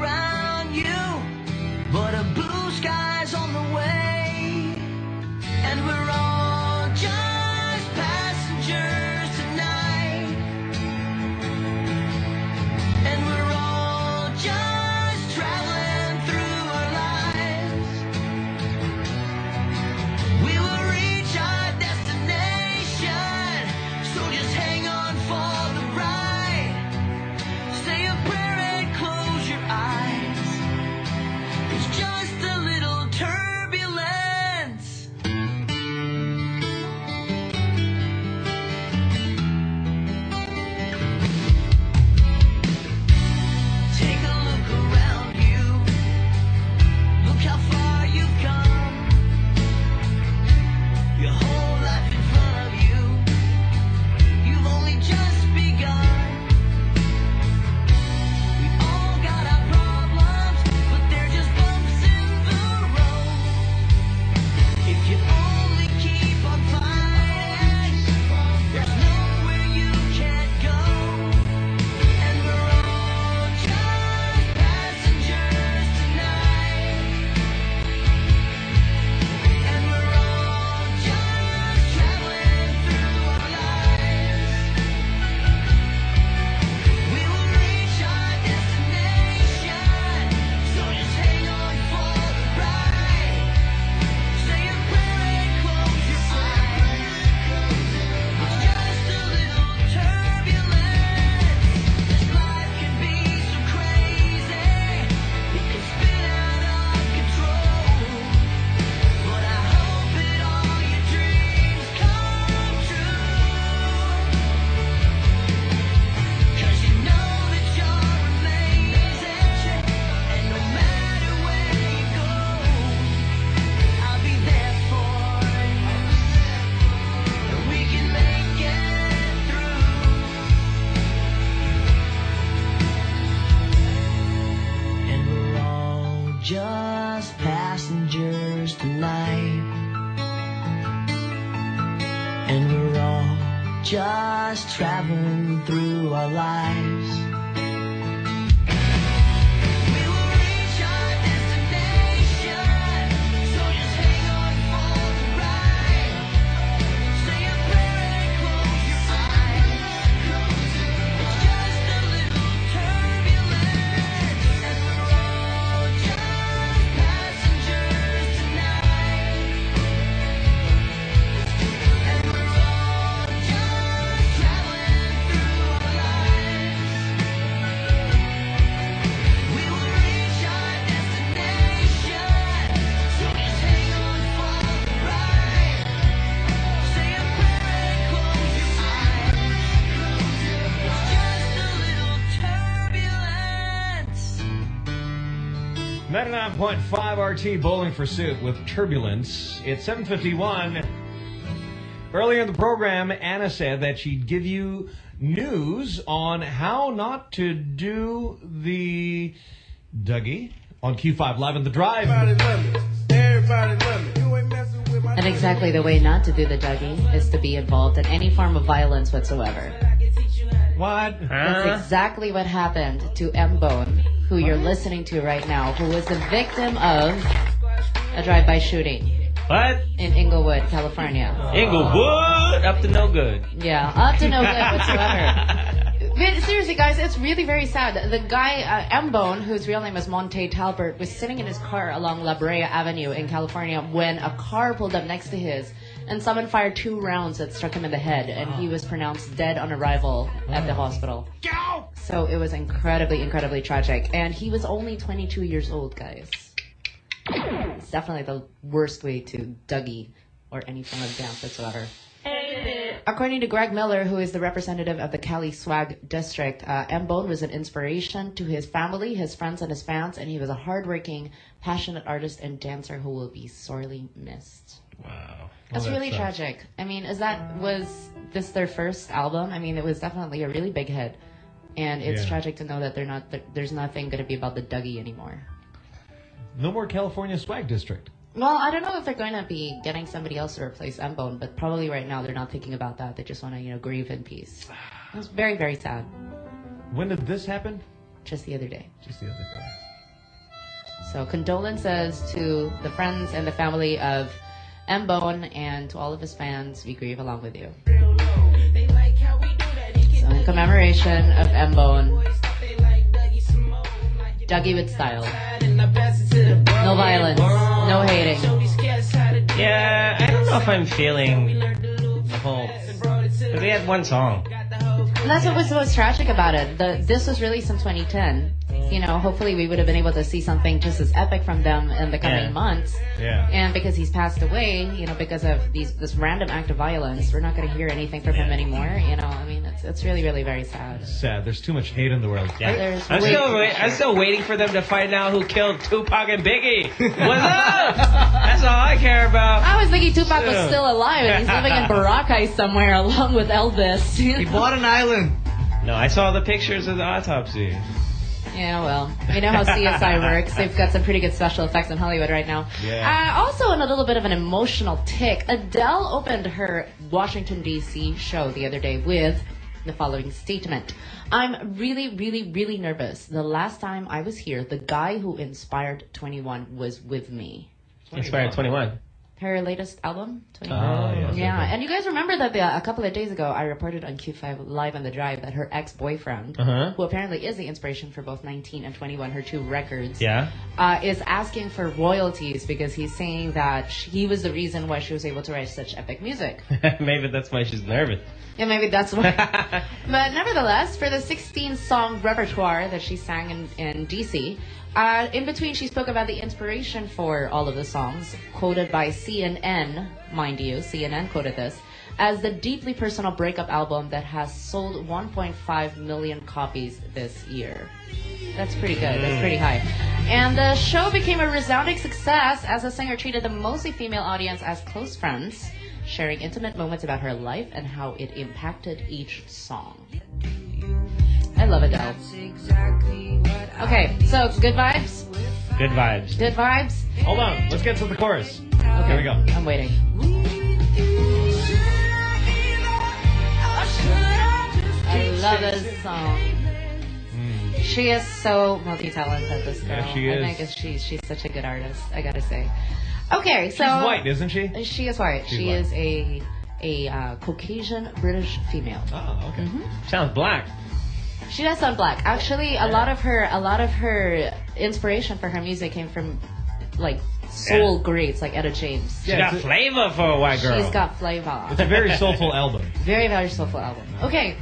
Speaker 2: 99.5 RT Bowling for Soup with Turbulence. It's 751. Earlier in the program, Anna said that she'd give you news on how not to do the Dougie on Q5 Live in the Drive.
Speaker 5: And exactly the way not to do the Dougie is to be involved in any form of violence whatsoever.
Speaker 2: What?
Speaker 5: That's exactly what happened to M Bone, who you're listening to right now, who was the victim of a drive-by shooting.
Speaker 4: What?
Speaker 5: In Inglewood, California.
Speaker 4: Inglewood up to no good.
Speaker 5: Yeah, up to no good whatsoever. But seriously, guys, it's really very sad. The guy, uh, M Bone, whose real name is Monte Talbert, was sitting in his car along La Brea Avenue in California when a car pulled up next to his, and someone fired two rounds that struck him in the head, and he was pronounced dead on arrival at the hospital. So it was incredibly, incredibly tragic. And he was only 22 years old, guys. It's definitely the worst way to Dougie or any form of dance whatsoever. According to Greg Miller, who is the representative of the Cali Swag District, uh, M. Bone was an inspiration to his family, his friends, and his fans, and he was a hardworking, passionate artist and dancer who will be sorely missed.
Speaker 2: Wow.
Speaker 5: That's
Speaker 2: that
Speaker 5: really
Speaker 2: sucks.
Speaker 5: tragic. I mean, is that was this their first album? I mean, it was definitely a really big hit, and it's
Speaker 2: Yeah.
Speaker 5: tragic to know that they're not. There's nothing going to be about the Dougie anymore.
Speaker 2: No more California Swag District.
Speaker 5: Well, I don't know if they're going to be getting somebody else to replace M Bone, but probably right now they're not thinking about that. They just want to, you know, grieve in peace. It was very, very sad.
Speaker 2: When did this happen?
Speaker 5: Just the other day.
Speaker 2: Just the other day.
Speaker 5: So condolences to the friends and the family of M Bone and to all of his fans. We grieve along with you. So in commemoration of M Bone, Dougie with style. No violence, no hating.
Speaker 4: Yeah, I don't know if I'm feeling the whole. Because they had one song.
Speaker 5: And that's what was so tragic about it. The, this was released in 2010. You know, hopefully we would have been able to see something just as epic from them in the coming
Speaker 2: Yeah.
Speaker 5: months.
Speaker 2: Yeah.
Speaker 5: And because he's passed away, you know, because of these this random act of violence, we're not going to hear anything from him anymore. You know, I mean, it's it's really really very sad.
Speaker 2: Sad. There's too much hate in the world.
Speaker 5: There's
Speaker 4: I'm still, wait, I'm still waiting for them to find out who killed Tupac and Biggie. What's up? That's all I care about.
Speaker 5: I was thinking Tupac was still alive and he's living in Boracay somewhere along with Elvis. He
Speaker 2: bought an island.
Speaker 4: No, I saw the pictures of the autopsy.
Speaker 5: Yeah, well, you know how CSI works. They've got some pretty good special effects in Hollywood right now.
Speaker 4: Yeah.
Speaker 5: Uh, also, in a little bit of an emotional tick, Adele opened her Washington, D.C. show the other day with the following statement I'm really, really, really nervous. The last time I was here, the guy who inspired 21 was with me.
Speaker 4: Inspired 21.
Speaker 5: Her latest album, 21.
Speaker 4: Oh, yes,
Speaker 5: yeah.
Speaker 4: okay.
Speaker 5: And you guys remember that the, a couple of days ago, I reported on Q5 Live on the Drive that her ex boyfriend,
Speaker 4: Uh-huh.
Speaker 5: who apparently is the inspiration for both 19 and 21, her two records,
Speaker 4: Yeah.
Speaker 5: uh, is asking for royalties because he's saying that sh- he was the reason why she was able to write such epic music.
Speaker 4: Maybe that's why she's nervous.
Speaker 5: Yeah, maybe that's why. but nevertheless, for the 16 song repertoire that she sang in, in DC, uh, in between she spoke about the inspiration for all of the songs, quoted by CNN, mind you, CNN quoted this, as the deeply personal breakup album that has sold 1.5 million copies this year. That's pretty good. That's pretty high. And the show became a resounding success as the singer treated the mostly female audience as close friends, sharing intimate moments about her life and how it impacted each song. I love Adele. Okay, so good vibes.
Speaker 4: Good vibes.
Speaker 5: Good vibes.
Speaker 2: Hold on. Let's get to the chorus.
Speaker 5: Okay.
Speaker 2: Here we go.
Speaker 5: I'm waiting. I love this song. She is so multi-talented. This girl.
Speaker 2: Yeah, she
Speaker 5: I
Speaker 2: is.
Speaker 5: think it's- she's she's such a good artist. I gotta say. Okay, so
Speaker 2: She's white, isn't she?
Speaker 5: She is white.
Speaker 2: She's
Speaker 5: she
Speaker 2: white.
Speaker 5: is a a uh, Caucasian British female.
Speaker 2: Oh, okay.
Speaker 4: Sounds black.
Speaker 5: She does sound black. Actually, a lot of her a lot of her inspiration for her music came from like soul greats like Etta James.
Speaker 4: She got flavor for a white girl.
Speaker 5: She's got flavor.
Speaker 2: It's a very soulful album.
Speaker 5: Very, very soulful album. Okay,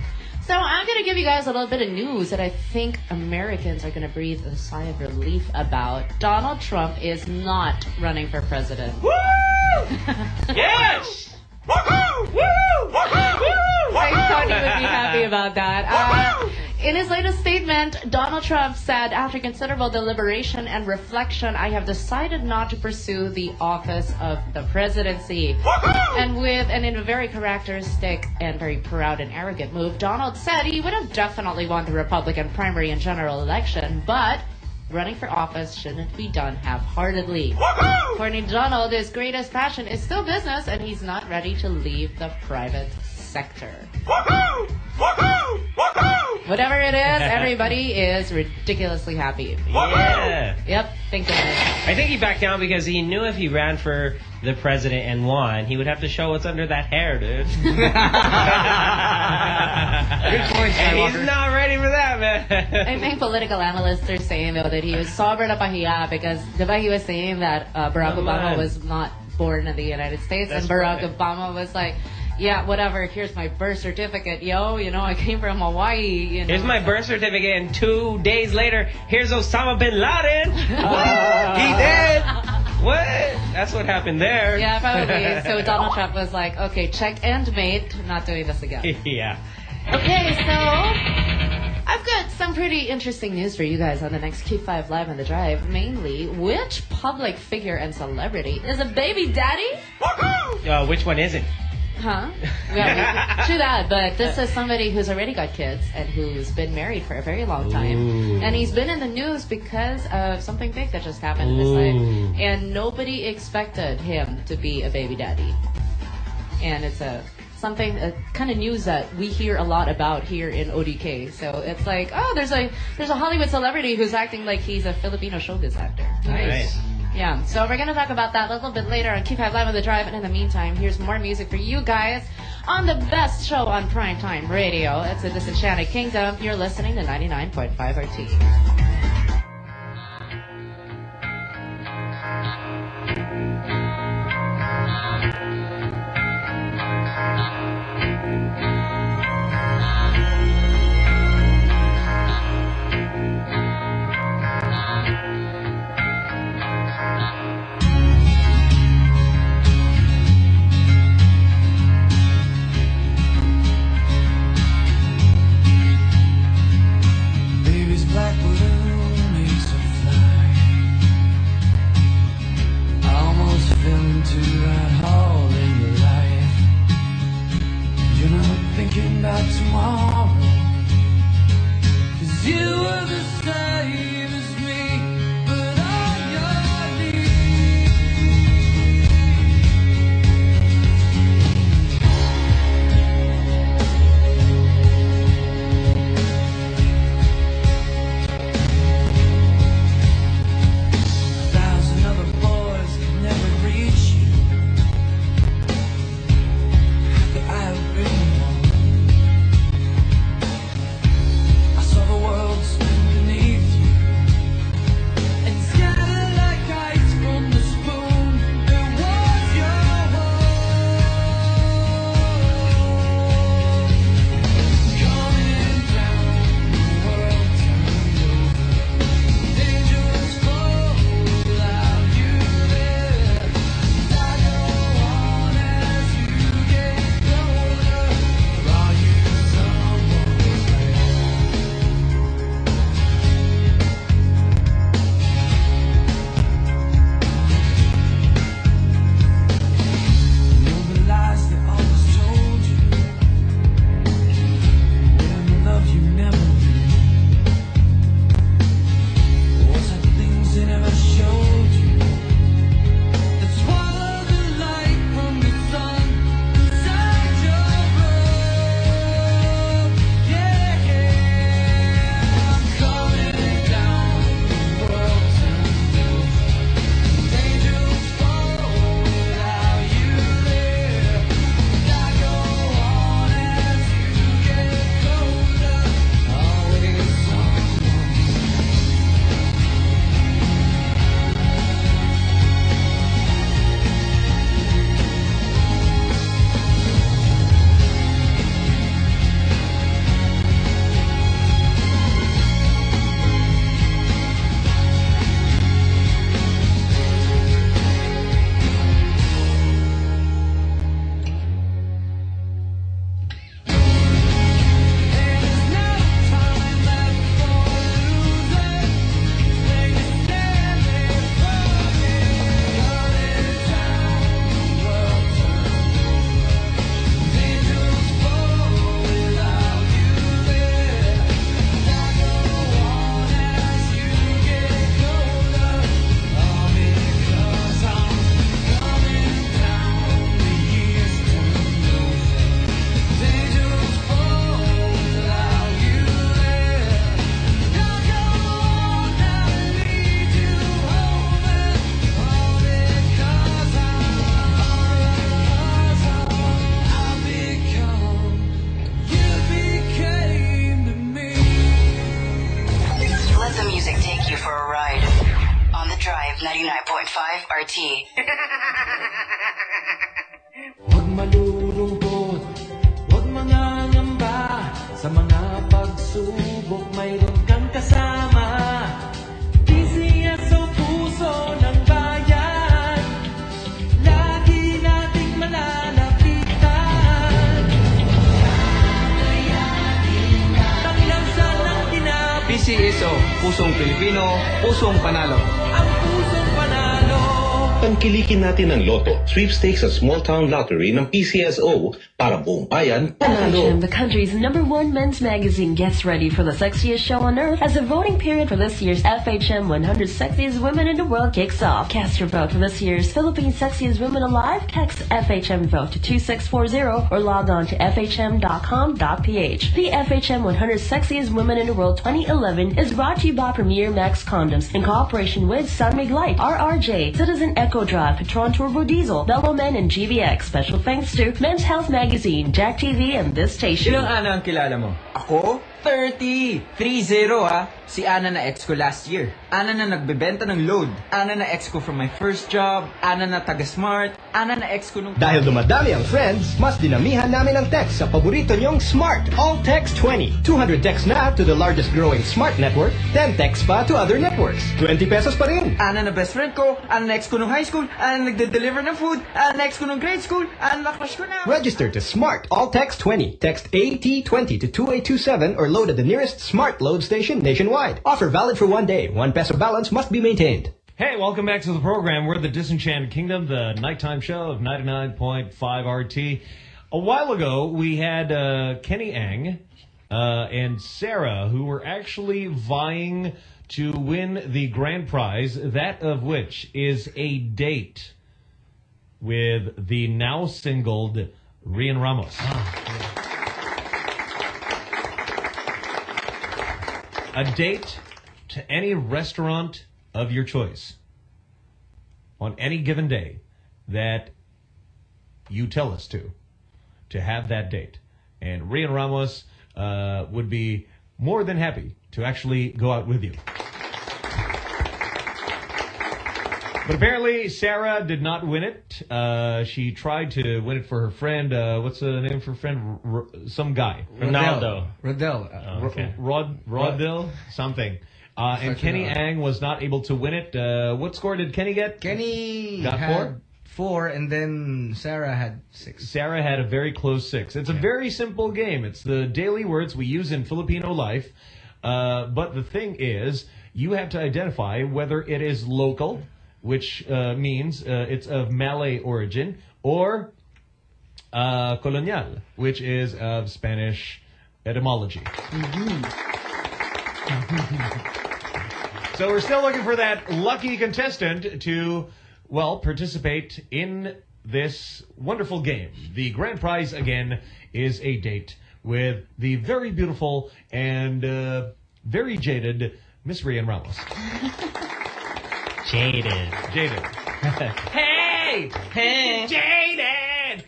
Speaker 5: so I'm gonna give you guys a little bit of news that I think Americans are gonna breathe a sigh of relief about. Donald Trump is not running for president. Woo!
Speaker 4: yes!
Speaker 5: I thought you would be happy about that. Uh, in his latest statement, Donald Trump said, after considerable deliberation and reflection, I have decided not to pursue the office of the presidency. And with, and in a very characteristic and very proud and arrogant move, Donald said he would have definitely won the Republican primary and general election, but running for office shouldn't be done half-heartedly. According to Donald, his greatest passion is still business, and he's not ready to leave the private sector. Woohoo! Woohoo! Woohoo! Whatever it is, everybody is ridiculously happy.
Speaker 4: Yeah.
Speaker 5: Yep, thank goodness.
Speaker 4: I think he backed down because he knew if he ran for the president and won, he would have to show what's under that hair, dude.
Speaker 5: Good point,
Speaker 4: And he's not ready for that, man.
Speaker 5: I think political analysts are saying though that he was sobrang napahiya because the diba he was saying that uh, Barack
Speaker 4: Oh,
Speaker 5: Obama
Speaker 4: man.
Speaker 5: was not born in the United States
Speaker 4: That's
Speaker 5: and Barack
Speaker 4: right.
Speaker 5: Obama was like, yeah, whatever. Here's my birth certificate, yo. You know, I came from Hawaii. You know,
Speaker 4: Here's my birth certificate, and two days later, here's Osama bin Laden. What? He dead. What? That's what happened there.
Speaker 5: Yeah, probably. So Donald Trump was like, okay, check and mate, not doing this again.
Speaker 4: yeah.
Speaker 5: Okay, so I've got some pretty interesting news for you guys on the next Q5 Live on the Drive. Mainly, which public figure and celebrity is a baby daddy?
Speaker 4: Uh, which one isn't?
Speaker 5: Huh? Yeah, true that, but this is somebody who's already got kids and who's been married for a very long time.
Speaker 4: Ooh.
Speaker 5: And he's been in the news because of something big that just happened in his life. And nobody expected him to be a baby daddy. And it's a something a kind of news that we hear a lot about here in ODK. So it's like, oh, there's a there's a Hollywood celebrity who's acting like he's a Filipino showbiz actor.
Speaker 4: Nice.
Speaker 5: Yeah, so we're gonna talk about that a little bit later on Q5 Live on the Drive, and in the meantime, here's more music for you guys on the best show on primetime radio. It's the Disenchanted Kingdom. You're listening to 99.5 RT.
Speaker 51: Ang
Speaker 52: loto, sweepstakes at small town lottery ng PCSO para
Speaker 53: the country's number one men's magazine, gets ready for the sexiest show on earth as the voting period for this year's FHM 100 Sexiest Women in the World kicks off. Cast your vote for this year's Philippine Sexiest Women Alive. Text FHM Vote to 2640 or log on to FHM.com.ph. The FHM 100 Sexiest Women in the World 2011 is brought to you by Premier Max Condoms in cooperation with San Mig Light, RRJ, Citizen Eco-Drive, Petron Turbo Diesel, Bellowman, and GBX. Special thanks to Men's Health Magazine, Jack TV, and this station.
Speaker 19: Ilang Ana ang kilala mo? Ako? 30! 3-0 ah! Si Ana na ex ko last year. Ana na nagbebenta ng load. Ana na ex ko from my first job. Ana na taga-smart. Ana na ex ko nung...
Speaker 20: Dahil dumadami ang friends, mas dinamihan namin ang text sa paborito niyong Smart All Text 20. 200 texts na to the largest growing smart network, 10 texts pa to other networks. 20 pesos pa rin.
Speaker 19: Ana na best friend ko. Ana na ex ko nung high school. Ana na nagde-deliver ng food. Ana na ex ko nung grade school. Ana na crush ko na.
Speaker 20: Register to Smart All Text 20. Text AT20 to 2827 or load at the nearest Smart Load station nationwide. Offer valid for one day. One peso balance must be maintained.
Speaker 2: Hey, welcome back to the program. We're the Disenchanted Kingdom, the nighttime show of 99.5 RT. A while ago, we had uh, Kenny Ang uh, and Sarah, who were actually vying to win the grand prize, that of which is a date with the now singled Rhian Ramos. A date to any restaurant of your choice on any given day that you tell us to, to have that date. And Rhian Ramos uh, would be more than happy to actually go out with you. But apparently, Sarah did not win it. Uh, she tried to win it for her friend. Uh, what's the name for her friend? R- some guy.
Speaker 9: Ronaldo.
Speaker 2: Rodell.
Speaker 9: Oh, okay.
Speaker 2: Rod Rodell something. Uh, and Kenny
Speaker 9: an-
Speaker 2: Ang was not able to win it. Uh, what score did Kenny get?
Speaker 9: Kenny
Speaker 2: got four.
Speaker 9: four, and then Sarah had six.
Speaker 2: Sarah had a very close six. It's a very simple game. It's the daily words we use in Filipino life. Uh, but the thing is, you have to identify whether it is local, which uh, means uh, it's of Malay origin, or uh, colonial, which is of Spanish etymology. So we're still looking for that lucky contestant to, well, participate in this wonderful game. The grand prize, again, is a date with the very beautiful and uh, very jaded Miss Rhian Ramos.
Speaker 4: Jaded.
Speaker 2: Jaded.
Speaker 51: Hey!
Speaker 4: Hey!
Speaker 51: Jaded!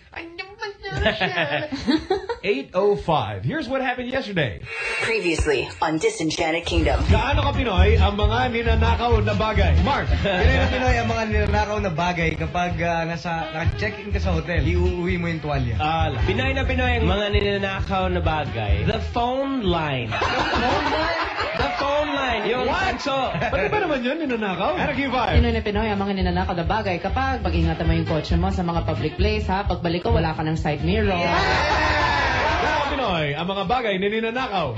Speaker 2: 805. Here's what happened yesterday.
Speaker 1: Previously on Disenchanted Kingdom.
Speaker 2: Gaano ka Pinoy ang mga ninanakaw na bagay? Mark.
Speaker 9: Pinoy na Pinoy ang mga nilalakaw na bagay kapag ah, nasa, naka-check-in ka sa hotel, iuuwi mo yung tuwalya.
Speaker 4: Ala. Pinoy na Pinoy ang mga ninanakaw na bagay. The phone line. The phone line. Yung kanso.
Speaker 2: Pati ba naman yun, ninanakaw? Ano give
Speaker 5: Pinoy na Pinoy ang mga ninanakaw na bagay kapag pag-ingatan mo yung kotse mo sa mga public place ha. Pagbalik ko, wala ka ng side mirror.
Speaker 2: Gaano Pinoy ang mga bagay na ninanakaw?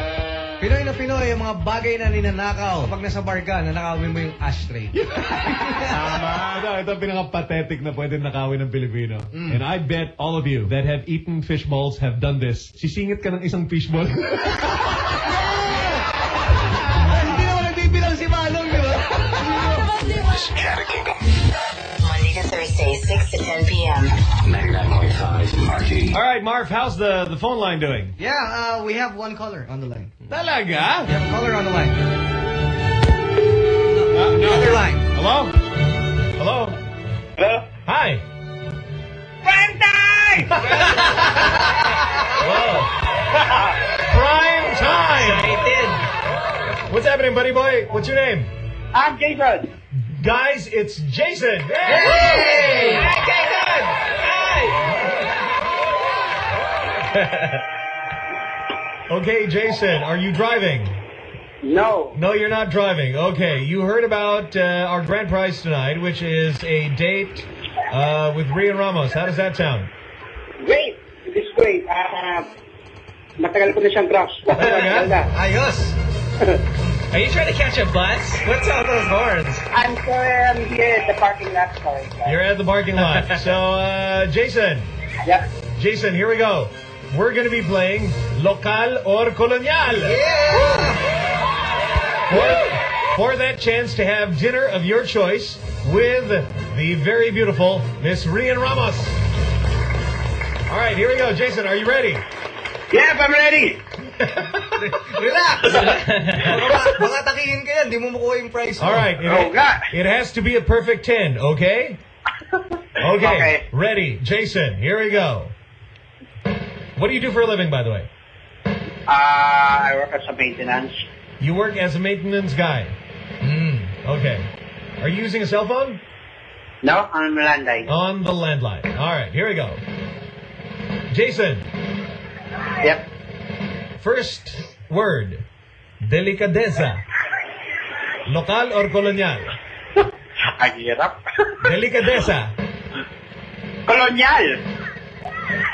Speaker 9: Pinoy na Pinoy ang mga bagay na ninanakaw. Kapag nasa bar ka, nanakawin mo yung ashtray.
Speaker 2: Tama. Ito, ito ang pinaka-pathetic na pwede nakawin ng Pilipino. And I bet all of you that have eaten fish balls have done this. Sisingit ka ng isang fishball.
Speaker 9: Hindi
Speaker 1: Monday to Thursday, 6 to 10 p.m.
Speaker 36: 99.5 RT.
Speaker 2: All right, Marv, how's the, the phone line doing?
Speaker 9: Yeah, uh, we have one caller on the line.
Speaker 2: Talaga?
Speaker 9: We have a caller on the line.
Speaker 2: Uh, no.
Speaker 9: Other line.
Speaker 2: Hello? Hello? Hello? Hi. Prime time! What's happening, buddy boy? What's your name?
Speaker 54: I'm Jason.
Speaker 2: Guys, it's Jason.
Speaker 12: Hey!
Speaker 2: okay, Jason, are you driving?
Speaker 54: No.
Speaker 2: No, you're not driving. Okay, you heard about uh, our grand prize tonight, which is a date uh, with Rhian Ramos. How does that sound?
Speaker 54: Great. It is great. Ah, matagal ko na siyang crush.
Speaker 55: Ayos.
Speaker 4: Are you trying to catch a bus? What's all those horns?
Speaker 54: I'm sorry, I'm here at the parking lot. Sorry.
Speaker 2: You're at the parking lot. so, uh, Jason.
Speaker 54: Yeah.
Speaker 2: Jason, here we go. We're going to be playing Local or Colonial. For, for that chance to have dinner of your choice with the very beautiful Miss Rhian Ramos. All right, here we go. Jason, are you ready?
Speaker 54: Yep, I'm ready.
Speaker 55: Relax. baka, baka takihin ka yan, di mo makuha yung prize mo.
Speaker 2: All right. It, it has to be a perfect 10, okay? Okay.
Speaker 54: Okay.
Speaker 2: Ready. Jason, here we go. What do you do for a living, by the way?
Speaker 54: Uh, I work as a maintenance.
Speaker 2: You work as a maintenance guy. Hmm. Okay. Are you using a cell phone?
Speaker 54: No, I'm a landline.
Speaker 2: On the landline. All right, here we go. Jason.
Speaker 54: Yep.
Speaker 2: First word. Delicadeza. Local or colonial?
Speaker 54: Ang hirap.
Speaker 2: Delicadeza.
Speaker 54: Kolonyal.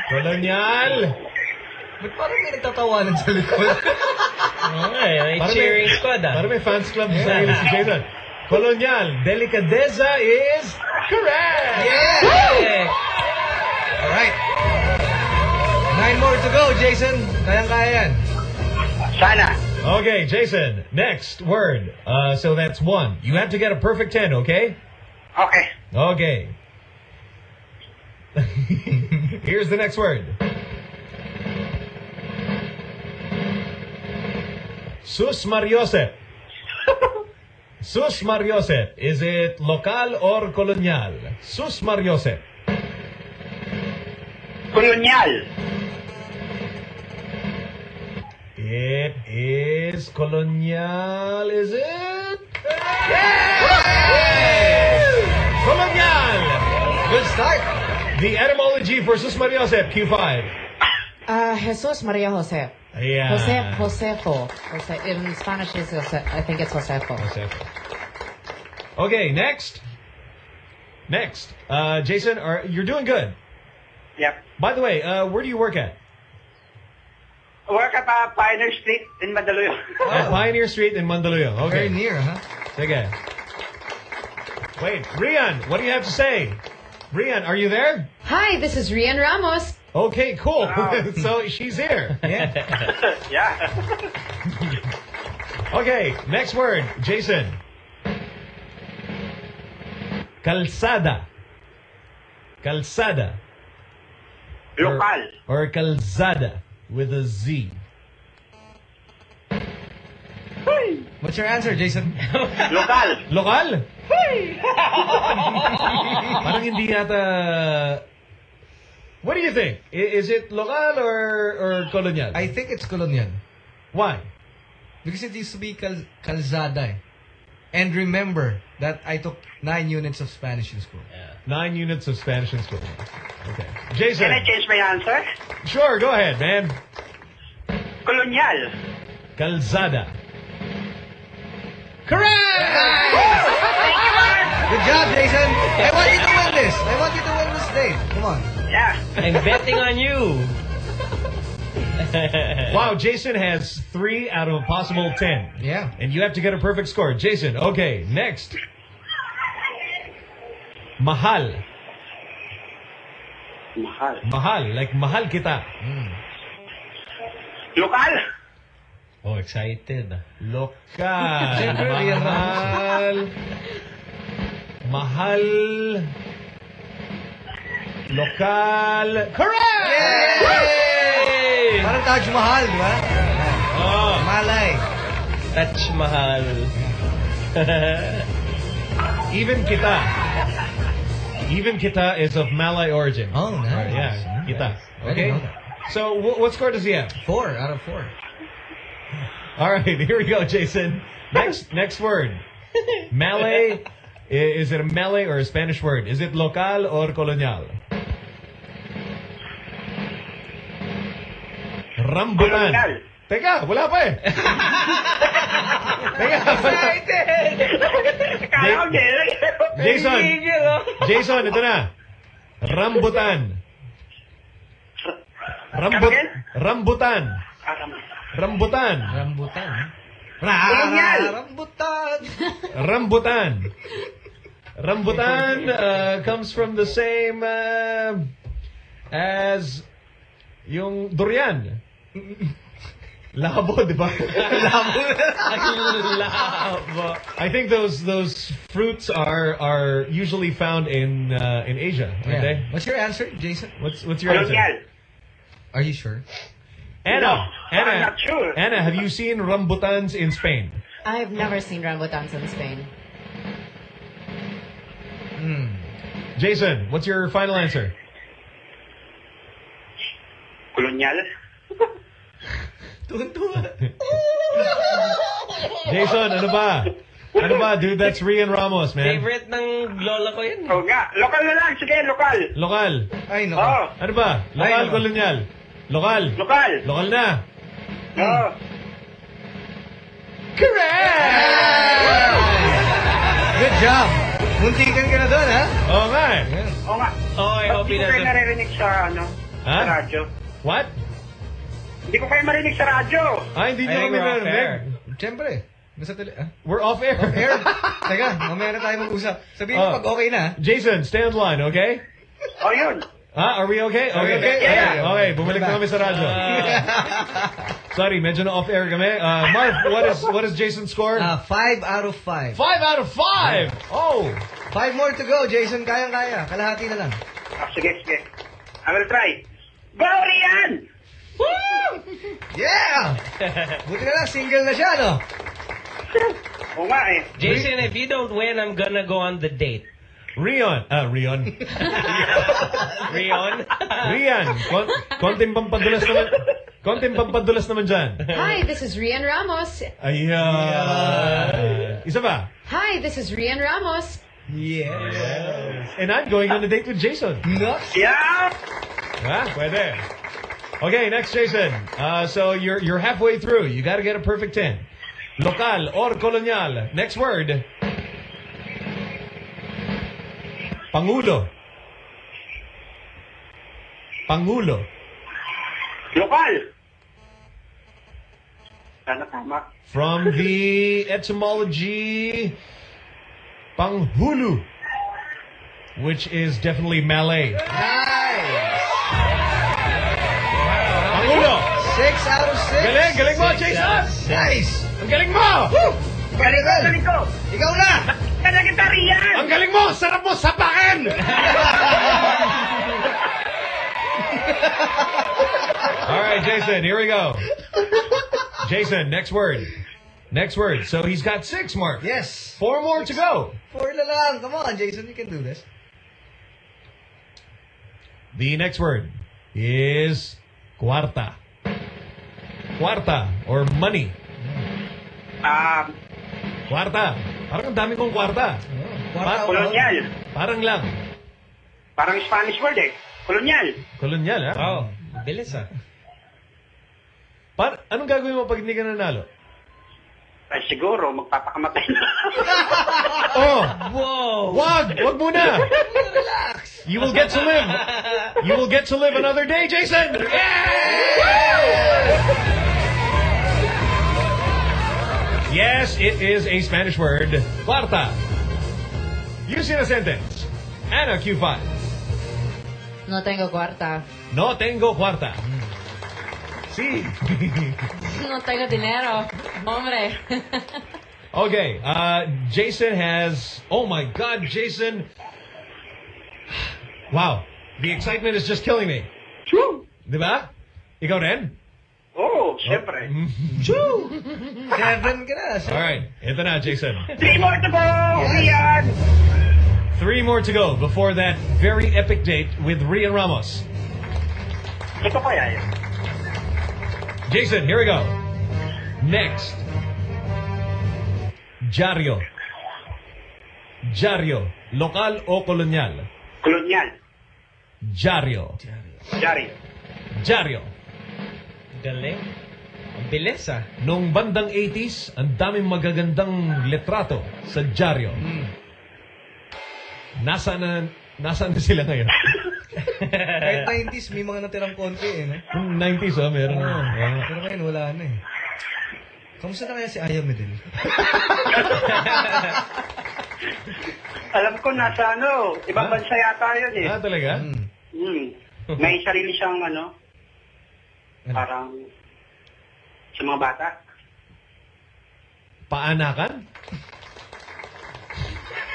Speaker 2: Colonial.
Speaker 55: Ba't parang may nagtatawanan sa likod?
Speaker 4: Okay, may
Speaker 2: Parang
Speaker 4: cheering squad ah.
Speaker 2: Parang may fans club sa sarili si Jason. Colonial. Delicadeza is correct.
Speaker 55: Yeah! All right. Nine more to go, Jason. Kayang-kaya yan.
Speaker 54: Sana.
Speaker 2: Okay, Jason. Next word. Uh, so that's one. You have to get a perfect 10, okay?
Speaker 54: Okay.
Speaker 2: Okay. Here's the next word. Sus Mariosep. Sus Mariosep. Is it local or colonial? Sus Mariosep.
Speaker 54: Kolonyal.
Speaker 2: It is colonial, is it? Colonial!
Speaker 55: Good start.
Speaker 2: The etymology for Sus Mariosep, Q5.
Speaker 5: Uh, Jesus Maria Jose.
Speaker 2: Yeah.
Speaker 5: Jose, Josefo. Jose, in Spanish, is Jose, I think it's Josefo.
Speaker 2: Okay, next. Next. Uh, Jason, are, you're doing good.
Speaker 54: Yep.
Speaker 2: By the way, uh, where do you work at?
Speaker 54: Work at uh, Pioneer Street in Mandaluyong.
Speaker 2: At Pioneer Street in Mandaluyong. Okay.
Speaker 55: Very near, huh?
Speaker 2: Sige. Wait, Rhian, what do you have to say? Rhian, are you there?
Speaker 33: Hi, this is Rhian Ramos.
Speaker 2: Okay, cool. so she's here. Yeah.
Speaker 54: yeah.
Speaker 2: Okay, next word, Jason. Calzada. Calzada.
Speaker 54: Local.
Speaker 2: Or, or calzada with a Z.
Speaker 55: What's your answer, Jason?
Speaker 54: Local.
Speaker 2: Lokal? Parang hindi yata... What do you think? Is it local or, or colonial?
Speaker 55: I think it's colonial.
Speaker 2: Why?
Speaker 55: Because it used to be cal calzada. eh. And remember that I took nine units of Spanish in school.
Speaker 2: Nine units of Spanish in school. Okay. Jason.
Speaker 54: Can I change my answer?
Speaker 2: Sure, go ahead, man.
Speaker 54: Colonial.
Speaker 2: Calzada. Correct!
Speaker 55: Good job, Jason. I want you to win this. I want you to win this date. Come on.
Speaker 54: Yeah.
Speaker 4: I'm betting on you.
Speaker 2: Wow, Jason has three out of a possible ten.
Speaker 55: Yeah.
Speaker 2: And you have to get a perfect score. Jason, okay, next. Mahal.
Speaker 54: Mahal.
Speaker 2: Mahal, like mahal kita. Hmm.
Speaker 54: Local.
Speaker 4: Oh, excited.
Speaker 2: Local.
Speaker 55: Siyempre,
Speaker 2: mahal. Mahal. Lokal. Correct!
Speaker 55: Yay! Parang Taj Mahal, di ba?
Speaker 2: Oh.
Speaker 55: Malay.
Speaker 4: Touch mahal.
Speaker 2: Even kita. Even kita is of Malay origin.
Speaker 55: Oh, nice.
Speaker 2: Yeah, kita. Okay. So, wh- what score does he have?
Speaker 55: Four out of four.
Speaker 2: All right, here we go, Jason. Next, next word. Malay Is it a Malay or a Spanish word? Is it local or colonial? Rambutan. Teka, wala pa eh. Teka. Jason. Jason, ito na. Rambutan. Rambut rambutan. Rambutan.
Speaker 55: Rambutan.
Speaker 2: Colonial.
Speaker 55: Rambutan.
Speaker 2: Rambutan. Rambutan uh, comes from the same uh, as yung durian. Labo, di ba? Labo.
Speaker 4: Labo.
Speaker 2: I think those those fruits are are usually found in uh, in Asia, aren't
Speaker 55: Yeah.
Speaker 2: they?
Speaker 55: What's your answer, Jason?
Speaker 2: What's what's your answer?
Speaker 55: Are you sure?
Speaker 2: Anna,
Speaker 54: No,
Speaker 2: Anna,
Speaker 54: I'm not sure.
Speaker 2: Anna, have you seen rambutans in Spain?
Speaker 5: I've never seen rambutans in Spain.
Speaker 2: Hmm. Jason, what's your final answer?
Speaker 54: Kolonyal.
Speaker 2: Jason, ano ba? Ano ba, dude? That's Rian Ramos, man.
Speaker 4: Favorite ng lola ko yun.
Speaker 54: Oo nga. Lokal na lang. Sige, lokal.
Speaker 2: Lokal.
Speaker 55: Ay, no.
Speaker 54: Oo.
Speaker 2: Ano ba? Lokal,
Speaker 55: Ay, no.
Speaker 2: kolonyal. Lokal.
Speaker 54: Lokal.
Speaker 2: Lokal na.
Speaker 54: Oo.
Speaker 55: Good job. Muntikan ka na doon, ha?
Speaker 2: Oo nga eh.
Speaker 54: Oo nga.
Speaker 4: Oh, I hope
Speaker 54: Hindi
Speaker 4: he
Speaker 54: ko kayo
Speaker 4: doesn't.
Speaker 54: naririnig sa, ano,
Speaker 2: Ha?
Speaker 54: sa radyo.
Speaker 2: What?
Speaker 54: Hindi ko kayo marinig sa radyo.
Speaker 2: Ay, hindi nyo kami
Speaker 4: air.
Speaker 55: Siyempre. Nasa tele... Ah?
Speaker 2: We're off air.
Speaker 55: Off air? Teka, mamaya na tayo mag-usap. Sabihin mo
Speaker 2: Oh.
Speaker 55: pag okay na.
Speaker 2: Jason, stay on line, okay?
Speaker 54: Oh, yun.
Speaker 2: Ha? Are we okay? Okay.
Speaker 55: okay?
Speaker 2: Okay,
Speaker 55: Yeah.
Speaker 2: okay. Bumalik na kami sa radyo. Sorry, medyo na off air kami. Uh, Marv, what is what is Jason's score?
Speaker 55: Ah, five out of five.
Speaker 2: Five out of five. Oh.
Speaker 55: Five more to go, Jason. Kayang-kaya. Kalahati na lang.
Speaker 54: Ah, sige, sige. I will try. Go, Rian!
Speaker 55: Yeah! Buti na lang, single na siya, no?
Speaker 54: Oo nga eh.
Speaker 4: Jason, if you don't win, I'm gonna go on the date.
Speaker 2: Rion. Ah, Rion.
Speaker 4: Rion?
Speaker 2: Rhian. Kon konting pampadulas naman. Konting pampadulas naman dyan.
Speaker 33: Hi, this is Rhian Ramos.
Speaker 2: Ayan. Isa ba?
Speaker 33: Hi, this is Rhian Ramos.
Speaker 2: Yes. And I'm going on a date with Jason. No.
Speaker 54: Yeah!
Speaker 2: Ah, pwede. Okay, next Jason. Uh, so you're you're halfway through. You got to get a perfect 10. Local or colonial. Next word. Pangulo. Pangulo.
Speaker 54: Tama.
Speaker 2: From the etymology Panghulu, which is definitely Malay.
Speaker 55: Nice! Six out of six.
Speaker 2: Galing, galing mo,
Speaker 55: Six
Speaker 2: Jason.
Speaker 55: out of six. Nice!
Speaker 2: Ang galing mo!
Speaker 54: Galing ko, galing ko.
Speaker 55: Ikaw na!
Speaker 54: Galing kita, Rhian!
Speaker 2: Ang galing mo! Sarap mo sapakin! All right, Jason, here we go. Jason, next word. Next word. So he's got six, Mark.
Speaker 55: Yes.
Speaker 2: Four more to go.
Speaker 55: Four na lang. Come on, Jason. You can do this.
Speaker 2: The next word is cuarta. Cuarta or money.
Speaker 54: Ah,
Speaker 2: Cuarta. Parang ang dami kong kwarta. Pa-
Speaker 54: kolonyal.
Speaker 2: Parang lang.
Speaker 54: Parang Spanish word eh. Kolonyal.
Speaker 2: Kolonyal, ha?
Speaker 4: Oh, bilis ah.
Speaker 2: Par anong gagawin mo pag hindi ka nanalo?
Speaker 54: Ay, siguro, magpapakamatay na.
Speaker 2: Oh!
Speaker 4: Whoa!
Speaker 2: Wag! Wag muna! You will get to live. You will get to live another day, Jason! Yes, it is a Spanish word. Cuarta. Use in a sentence. Anna, Q5.
Speaker 5: No tengo cuarta.
Speaker 2: No tengo cuarta. Sí.
Speaker 5: No tengo dinero. Hombre.
Speaker 2: Okay, uh, Jason has. Oh my God, Jason! Wow, the excitement is just killing me.
Speaker 54: True.
Speaker 2: Diba? Ikaw rin?
Speaker 54: Oo, oh, syempre. Oh.
Speaker 2: Choo!
Speaker 55: Seven ka na.
Speaker 2: All right, ito na, Jason.
Speaker 54: Three more to go, Rhian!
Speaker 2: Three more to go before that very epic date with Rhian Ramos.
Speaker 54: Ito kaya yun.
Speaker 2: Jason, here we go. Next, Jario. Diaryo. Local o colonial.
Speaker 54: Kolonyal.
Speaker 2: Diaryo.
Speaker 54: Jari.
Speaker 2: Diaryo.
Speaker 4: Galing. Ang bilis ah.
Speaker 2: Noong bandang 80s, ang daming magagandang litrato sa dyaryo. Nasaan na, nasaan na sila ngayon?
Speaker 55: Kahit 90s, may mga natirang konti eh. No?
Speaker 2: Yung 90s, oh, meron na.
Speaker 55: Oo.
Speaker 2: Ah.
Speaker 55: Pero ngayon, wala na eh. Kamusta na kaya si Aya Medel?
Speaker 54: Alam ko nasa ano, ibang bansa yata yun eh.
Speaker 2: Ah, talaga?
Speaker 54: Hmm. May sarili siyang ano, parang sa mga bata.
Speaker 2: Paanakan?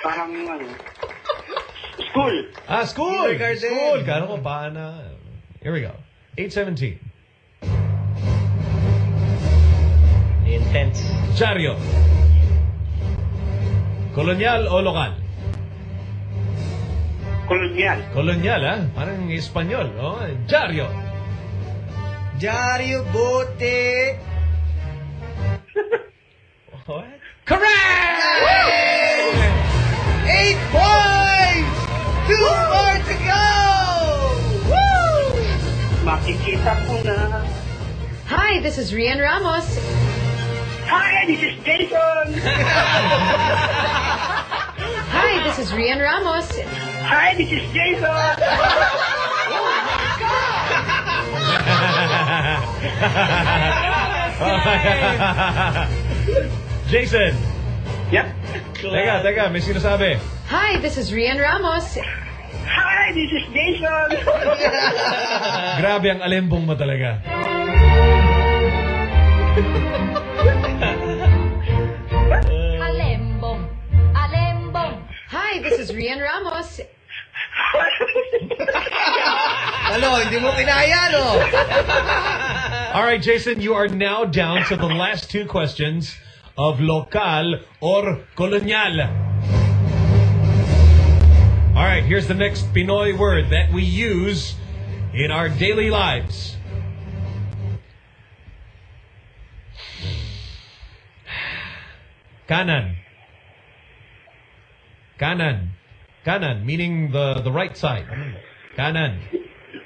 Speaker 54: Parang ano, school.
Speaker 2: Ah, school! School! Kano ko, paana. Here we go. 817.
Speaker 4: Intense.
Speaker 2: Dyaryo. Kolonyal o lokal?
Speaker 54: Kolonyal.
Speaker 2: Kolonyal, ah. Parang Espanyol, Dyaryo.
Speaker 55: Diario Bote!
Speaker 4: What?
Speaker 2: Correct!
Speaker 55: Eight points! Two more to go! Woo!
Speaker 54: Makikita ko na.
Speaker 33: Hi, this is Rhian Ramos.
Speaker 54: Hi, this is Jason.
Speaker 33: Hi, this is Rhian Ramos.
Speaker 54: Hi, this is Jason.
Speaker 2: Jason.
Speaker 54: Yep.
Speaker 2: Teka, teka, may sinasabi.
Speaker 33: Hi, this is Rian Ramos.
Speaker 54: Hi, this is Jason.
Speaker 2: Grabe ang alembong mo talaga.
Speaker 33: Alembong. Alembong. Hi, this is Rian Ramos.
Speaker 55: Ano, hindi mo kinaya, no?
Speaker 2: All right, Jason, you are now down to the last two questions of local or colonial. All right, here's the next Pinoy word that we use in our daily lives. Kanan. Kanan. Kanan, meaning the, the right side. Kanan.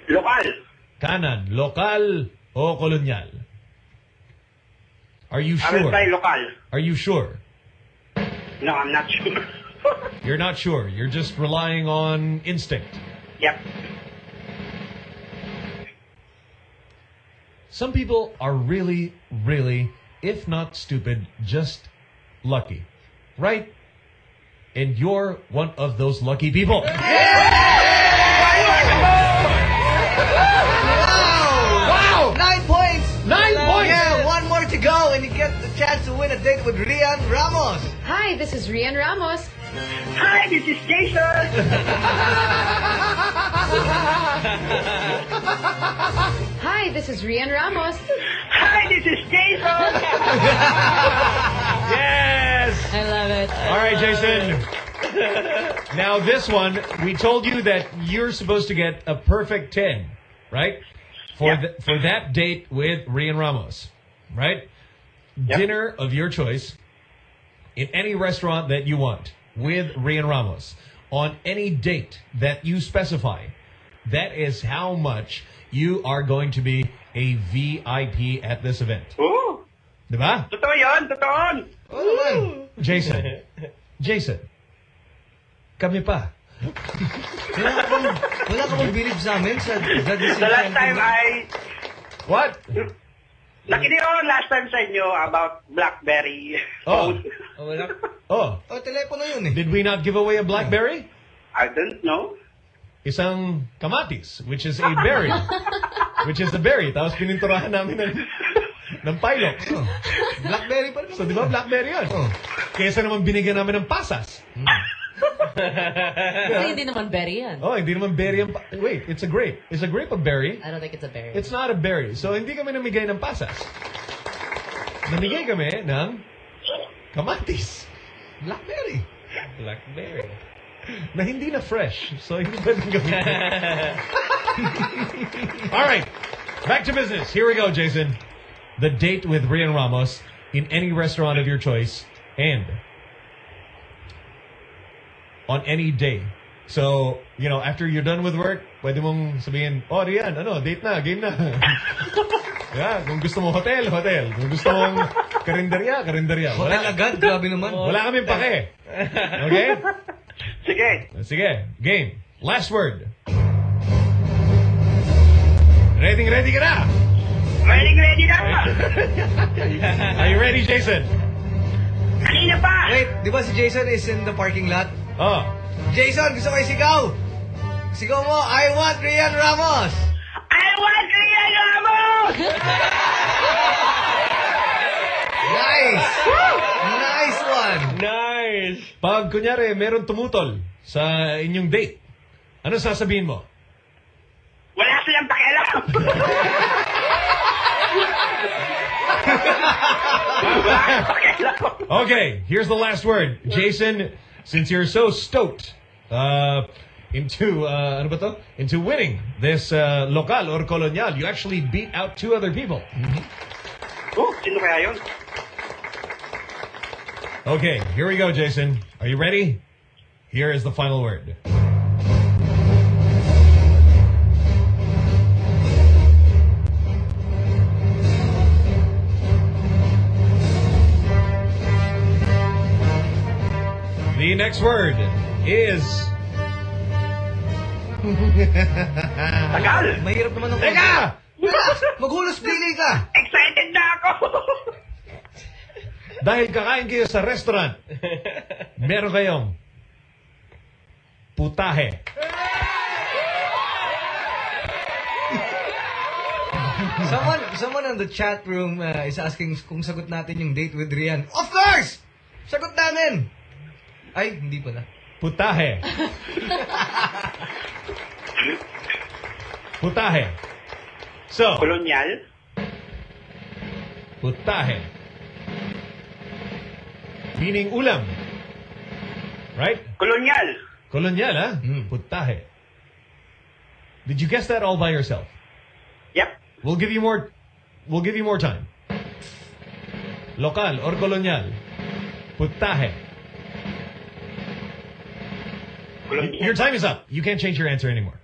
Speaker 54: Lokal.
Speaker 2: Kanan. Lokal o kolonyal? Are you
Speaker 54: I will
Speaker 2: sure?
Speaker 54: try lokal.
Speaker 2: Are you sure?
Speaker 54: No, I'm not sure.
Speaker 2: You're not sure. You're just relying on instinct.
Speaker 54: yep.
Speaker 2: Some people are really, really, if not stupid, just lucky. Right? And you're one of those lucky people.
Speaker 55: Wow! Chance to win a date with Rhian Ramos.
Speaker 33: Hi, this is Rhian Ramos.
Speaker 54: Hi, this is Jason.
Speaker 33: Hi, this is Rhian Ramos.
Speaker 54: Hi, this is Jason.
Speaker 2: Yes!
Speaker 5: I love it.
Speaker 2: All right, Jason. Now, this one, we told you that you're supposed to get a perfect 10, right? For,
Speaker 54: Yeah.
Speaker 2: the, for that date with Rhian Ramos, right?
Speaker 54: Yep.
Speaker 2: Dinner of your choice in any restaurant that you want with Rhian Ramos on any date that you specify. That is how much you are going to be a VIP at this event.
Speaker 54: Oo.
Speaker 2: Diba?
Speaker 54: Totoo yun, totoo.
Speaker 55: Oo naman.
Speaker 2: Jason. Jason. Kami pa.
Speaker 55: Wala ka bang, wala ka bang believe sa amin sa, sa?
Speaker 54: The last time I...
Speaker 2: What? Hmm?
Speaker 54: Nakinig ako last time sa inyo about BlackBerry.
Speaker 2: Oh.
Speaker 55: Oh, wala.
Speaker 2: Oh.
Speaker 55: Oh, telepono yun eh.
Speaker 2: Did we not give away a blackberry?
Speaker 54: I don't know.
Speaker 2: Isang kamatis, which is a berry. which is the berry. Tapos pininturahan namin ng, ng pilot.
Speaker 55: Oh. Blackberry pa rin.
Speaker 2: So, di ba blackberry yun?
Speaker 55: Oh.
Speaker 2: Kesa naman binigyan namin ng pasas.
Speaker 5: Kasi hindi naman berry yan.
Speaker 2: Oh, hindi naman berry ang... pa- Wait, it's a grape. Is a grape a berry?
Speaker 5: I don't think it's a berry.
Speaker 2: It's not a berry. So, hindi kami namigay ng pasas. Namigay kami ng kamatis.
Speaker 55: Blackberry.
Speaker 4: Blackberry.
Speaker 2: Na hindi na fresh. So, hindi pwedeng gawin. All right. Back to business. Here we go, Jason. The date with Rhian Ramos in any restaurant of your choice. And on any day. So, you know, after you're done with work, pwede mong sabihin, oh, Rian, ano, date na, game na. yeah, kung gusto mo hotel, hotel. Kung gusto mong karinderya, karinderya.
Speaker 55: Hotel agad, grabe naman.
Speaker 2: Wala kaming pake. Okay?
Speaker 54: Sige.
Speaker 2: Sige, game. Last word. Ready, ready ka na?
Speaker 54: Ready, ready na.
Speaker 2: Are you ready, Jason?
Speaker 54: Kanina pa.
Speaker 55: Wait, di ba si Jason is in the parking lot?
Speaker 2: Oh.
Speaker 55: Jason, gusto ko isigaw! Sigaw mo, I want Rian Ramos!
Speaker 54: I want Rian Ramos!
Speaker 55: Nice! nice one!
Speaker 4: Nice!
Speaker 2: Pag kunyari, meron tumutol sa inyong date, ano sasabihin mo?
Speaker 54: Wala silang pakialam.
Speaker 2: Okay, here's the last word. Jason, since you're so stoked uh, into uh, ano ba to? into winning this uh, local or colonial, you actually beat out two other people.
Speaker 54: Oh, sino kaya yun?
Speaker 2: Okay, here we go, Jason. Are you ready? Here is the final word. The next word is.
Speaker 54: Tagal!
Speaker 55: Mahirap naman ng
Speaker 2: Teka!
Speaker 55: Maghulos pili ka!
Speaker 54: Excited na ako!
Speaker 2: Dahil kakain kayo sa restaurant, meron kayong putahe.
Speaker 55: Someone, someone on the chat room uh, is asking kung sagot natin yung date with Rian. Of course! Sagot namin! Ay, hindi pala.
Speaker 2: Putahe. Putahe. So,
Speaker 54: Kolonyal?
Speaker 2: putahe. Meaning ulam. Right?
Speaker 54: Kolonyal.
Speaker 2: Kolonyal, ha? Putahe. Did you guess that all by yourself?
Speaker 54: Yep.
Speaker 2: We'll give you more we'll give you more time. Local or colonial. Putahe.
Speaker 54: Kolonyal.
Speaker 2: Your time is up. You can't change your answer anymore.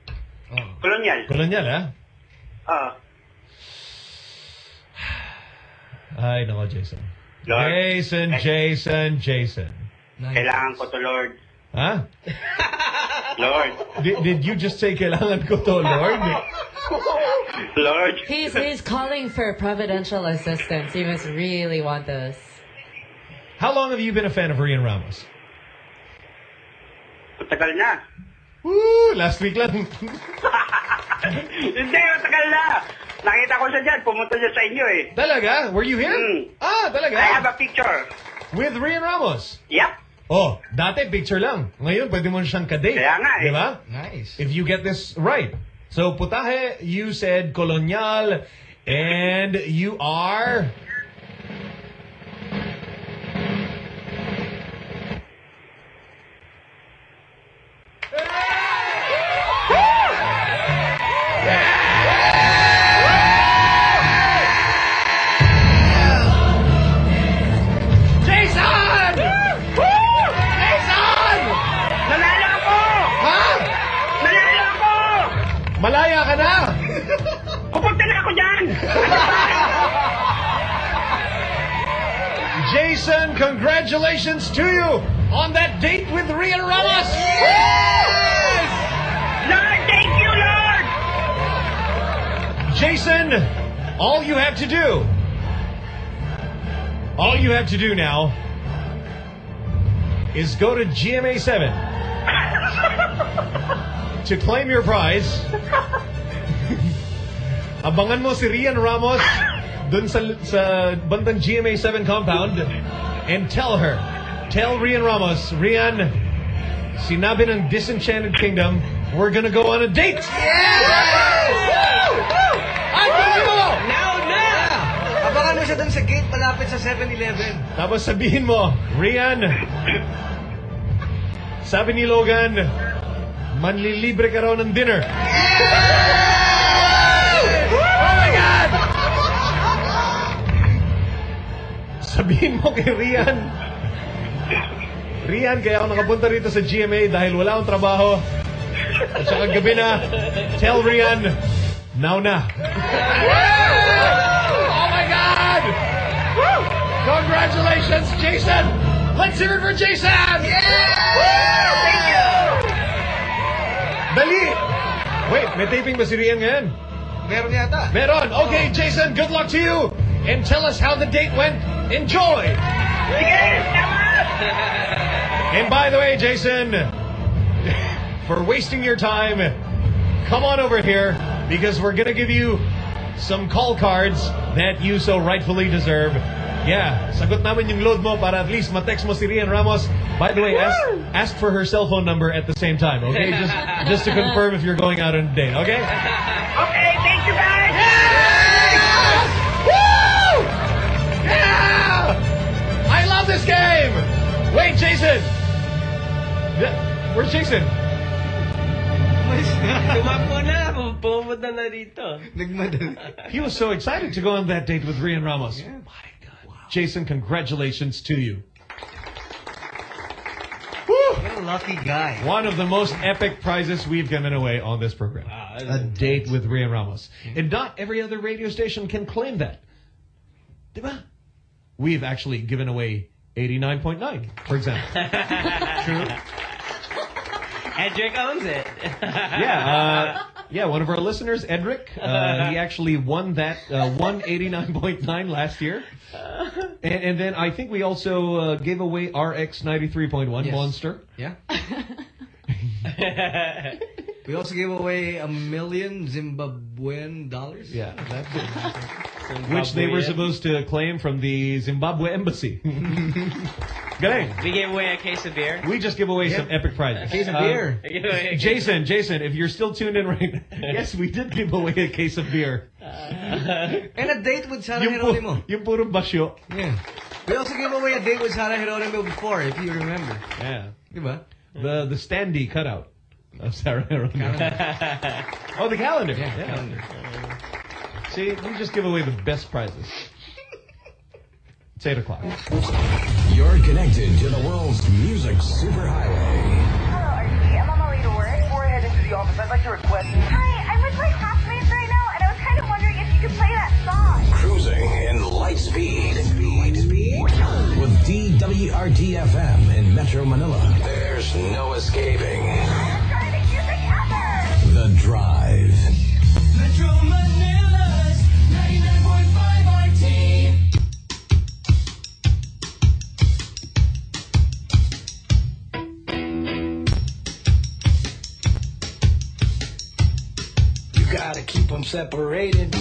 Speaker 54: Kolonyal.
Speaker 2: Colonial, ha?
Speaker 54: Ah.
Speaker 2: Ay, nako, Jason.
Speaker 54: Lord.
Speaker 2: Jason, Jason, Jason.
Speaker 54: Kailangan ko to, Lord.
Speaker 2: Huh?
Speaker 54: Lord.
Speaker 2: Did, did you just say kailangan ko to, Lord?
Speaker 54: Lord.
Speaker 5: He's, he's calling for providential assistance. He must really want this.
Speaker 2: How long have you been a fan of Rhian Ramos?
Speaker 54: Matagal na.
Speaker 2: Woo! Last week lang.
Speaker 54: Hindi, matagal na. Nakita ko siya dyan. Pumunta siya sa inyo eh.
Speaker 2: Talaga? Were you here? Ah, talaga?
Speaker 54: I have a picture.
Speaker 2: With Rian Ramos?
Speaker 54: Yep.
Speaker 2: Oh, dati picture lang. Ngayon, pwede mo siyang kadate.
Speaker 54: Kaya nga eh.
Speaker 2: Di ba?
Speaker 55: Nice.
Speaker 2: If you get this right. So, putahe, you said colonial, and you are... congratulations to you on that date with Rhian Ramos! Yes!
Speaker 54: Lord, thank you, Lord!
Speaker 2: Jason, all you have to do, all you have to do now is go to GMA7 to claim your prize. Abangan mo si Rhian Ramos dun sa, sa bandang GMA7 compound and tell her, tell Rhian Ramos, Rhian, sinabi ng Disenchanted Kingdom, we're gonna go on a date!
Speaker 55: Ay, mo! Now na! Abangan mo siya dun sa gate malapit sa 7-Eleven.
Speaker 2: Tapos sabihin mo, Rhian, sabi ni Logan, manlilibre ka raw ng dinner.
Speaker 54: Oh
Speaker 2: Sabihin mo kay Rian, Rian, kaya ako nakapunta rito sa GMA dahil wala akong trabaho. At saka gabi na, tell Rian, now na. Oh my God! Woo! Congratulations, Jason! Let's hear it for Jason! Yeah! Thank you! Dali! Wait, may taping ba si Rian ngayon?
Speaker 9: Meron yata.
Speaker 2: Meron! Okay, Jason, good luck to you! And tell us how the date went. Enjoy! And by the way, Jason, for wasting your time, come on over here because we're going to give you some call cards that you so rightfully deserve. Yeah, sagot namin yung load mo para at least ma-text mo si Rhian Ramos. By the way, ask, ask for her cell phone number at the same time, okay? Just, just to confirm if you're going out on a date, okay?
Speaker 56: Okay, thank you guys.
Speaker 2: Woo! This game! Wait, Jason! Yeah, Where's Jason?
Speaker 4: Tumakbo na. Pumunta na rito.
Speaker 2: He was so excited to go on that date with Rhian Ramos. Yeah. My God. Jason, congratulations to you.
Speaker 9: What a lucky guy.
Speaker 2: One of the most epic prizes we've given away on this program. a date with Rhian Ramos. And not every other radio station can claim that. Diba? We've actually given away 89.9, for example. True.
Speaker 4: Edric owns it.
Speaker 2: yeah, uh, yeah. One of our listeners, Edric, uh, he actually won that uh, won eighty nine point nine last year, and, and then I think we also uh, gave away RX ninety three point one
Speaker 9: Yes.
Speaker 2: Monster.
Speaker 9: Yeah. we also gave away a million Zimbabwean dollars.
Speaker 2: Yeah, that's it. Which they were supposed to claim from the Zimbabwe embassy. Galing.
Speaker 4: We gave away a case of beer.
Speaker 2: We just give away some epic prizes.
Speaker 9: A case of beer.
Speaker 4: We gave away a case-
Speaker 2: Jason, Jason, if you're still tuned in right now, yes, we did give away a case of beer.
Speaker 9: Uh, and a date with Sarah
Speaker 2: Yung, pu-
Speaker 9: Geronimo.
Speaker 2: yung puro basyo.
Speaker 9: Yeah. We also gave away a date with Sarah Geronimo before, if you remember.
Speaker 2: Yeah.
Speaker 9: Diba?
Speaker 2: The the standee cutout of Sarah Geronimo. oh, the calendar.
Speaker 9: Yeah,
Speaker 2: Yeah.
Speaker 9: calendar.
Speaker 2: See, we just give away the best prizes. It's 8 o'clock.
Speaker 36: You're connected to the world's music superhighway.
Speaker 56: Hello, RG. I'm on my way to work. Before I head into the office, I'd like to request. Hi, I'm with my classmates right now, and I was kind of wondering if you could play that song.
Speaker 36: Cruising in light speed. Light speed. With DWRD FM in Metro Manila. There's no escaping. The Drive.
Speaker 56: Metro Manila's 99.5 RT.
Speaker 57: You gotta keep them separated.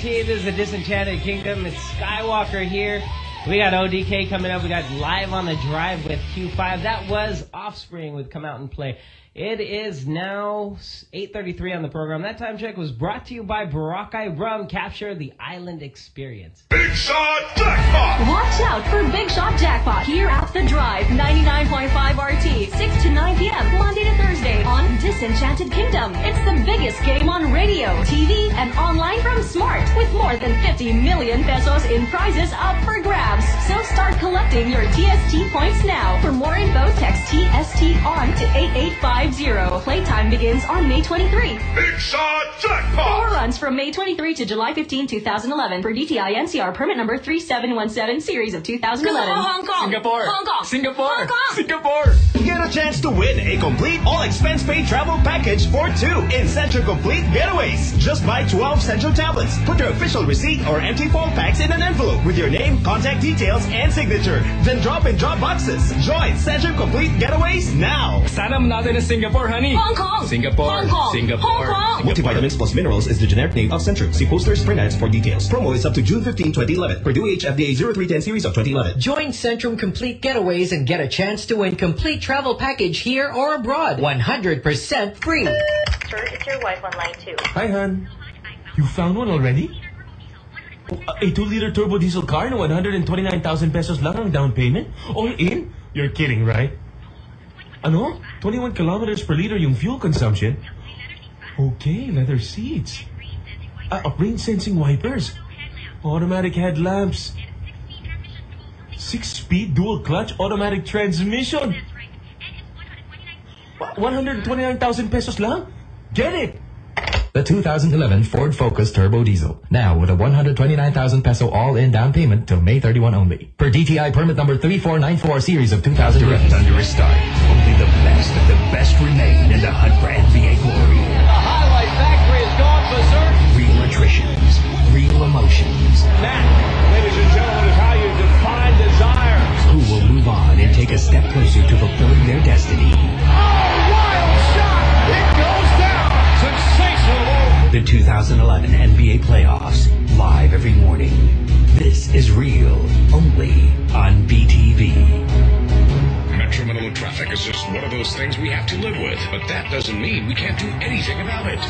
Speaker 4: 99.5 RT, this is the Disenchanted Kingdom. It's Skywalker here. We got ODK coming up. We got Live on the Drive with Q5. That was Offspring with Come Out and Play. It is now 8.33 on the program. That time check was brought to you by Boracay Rum. Capture the island experience.
Speaker 36: Big Shot Jackpot!
Speaker 58: Watch out for Big Shot Jackpot here at The Drive, 99.5 RT, 6 to 9 p.m., Monday to Thursday on Disenchanted Kingdom. It's the biggest game on radio, TV, and online from Smart, with more than 50 million pesos in prizes up for grabs. So start collecting your TST points now. For more info, text TST on to 8850. Playtime begins on May 23.
Speaker 36: Big Shot Jackpot!
Speaker 58: Four runs from May 23 to July 15, 2011 for DTI NCR permit number 3717 series of 2011.
Speaker 19: Hong Kong.
Speaker 58: Singapore.
Speaker 19: Hong Kong.
Speaker 58: Singapore.
Speaker 19: Hong Kong.
Speaker 20: Singapore! Get a chance to win a complete all-expense paid travel package for two in Centrum Complete Getaways. Just buy 12 Centrum tablets. Put your official receipt or empty phone packs in an envelope with your name, contact details, and signature. Then drop in drop boxes. Join Centrum Complete Getaways now.
Speaker 22: Sana natin na Singapore, honey.
Speaker 58: Hong Kong.
Speaker 22: Singapore.
Speaker 58: Hong Kong.
Speaker 22: Singapore.
Speaker 58: Hong Kong.
Speaker 20: Multivitamins plus minerals is the generic name of Centrum. See posters, print ads for details. Promo is up to June 15, 2011. Purdue H FDA 0310 series of 2011.
Speaker 41: Join Centrum Complete Getaways and get a chance to win complete travel package here or abroad. 100% free.
Speaker 13: Sir, it's your wife on line two.
Speaker 22: Hi, hon. You found one already? A 2-liter turbo diesel car na 129,000 pesos lang ang down payment? All in? You're kidding, right? Ano? 21 kilometers per liter yung fuel consumption? Okay, leather seats. Ah, uh, rain sensing wipers. Automatic headlamps. Six-speed dual clutch automatic transmission. 129,000 pesos lang? Get it!
Speaker 59: The 2011 Ford Focus Turbo Diesel. Now with a 129,000 peso all-in down payment till May 31 only. Per DTI permit number 3494 series of 2000.
Speaker 18: Direct under a start. Only the best of the best remain in the hunt for NBA glory.
Speaker 19: The highlight factory has gone berserk.
Speaker 18: Real attritions. Real emotions.
Speaker 19: That, ladies and gentlemen, is how you define desire.
Speaker 18: Who will move on and take a step closer to fulfilling their destiny? The 2011 NBA playoffs, live every morning. This is real, only on BTV.
Speaker 36: Metro Manila traffic is just one of those things we have to live with, but that doesn't mean we can't do anything about it.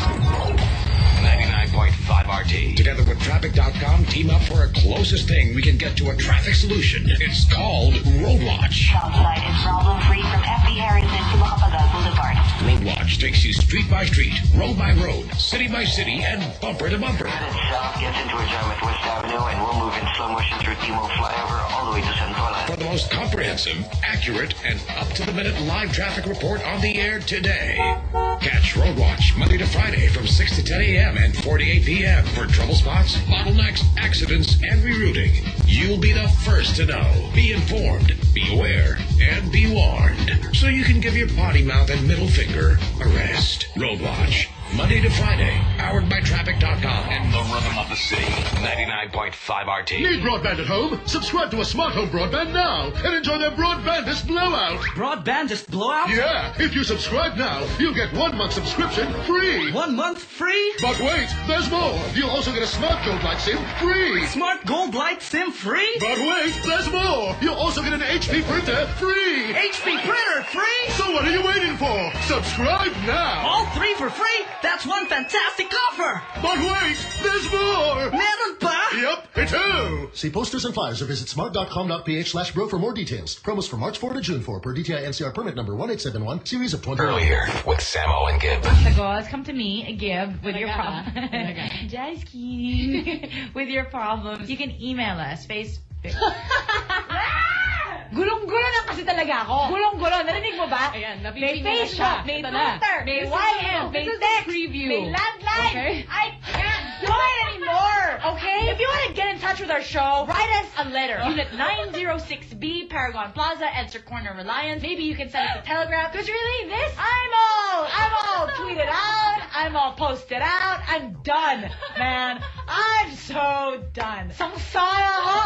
Speaker 36: 95.5 RT. Together with Traffic.com, team up for a closest thing we can get to a traffic solution. It's called Road
Speaker 1: Watch. Stop is problem free from FB Harrison to Macapagal Boulevard.
Speaker 36: Road Watch takes you street by street, road by road, city by city, and bumper to bumper.
Speaker 1: South gets into a jam at West Avenue, and we'll move in slow motion through Timog Flyover all the way to Santolan.
Speaker 36: For the most comprehensive, accurate, and up-to-the-minute live traffic report on the air today. Catch Road Watch Monday to Friday from 6 to 10 a.m. and 40 6.38 p.m. for trouble spots, bottlenecks, accidents, and rerouting. You'll be the first to know. Be informed, be aware, and be warned so you can give your potty mouth and middle finger a rest. Road Watch Monday to Friday, powered by Traffic.com and the rhythm of the city. 99.5 RT.
Speaker 42: Need broadband at home? Subscribe to a smart home broadband now and enjoy their broadbandist blowout.
Speaker 60: Broadbandist blowout?
Speaker 42: Yeah, if you subscribe now, you'll get one month subscription free.
Speaker 60: One month free?
Speaker 42: But wait, there's more. You'll also get a smart gold light sim free.
Speaker 60: Smart gold light sim free?
Speaker 42: But wait, there's more. You'll also get an HP printer free.
Speaker 60: HP printer free?
Speaker 42: So what are you waiting for? Subscribe now.
Speaker 60: All three for free? That's one fantastic offer.
Speaker 42: But wait, there's more.
Speaker 60: Meron pa?
Speaker 42: Yep, ito. See posters and flyers or visit smart.com.ph slash bro for more details. Promos from March 4 to June 4 per DTI NCR permit number 1871, series of 20.
Speaker 61: Earlier with Samo and Gib.
Speaker 47: The girls come to me, uh, Gib, with your problems. Jasky, with your problems. You can email us. Facebook. Gulong-gulo na kasi talaga ako. Oh. Gulong-gulo. Narinig mo ba?
Speaker 62: Ayan,
Speaker 47: may
Speaker 62: napipili na
Speaker 47: Facebook,
Speaker 62: siya.
Speaker 47: may
Speaker 62: Ito na.
Speaker 47: Twitter, may
Speaker 62: This is
Speaker 47: YM, may
Speaker 62: this is the
Speaker 47: text,
Speaker 62: preview.
Speaker 47: may landline.
Speaker 62: Okay.
Speaker 47: I can't do it anymore. okay? If you want to get in touch with our show, write us a letter. Unit 906B, Paragon Plaza, EDSA Corner Reliance. Maybe you can send us a telegram. Because really, this, I'm all, I'm all tweeted out. I'm all posted out. I'm done, man. I'm so done. Sangsara ako.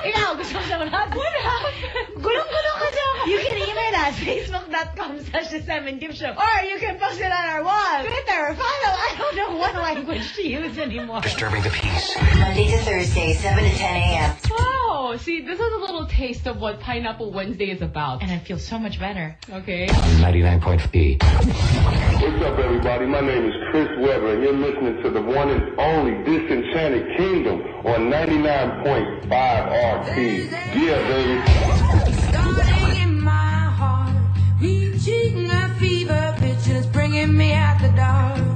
Speaker 47: Ikaw, gusto mo sa lahat? What happened? Gulong-gulong kasi ako. You can email us, facebook.com slash the Seven Gift Show. Or you can post it on our wall. Twitter, follow. I don't know what language to use anymore.
Speaker 36: Disturbing the peace.
Speaker 1: Monday to Thursday, 7 to 10 a.m.
Speaker 62: Oh, see, this is a little taste of what Pineapple Wednesday is about.
Speaker 47: And I feel so much better.
Speaker 62: Okay.
Speaker 36: 99.3.
Speaker 63: What's up, everybody? My name is Chris Webber, and you're listening to the one and only Disenchanted Kingdom on 99.5 RT. Yeah, baby.
Speaker 64: Starting fever pitch, bringing me out the dark.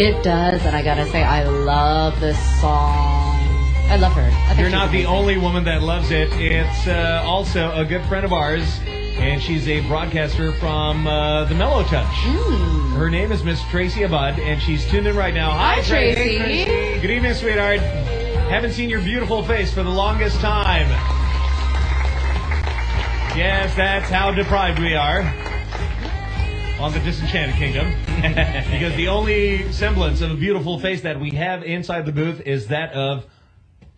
Speaker 64: It
Speaker 5: does, and I gotta say, I love this song. I love her. I
Speaker 2: You're not the
Speaker 5: amazing.
Speaker 2: only woman that loves it. It's uh, also a good friend of ours, and she's a broadcaster from uh, the Mellow Touch.
Speaker 5: Hmm.
Speaker 2: Her name is Miss Tracy Abud, and she's tuned in right now.
Speaker 5: Hi, Tracy.
Speaker 2: Hey, Good evening, sweetheart. Haven't seen your beautiful face for the longest time. Yes, that's how deprived we are on the Disenchanted Kingdom. because the only semblance of a beautiful face that we have inside the booth is that of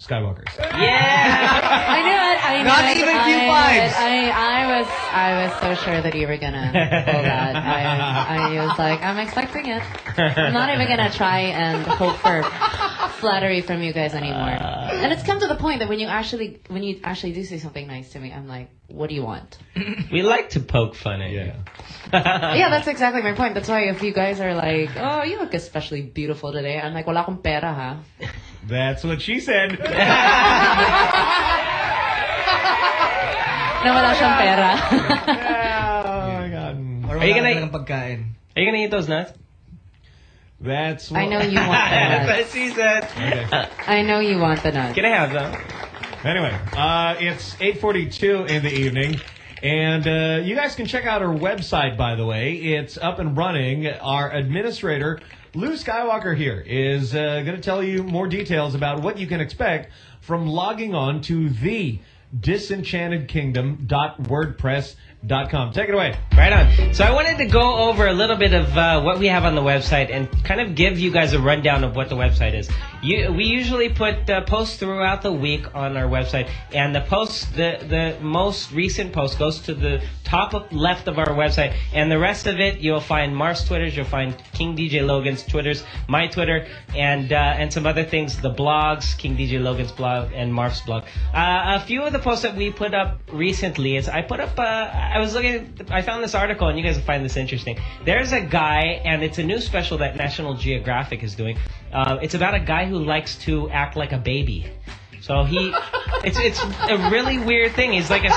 Speaker 2: Skywalker's.
Speaker 5: Yeah, I knew it. I knew it.
Speaker 2: Not
Speaker 5: it.
Speaker 2: even
Speaker 5: I
Speaker 2: Q
Speaker 5: knew
Speaker 2: vibes.
Speaker 5: I, I was I was so sure that you were gonna pull that. I, I was like, I'm expecting it. I'm not even gonna try and hope for flattery from you guys anymore. Uh. And it's come to the point that when you actually when you actually do say something nice to me, I'm like, what do you want?
Speaker 4: We like to poke fun at you.
Speaker 5: yeah, that's exactly my point. That's why if you guys are like, oh, you look especially beautiful today, I'm like, wala akong pera ha.
Speaker 2: That's what she said.
Speaker 5: Na wala siyang pera.
Speaker 2: oh my god.
Speaker 4: Are you gonna
Speaker 9: pagkain?
Speaker 4: Are you gonna eat those nuts?
Speaker 2: That's what
Speaker 5: I know you want the nuts.
Speaker 4: That's what she said.
Speaker 5: I know you want the nuts.
Speaker 4: Can I have them?
Speaker 2: Anyway, uh, it's 8:42 in the evening, and uh, you guys can check out our website. By the way, it's up and running. Our administrator, Luke Skywalker, here is uh, going to tell you more details about what you can expect from logging on to the disenchantedkingdom.wordpress.com. Take it away.
Speaker 4: Right on. So I wanted to go over a little bit of uh, what we have on the website and kind of give you guys a rundown of what the website is. You, we usually put uh, posts throughout the week on our website, and the post, the the most recent post goes to the top of left of our website, and the rest of it you'll find Mark's Twitters, you'll find King DJ Logan's Twitters, my Twitter, and uh, and some other things, the blogs, King DJ Logan's blog and Mark's blog. Uh, a few of the posts that we put up recently is I put up. Uh, I was looking, I found this article, and you guys will find this interesting. There's a guy, and it's a new special that National Geographic is doing. Uh, it's about a guy who likes to act like a baby. So he, it's it's a really weird thing. He's like a,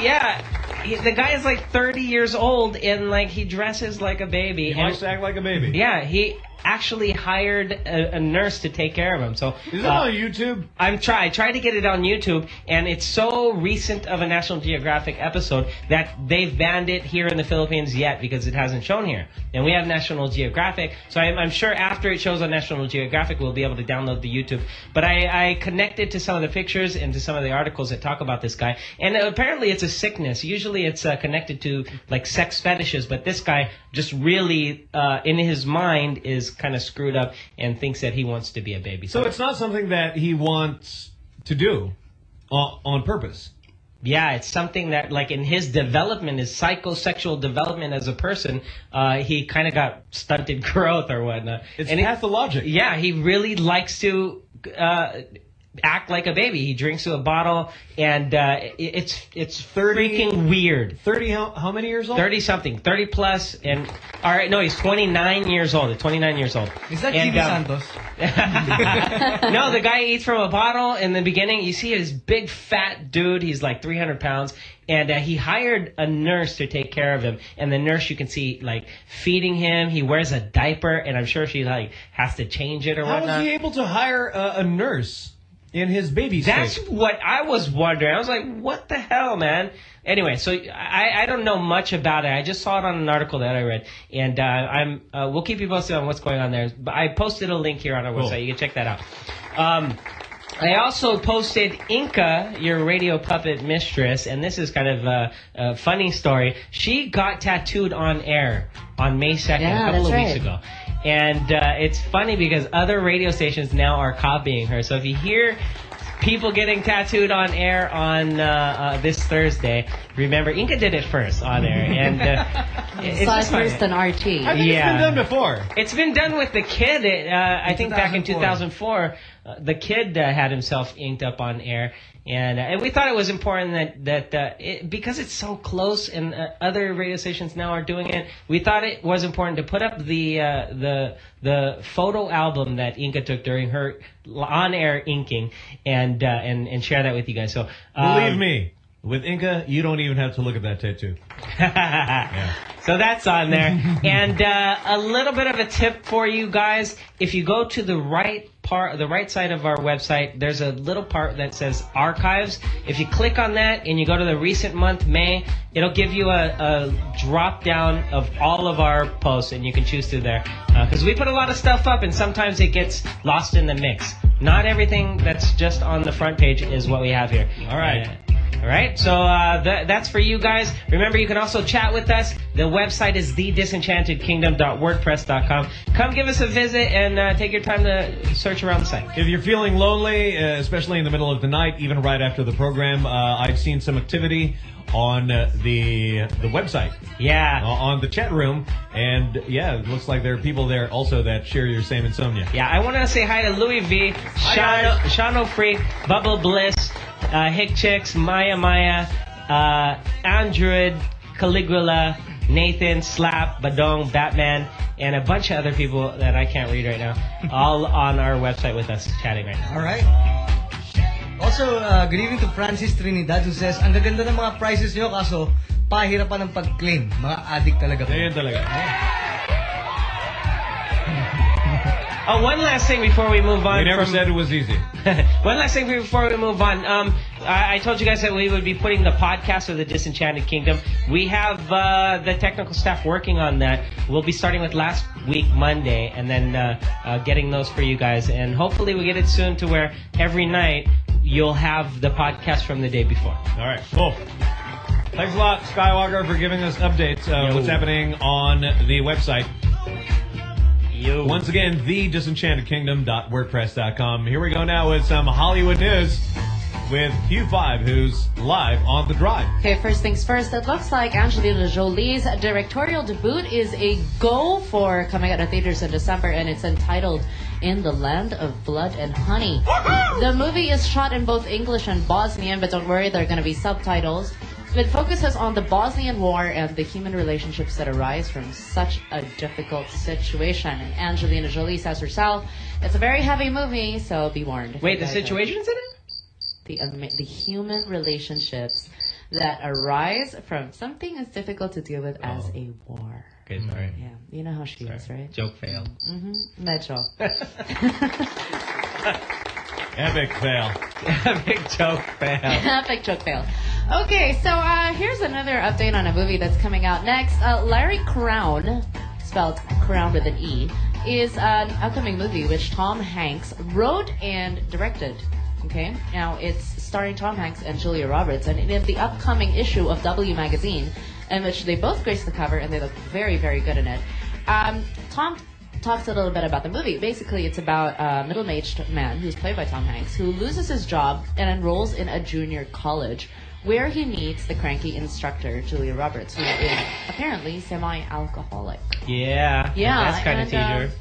Speaker 4: yeah. He, the guy is like 30 years old and like he dresses like a baby.
Speaker 2: He
Speaker 4: and,
Speaker 2: likes to act like a baby.
Speaker 4: Yeah, he actually hired a, a nurse to take care of him. So
Speaker 2: Is it
Speaker 4: uh,
Speaker 2: on YouTube?
Speaker 4: I'm try I tried to get it on YouTube, and it's so recent of a National Geographic episode that they've banned it here in the Philippines yet because it hasn't shown here. And we have National Geographic, so I'm, I'm sure after it shows on National Geographic, we'll be able to download the YouTube. But I, I connected to some of the pictures and to some of the articles that talk about this guy, and apparently it's a sickness. Usually it's uh, connected to like sex fetishes, but this guy just really, uh, in his mind, is kind of screwed up and thinks that he wants to be a baby.
Speaker 2: So it's not something that he wants to do on, on purpose.
Speaker 4: Yeah, it's something that, like, in his development, his psychosexual development as a person, uh, he kind of got stunted growth or whatnot.
Speaker 2: It's
Speaker 4: and
Speaker 2: pathologic.
Speaker 4: yeah, he really likes to uh, act like a baby. He drinks to a bottle, and uh, it- it's it's freaking weird.
Speaker 2: Thirty? How, how many years old?
Speaker 4: Thirty something, thirty plus, and all right, no, he's twenty nine years old. Twenty nine years old.
Speaker 9: Is that
Speaker 4: And, um,
Speaker 9: Santos?
Speaker 4: no, the guy eats from a bottle. In the beginning, you see his big fat dude. He's like 300 pounds, and uh, he hired a nurse to take care of him. And the nurse, you can see like feeding him. He wears a diaper, and I'm sure she like has to change it or
Speaker 2: How
Speaker 4: whatnot.
Speaker 2: was he able to hire a, a nurse in his baby
Speaker 4: That's
Speaker 2: state?
Speaker 4: what I was wondering. I was like, what the hell, man? Anyway, so I, I don't know much about it. I just saw it on an article that I read, and uh, I'm uh, we'll keep you posted on what's going on there. But I posted a link here on our
Speaker 2: Cool.
Speaker 4: website. You can check that out. Um, I also posted Inca, your radio puppet mistress, and this is kind of a, a funny story. She got tattooed on air on May 2nd,
Speaker 5: Yeah,
Speaker 4: a couple of
Speaker 5: that's
Speaker 4: weeks ago. And uh, it's funny because other radio stations now are copying her. So if you hear people getting tattooed on air on uh, uh, this Thursday, remember Inca did it first on air, and uh, it's
Speaker 5: Saw it
Speaker 4: just funny.
Speaker 5: first on RT.
Speaker 2: I think
Speaker 4: Yeah.
Speaker 2: it's been done before.
Speaker 4: It's been done with the kid. It, uh, I think back in 2004, uh, the kid uh, had himself inked up on air, and uh, and we thought it was important that that uh, it, because it's so close and uh, other radio stations now are doing it. We thought it was important to put up the uh, the the photo album that Inca took during her on air inking, and uh, and and share that with you guys. So um,
Speaker 2: Believe me, with Inca, you don't even have to look at that tattoo.
Speaker 4: So that's on there. and uh, a little bit of a tip for you guys. If you go to the right part, the right side of our website, there's a little part that says archives. If you click on that and you go to the recent month, May, it'll give you a, a drop down of all of our posts and you can choose through there. Because we put a lot of stuff up and sometimes it gets lost in the mix. Not everything that's just on the front page is what we have here.
Speaker 2: All right.
Speaker 4: Uh, All right, so uh, th- that's for you guys. Remember, you can also chat with us. The website is thedisenchantedkingdom.wordpress.com. Come give us a visit and uh, take your time to search around the site.
Speaker 2: If you're feeling lonely, uh, especially in the middle of the night, even right after the program, uh, I've seen some activity on uh, the the website.
Speaker 4: Yeah.
Speaker 2: Uh, on the chat room, and yeah, it looks like there are people there also that share your same insomnia.
Speaker 4: Yeah, I want to say hi to Louis V, Shano, Shano Freak, Bubble Bliss, uh, Hick Chicks, Maya Maya, uh, Android, Caligula, Nathan, Slap, Badong, Batman, and a bunch of other people that I can't read right now, all on our website with us chatting right now.
Speaker 9: All right. Also, uh, good evening to Francis Trinidad who says, ang gaganda ng mga prices nyo kaso pahirapan ng pag-claim. Mga addict talaga. po."
Speaker 2: Ayan talaga.
Speaker 4: Oh, one last thing before we move on.
Speaker 2: We never
Speaker 4: from-
Speaker 2: said it was easy.
Speaker 4: One last thing before we move on. Um, I, I told you guys that we would be putting the podcast of the Disenchanted Kingdom. We have uh, the technical staff working on that. We'll be starting with last week Monday, and then uh, uh, getting those for you guys. And hopefully, we get it soon to where every night you'll have the podcast from the day before.
Speaker 2: All right, cool. Thanks a lot, Skywalker, for giving us updates of
Speaker 4: Yo.
Speaker 2: what's happening on the website.
Speaker 4: Yo.
Speaker 2: Once again, thedisenchantedkingdom.wordpress.com. Here we go now with some Hollywood news with Q5, who's live on the drive.
Speaker 5: Okay, first things first. It looks like Angelina Jolie's directorial debut is a go for coming out of theaters in December, and it's entitled In the Land of Blood and Honey. The movie is shot in both English and Bosnian, but don't worry, there are going to be subtitles. It focuses on the Bosnian War and the human relationships that arise from such a difficult situation. And Angelina Jolie says herself, it's a very heavy movie, so be warned.
Speaker 4: Wait, the
Speaker 5: You guys are-
Speaker 4: situation's in it?
Speaker 5: the ama- the human relationships that arise from something as difficult to deal with as a war.
Speaker 4: Okay, sorry.
Speaker 5: Yeah, you know how she is, right?
Speaker 4: Joke failed.
Speaker 5: Mm-hmm. Medyo.
Speaker 2: Epic fail.
Speaker 4: Epic joke fail.
Speaker 5: Epic joke fail. Okay, so uh, here's another update on a movie that's coming out next. Uh, Larry Crowne, spelled Crown with an E, is an upcoming movie which Tom Hanks wrote and directed. Okay, now it's starring Tom Hanks and Julia Roberts, and in the upcoming issue of W Magazine, in which they both grace the cover and they look very, very good in it. Um, Tom talks a little bit about the movie. Basically, it's about a middle-aged man who's played by Tom Hanks who loses his job and enrolls in a junior college where he meets the cranky instructor Julia Roberts, who is apparently semi-alcoholic.
Speaker 4: Yeah.
Speaker 5: Yeah,
Speaker 4: That's kind of
Speaker 5: and, uh.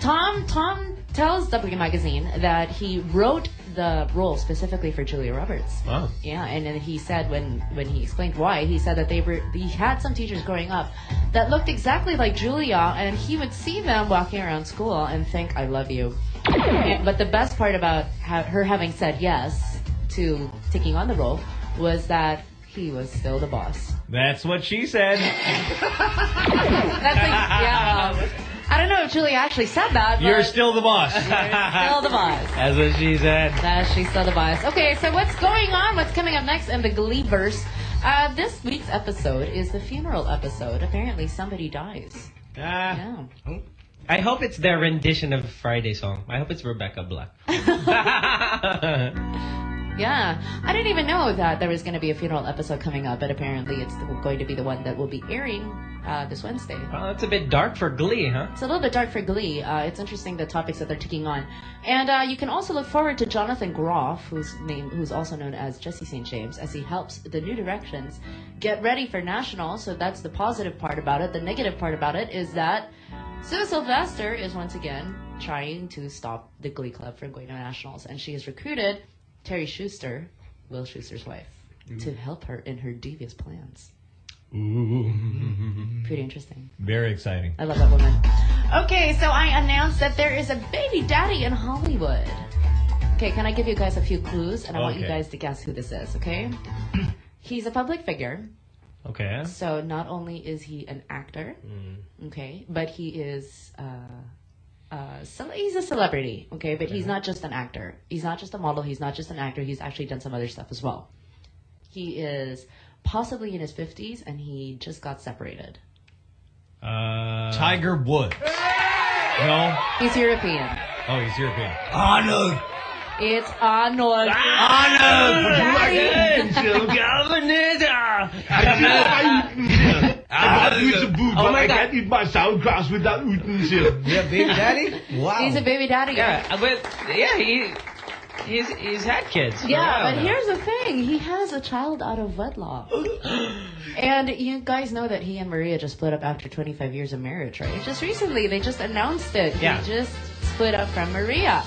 Speaker 5: Tom Tom tells W Magazine that he wrote the role specifically for Julia Roberts.
Speaker 2: Wow.
Speaker 5: Yeah, and then he said when when he explained why, he said that they were he had some teachers growing up that looked exactly like Julia, and he would see them walking around school and think, "I love you." But the best part about ha- her having said yes to taking on the role was that he was still the boss.
Speaker 2: That's what she said.
Speaker 5: That's like, yeah. um, I don't know if Julia actually said that. But
Speaker 2: You're still the boss.
Speaker 5: You're still the boss.
Speaker 4: That's what she said.
Speaker 5: That she's still the boss. Okay, so what's going on? What's coming up next in the Gleeverse? Uh, this week's episode is the funeral episode. Apparently, somebody dies.
Speaker 2: Ah.
Speaker 5: Yeah.
Speaker 4: I hope it's their rendition of Friday song. I hope it's Rebecca Black.
Speaker 5: Yeah. I didn't even know that there was going to be a funeral episode coming up, but apparently it's the- going to be the one that will be airing uh, this Wednesday.
Speaker 4: Well, that's a bit dark for Glee, huh?
Speaker 5: It's a little bit dark for Glee. Uh, it's interesting the topics that they're taking on, and uh, you can also look forward to Jonathan Groff, whose name, who's also known as Jesse St. James, as he helps the New Directions get ready for national. So that's the positive part about it. The negative part about it is that Sue Sylvester is once again trying to stop the Glee Club from going to nationals, and she has recruited Terri Schuester, Will Schuester's wife, to help her in her devious plans. Ooh. Pretty interesting.
Speaker 2: Very exciting.
Speaker 5: I love that woman. Okay, so I announced that there is a baby daddy in Hollywood. Okay, can I give you guys a few clues? And I want you guys to guess who this is, okay? He's a public figure.
Speaker 2: Okay.
Speaker 5: So not only is he an actor, okay, but he is uh, uh, cel- he's a celebrity, okay, but he's not just an actor. He's not just a model. He's not just an actor. He's actually done some other stuff as well. He is possibly in his fifties, and he just got separated.
Speaker 2: Uh, Tiger Woods. No.
Speaker 5: He's European.
Speaker 2: Oh, he's European.
Speaker 22: Arnold.
Speaker 5: It's Arnold.
Speaker 22: Arnold! Would you like Utensil.
Speaker 12: Galvanita!
Speaker 22: I see what my utensil. I you some food,
Speaker 4: Oh
Speaker 22: but I
Speaker 4: God.
Speaker 22: can't eat my sauerkraut without utensil.
Speaker 9: Yeah, baby daddy? Wow.
Speaker 5: He's a baby daddy.
Speaker 4: Yeah, uh, but yeah, he he's he's had kids.
Speaker 5: Yeah, but
Speaker 4: now.
Speaker 5: here's the thing. He has a child out of wedlock. and you guys know that he and Maria just split up after 25 years of marriage, right? Just recently, they just announced it.
Speaker 4: Yeah.
Speaker 5: He just split up from Maria.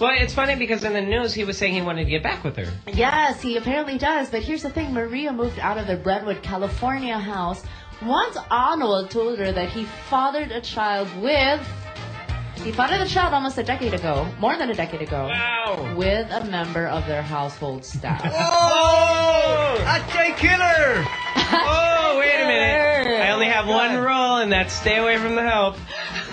Speaker 4: Well, it's funny because in the news he was saying he wanted to get back with her.
Speaker 5: Yes, he apparently does. But here's the thing Maria moved out of the Brentwood, California house once Arnold told her that he fathered a child with. He fathered a child almost a decade ago, more than a decade ago,
Speaker 4: wow.
Speaker 5: with a member of their household staff.
Speaker 9: Oh! Achay killer!
Speaker 4: Oh, wait a minute. I only have one rule, and that's stay away from the help.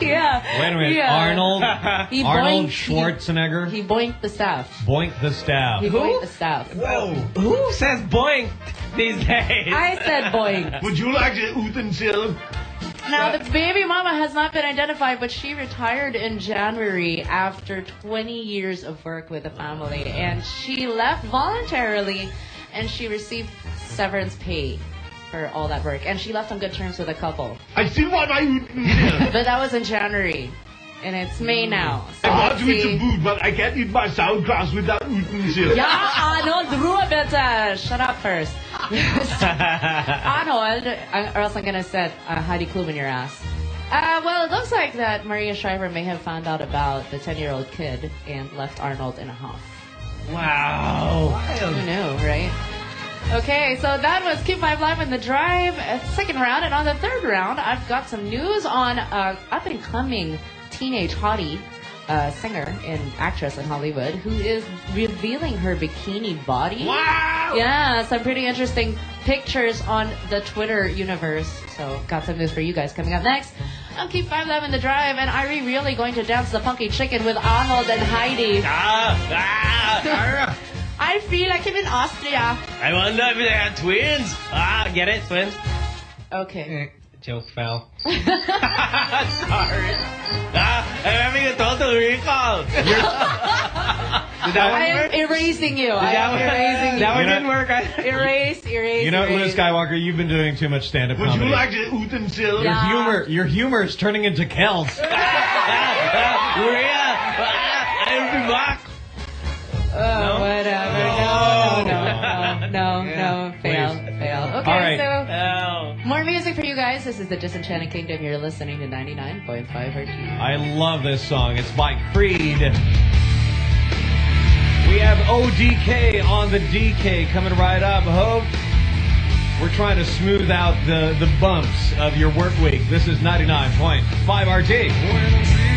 Speaker 5: yeah.
Speaker 2: Wait a minute.
Speaker 5: Yeah.
Speaker 2: Arnold.
Speaker 5: He
Speaker 2: Arnold
Speaker 5: boinked-
Speaker 2: Schwarzenegger.
Speaker 5: He boinked the staff.
Speaker 2: boinked the staff.
Speaker 5: He boinked the staff.
Speaker 4: Whoa. Who says boink these days?
Speaker 5: I said boink.
Speaker 22: Would you like to ooth and chill?
Speaker 5: Now, the baby mama has not been identified, but she retired in January after 20 years of work with the family. And she left voluntarily and she received severance pay for all that work. And she left on good terms with a couple.
Speaker 22: I still want my utensil.
Speaker 5: But that was in January. And it's me now. So
Speaker 22: I want
Speaker 5: to eat
Speaker 22: you with some food, but I can't eat my sauerkraut without eating utensil.
Speaker 5: Yeah, Arnold, Ruhe bitte. Shut up first. Arnold, uh, or else I'm gonna set uh, Heidi Klum in your ass. Uh, well, it looks like that Maria Shriver may have found out about the 10-year-old kid and left Arnold in a huff.
Speaker 4: Wow.
Speaker 5: Who knew, right? Okay, so that was Q5 Live in the Drive, uh, second round. And on the third round, I've got some news on uh, up and coming teenage hottie uh, singer and actress in Hollywood who is revealing her bikini body.
Speaker 22: Wow!
Speaker 5: Yeah, some pretty interesting pictures on the Twitter universe. So, got some news for you guys coming up next. I'll keep Five Live in the Drive, and Ari really going to dance the funky chicken with Arnold and Heidi.
Speaker 4: Ah, ah,
Speaker 5: I feel like I'm in Austria.
Speaker 4: I wonder if they have twins. Ah, get it, twins?
Speaker 5: Okay.
Speaker 4: Joke fell. Sorry. Ah, I'm having a total recall. Did that
Speaker 5: I
Speaker 4: one
Speaker 5: am
Speaker 4: work?
Speaker 5: erasing you. I
Speaker 4: that
Speaker 5: am
Speaker 4: one-
Speaker 5: erasing
Speaker 4: that
Speaker 5: you.
Speaker 4: one didn't work. I-
Speaker 5: Erase, erase.
Speaker 2: You know,
Speaker 5: erase.
Speaker 2: Luke Skywalker, you've been doing too much stand-up
Speaker 22: Would
Speaker 2: comedy.
Speaker 22: you like the utensil?
Speaker 2: your
Speaker 5: Yeah.
Speaker 2: humor, your humor is turning into Kels.
Speaker 4: Ah, Maria, ah, I'll be back.
Speaker 5: Oh, whatever. No, no, no, no, no. Fail, fail. Okay,
Speaker 2: All right.
Speaker 5: so
Speaker 4: Oh.
Speaker 5: more music for you guys. This is the Disenchanted Kingdom. You're listening to 99.5 RT.
Speaker 2: I love this song. It's by Creed. We have ODK on the DK coming right up. Hope we're trying to smooth out the, the bumps of your work week. This is 99.5 RT.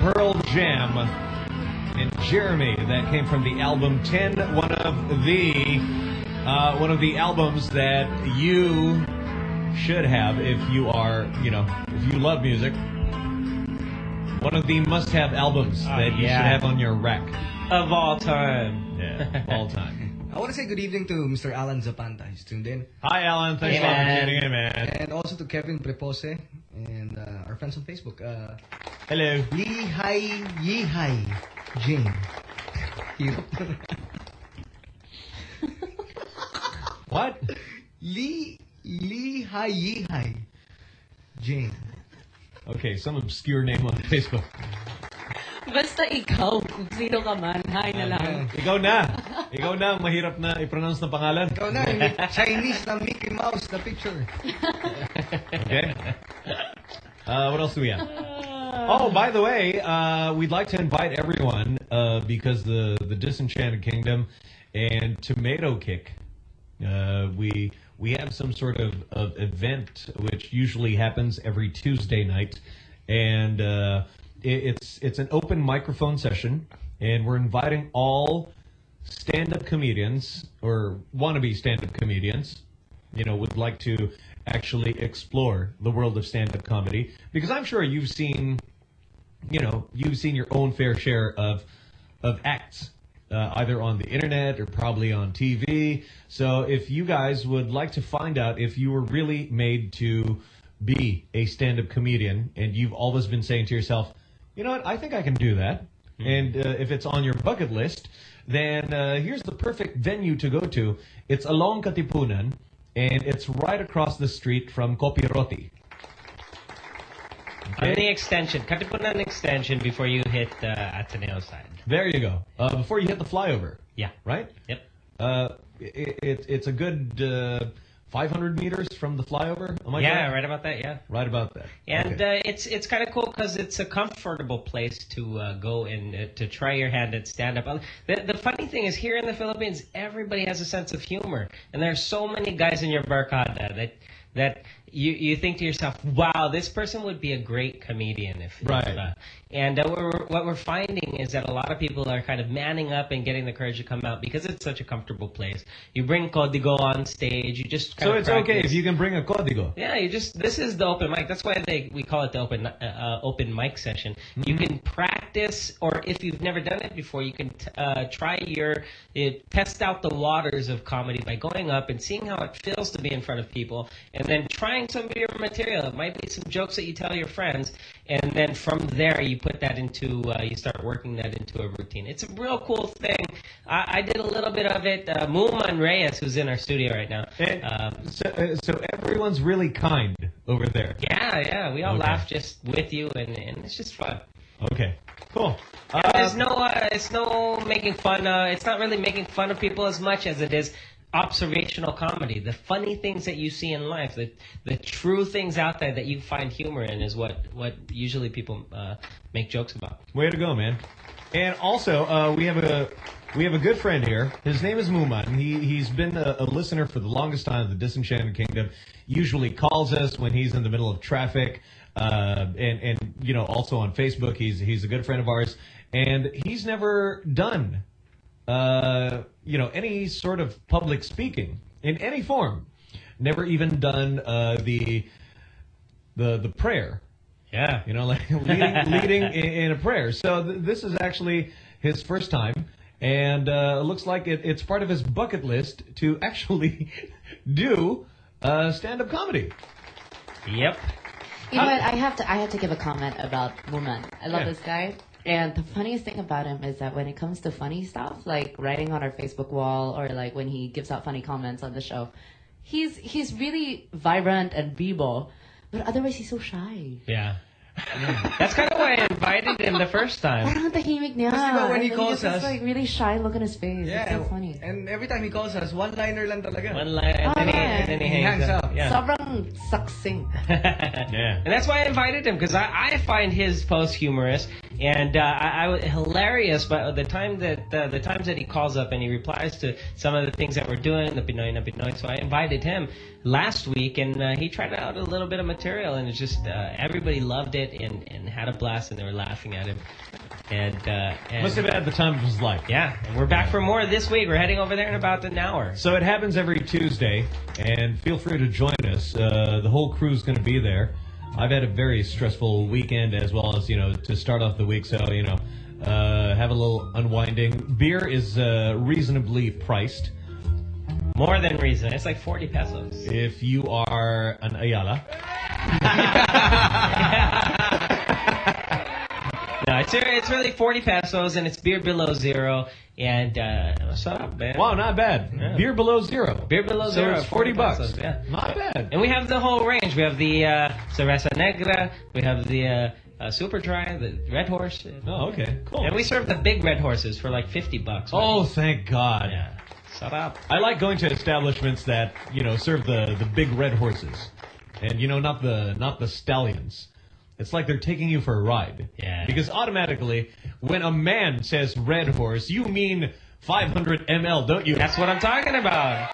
Speaker 2: Pearl Jam, and Jeremy. That came from the album 10, one of the uh, one of the albums that you should have if you are, you know, if you love music. One of the must-have albums
Speaker 4: Oh,
Speaker 2: that you
Speaker 4: yeah.
Speaker 2: should have on your rack.
Speaker 4: Of all time.
Speaker 2: Yeah, all time.
Speaker 9: I want to say good evening to Mr. Alan Zapanta. He's tuned in.
Speaker 2: Hi, Alan. Thanks
Speaker 9: Hey,
Speaker 2: for
Speaker 9: man.
Speaker 2: tuning in, man.
Speaker 9: And also to Kevin Prepose and uh, our friends on Facebook. Uh,
Speaker 2: Hello.
Speaker 9: Lee Hai Yi Hai Jane. Hirap.
Speaker 2: what?
Speaker 9: Lee Lee Hai Yi Hai Jane.
Speaker 2: Okay, some obscure name on Facebook.
Speaker 5: Basta ikaw, kung sino ka man, hi na lang.
Speaker 2: Ikaw na. Ikaw na ang mahirap na i-pronounce na pangalan.
Speaker 9: Ikaw na, yung Chinese na Mickey Mouse na picture.
Speaker 2: Okay. Uh, what else do we have? Oh, by the way, uh, we'd like to invite everyone uh, because the the Disenchanted Kingdom and Tomato Kick, uh, we we have some sort of, of event which usually happens every Tuesday night, and uh, it, it's it's an open microphone session, and we're inviting all stand-up comedians or wannabe stand-up comedians, you know, would like to actually explore the world of stand-up comedy. Because I'm sure you've seen, you know, you've seen your own fair share of of acts. Uh, either on the internet or probably on TV. So, if you guys would like to find out if you were really made to be a stand up comedian and you've always been saying to yourself, you know what, I think I can do that. And uh, if it's on your bucket list, then uh, here's the perfect venue to go to. It's along Katipunan, and it's right across the street from Kopi Roti.
Speaker 4: On the extension. an extension before you hit uh, Ateneo side.
Speaker 2: There you go. Uh, before you hit the flyover.
Speaker 4: Yeah.
Speaker 2: Right?
Speaker 4: Yep.
Speaker 2: Uh, it, it, it's a good uh, 500 meters from the flyover. Am I
Speaker 4: yeah,
Speaker 2: correct?
Speaker 4: right about that, yeah.
Speaker 2: Right about that.
Speaker 4: And
Speaker 2: Okay.
Speaker 4: uh, it's it's kind of cool because it's a comfortable place to uh, go and uh, to try your hand at stand up. The, the funny thing is, here in the Philippines, everybody has a sense of humor, and there are so many guys in your barkada that that you you think to yourself, "Wow, this person would be a great comedian." If, if,
Speaker 2: Right.
Speaker 4: Uh, and uh, what we're what we're finding is that a lot of people are kind of manning up and getting the courage to come out because it's such a comfortable place. You bring Código on stage, you just kind
Speaker 2: so it's okay if you can bring a código.
Speaker 4: Yeah, you just this is the open mic. That's why they we call it the open uh, uh, open mic session. You
Speaker 2: Mm-hmm.
Speaker 4: can practice, or if you've never done it before, you can t- uh, try your uh, test out the waters of comedy by going up and seeing how it feels to be in front of people, and then trying some of your material. It might be some jokes that you tell your friends, and then from there you put that into uh, you start working that into a routine. It's a real cool thing. I, I did a little bit of it. Uh, Muman Reyes, who's in our studio right now. Um,
Speaker 2: So, uh, so everyone's really kind over there.
Speaker 4: yeah, yeah, we all
Speaker 2: Okay.
Speaker 4: laugh just with you, and, and it's just fun.
Speaker 2: Okay, cool.
Speaker 4: And there's no, uh, it's no making fun. Uh, it's not really making fun of people as much as it is observational comedy. The funny things that you see in life, the the true things out there that you find humor in, is what what usually people uh, make jokes about.
Speaker 2: Way to go, man. And also, uh, we have a we have a good friend here. His name is Muman. He he's been a, a listener for the longest time of the Disenchanted Kingdom. Usually calls us when he's in the middle of traffic, uh, and and you know also on Facebook. He's he's a good friend of ours, and he's never done uh, you know any sort of public speaking in any form. Never even done uh, the the the prayer.
Speaker 4: Yeah,
Speaker 2: you know, like leading, leading in, in a prayer. So th- this is actually his first time, and uh, it looks like it, it's part of his bucket list to actually do uh, stand-up comedy.
Speaker 4: Yep.
Speaker 5: You know what? I have to. I have to give a comment about Muman. I love
Speaker 2: Yeah.
Speaker 5: this guy. And the funniest thing about him is that when it comes to funny stuff, like writing on our Facebook wall or like when he gives out funny comments on the show, he's he's really vibrant and bibo, but otherwise he's so shy.
Speaker 4: Yeah. That's kind of why I invited him the first time.
Speaker 5: Parang ang tahimik niya.
Speaker 9: Kasi diba when he calls
Speaker 5: has this,
Speaker 9: us-
Speaker 5: like really shy look on his face.
Speaker 9: Yeah,
Speaker 5: It's so funny.
Speaker 9: and every time he calls us, one-liner lang talaga.
Speaker 4: One line, and then, he, and then he hangs, up. Yeah.
Speaker 5: Sobrang succinct.
Speaker 2: yeah.
Speaker 4: And that's why I invited him because I, I find his post humorous, and uh, I, I was hilarious. But the time that uh, the times that he calls up and he replies to some of the things that we're doing, the Pinoy na Pinoy. So I invited him last week, and uh, he tried out a little bit of material, and it's just uh, everybody loved it and, and had a blast, and they were laughing at him. And, uh, and
Speaker 2: Must have had the time of his life.
Speaker 4: Yeah, and we're back for more this week. We're heading over there in about an hour.
Speaker 2: So it happens every Tuesday, and feel free to join us. Uh, the whole crew's going to be there. I've had a very stressful weekend as well as, you know, to start off the week, so, you know, uh, have a little unwinding. Beer is uh, reasonably priced.
Speaker 4: More than reason. It's like 40 pesos.
Speaker 2: If you are an Ayala.
Speaker 4: No, it's it's really 40 pesos, and it's beer below zero. And uh, up, man.
Speaker 2: Wow, not bad.
Speaker 4: Yeah.
Speaker 2: Beer below zero.
Speaker 4: Beer below
Speaker 2: So
Speaker 4: zero.
Speaker 2: it's 40 bucks.
Speaker 4: pesos, Yeah.
Speaker 2: Not bad.
Speaker 4: And we have the whole range. We have the uh, Cerveza Negra. We have the uh, uh, Super Dry, the Red Horse.
Speaker 2: Oh, okay. Cool.
Speaker 4: And we serve the big red horses for like 50 bucks.
Speaker 2: Oh, thank God.
Speaker 4: Yeah. Shut up.
Speaker 2: I like going to establishments that you know serve the the big red horses, and you know not the not the stallions. It's like they're taking you for a ride.
Speaker 4: Yeah.
Speaker 2: Because automatically, when a man says red horse, you mean 500 ml, don't you?
Speaker 4: That's what I'm talking about.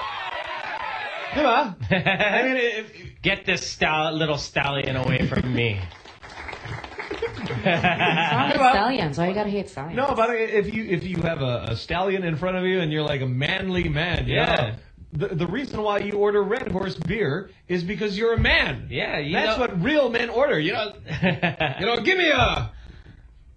Speaker 2: Diba? I mean, if,
Speaker 4: Get this stal- little stallion away from me.
Speaker 5: Not stallions. Why you gotta hate stallions?
Speaker 2: no, but if you if you have a, a stallion in front of you and you're like a manly man,
Speaker 4: Yeah.
Speaker 2: yeah. The, the reason why you order Red Horse beer is because you're a man.
Speaker 4: Yeah, you
Speaker 2: That's
Speaker 4: know-
Speaker 2: what real men order. You know, you know, give me a,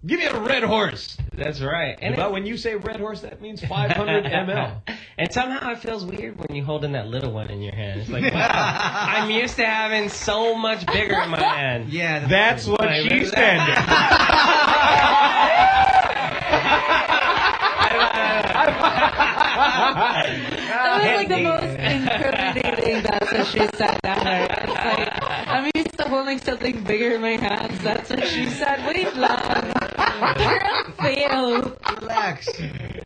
Speaker 2: give me a Red Horse.
Speaker 4: That's right. And
Speaker 2: but
Speaker 4: it-
Speaker 2: when you say Red Horse, that means 500 ml.
Speaker 4: And somehow it feels weird when you're holding that little one in your hand. It's like, wow, I'm used to having so much bigger in my hand.
Speaker 9: Yeah,
Speaker 2: That's what
Speaker 4: Like,
Speaker 2: she's standing.
Speaker 5: That was like the most incriminating. That's what she said ever. It's like I'm used to holding something bigger in my hands. That's what she said. Wait lang. Parang fail.
Speaker 9: Relax.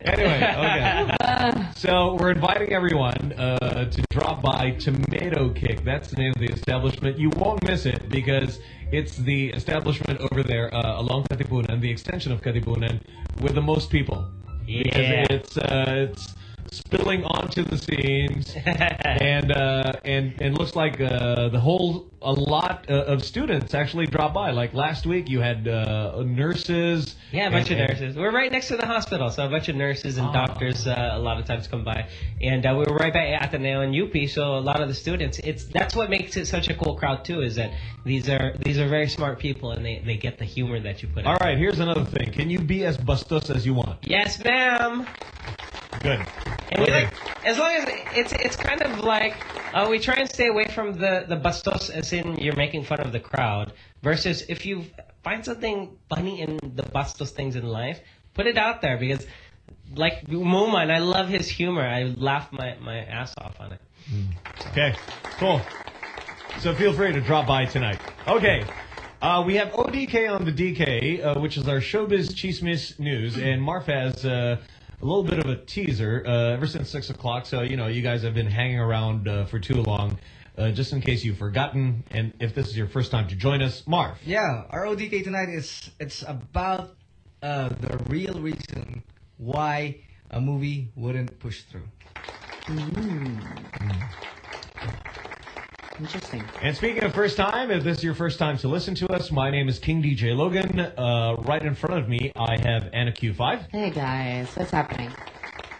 Speaker 2: Anyway, okay. So we're inviting everyone uh, to drop by Tomato Kick. That's the name of the establishment. You won't miss it because it's the establishment over there uh, along Katipunan, the extension of Katipunan, with the most people.
Speaker 4: Yeah.
Speaker 2: Because it's uh, it's spilling onto the seams, and uh, and and looks like uh, the whole a lot uh, of students actually drop by. Like last week, you had uh, nurses.
Speaker 4: Yeah, a bunch
Speaker 2: and-
Speaker 4: of nurses. We're right next to the hospital, so a bunch of nurses and
Speaker 2: Ah.
Speaker 4: doctors uh, a lot of times come by, and uh, we were right by Ateneo and UP. So a lot of the students, it's that's what makes it such a cool crowd too. Is that these are these are very smart people, and they, they get the humor that you put.
Speaker 2: All
Speaker 4: in.
Speaker 2: right, here's another thing. Can you be as bustos as you want?
Speaker 4: Yes, ma'am.
Speaker 2: Good.
Speaker 4: And like, as long as it's it's kind of like uh, we try and stay away from the the bastos, as in you're making fun of the crowd, versus if you find something funny in the bastos things in life, put it out there because, like Muman, I love his humor. I laugh my my ass off on it.
Speaker 2: Okay, cool. So feel free to drop by tonight. Okay. Uh, we have ODK on the DK, uh, which is our showbiz chismis news, and Marf has uh, a little bit of a teaser uh, ever since six o'clock. So you know you guys have been hanging around uh, for too long. Uh, just in case you've forgotten, and if this is your first time to join us, Marv.
Speaker 9: Yeah, our ODK tonight is it's about uh, the real reason why a movie wouldn't push through.
Speaker 5: Interesting.
Speaker 2: And speaking of first time, if this is your first time to listen to us, my name is King DJ Logan. Uh, right in front of me, I have Anna Q5.
Speaker 5: Hey guys, what's happening?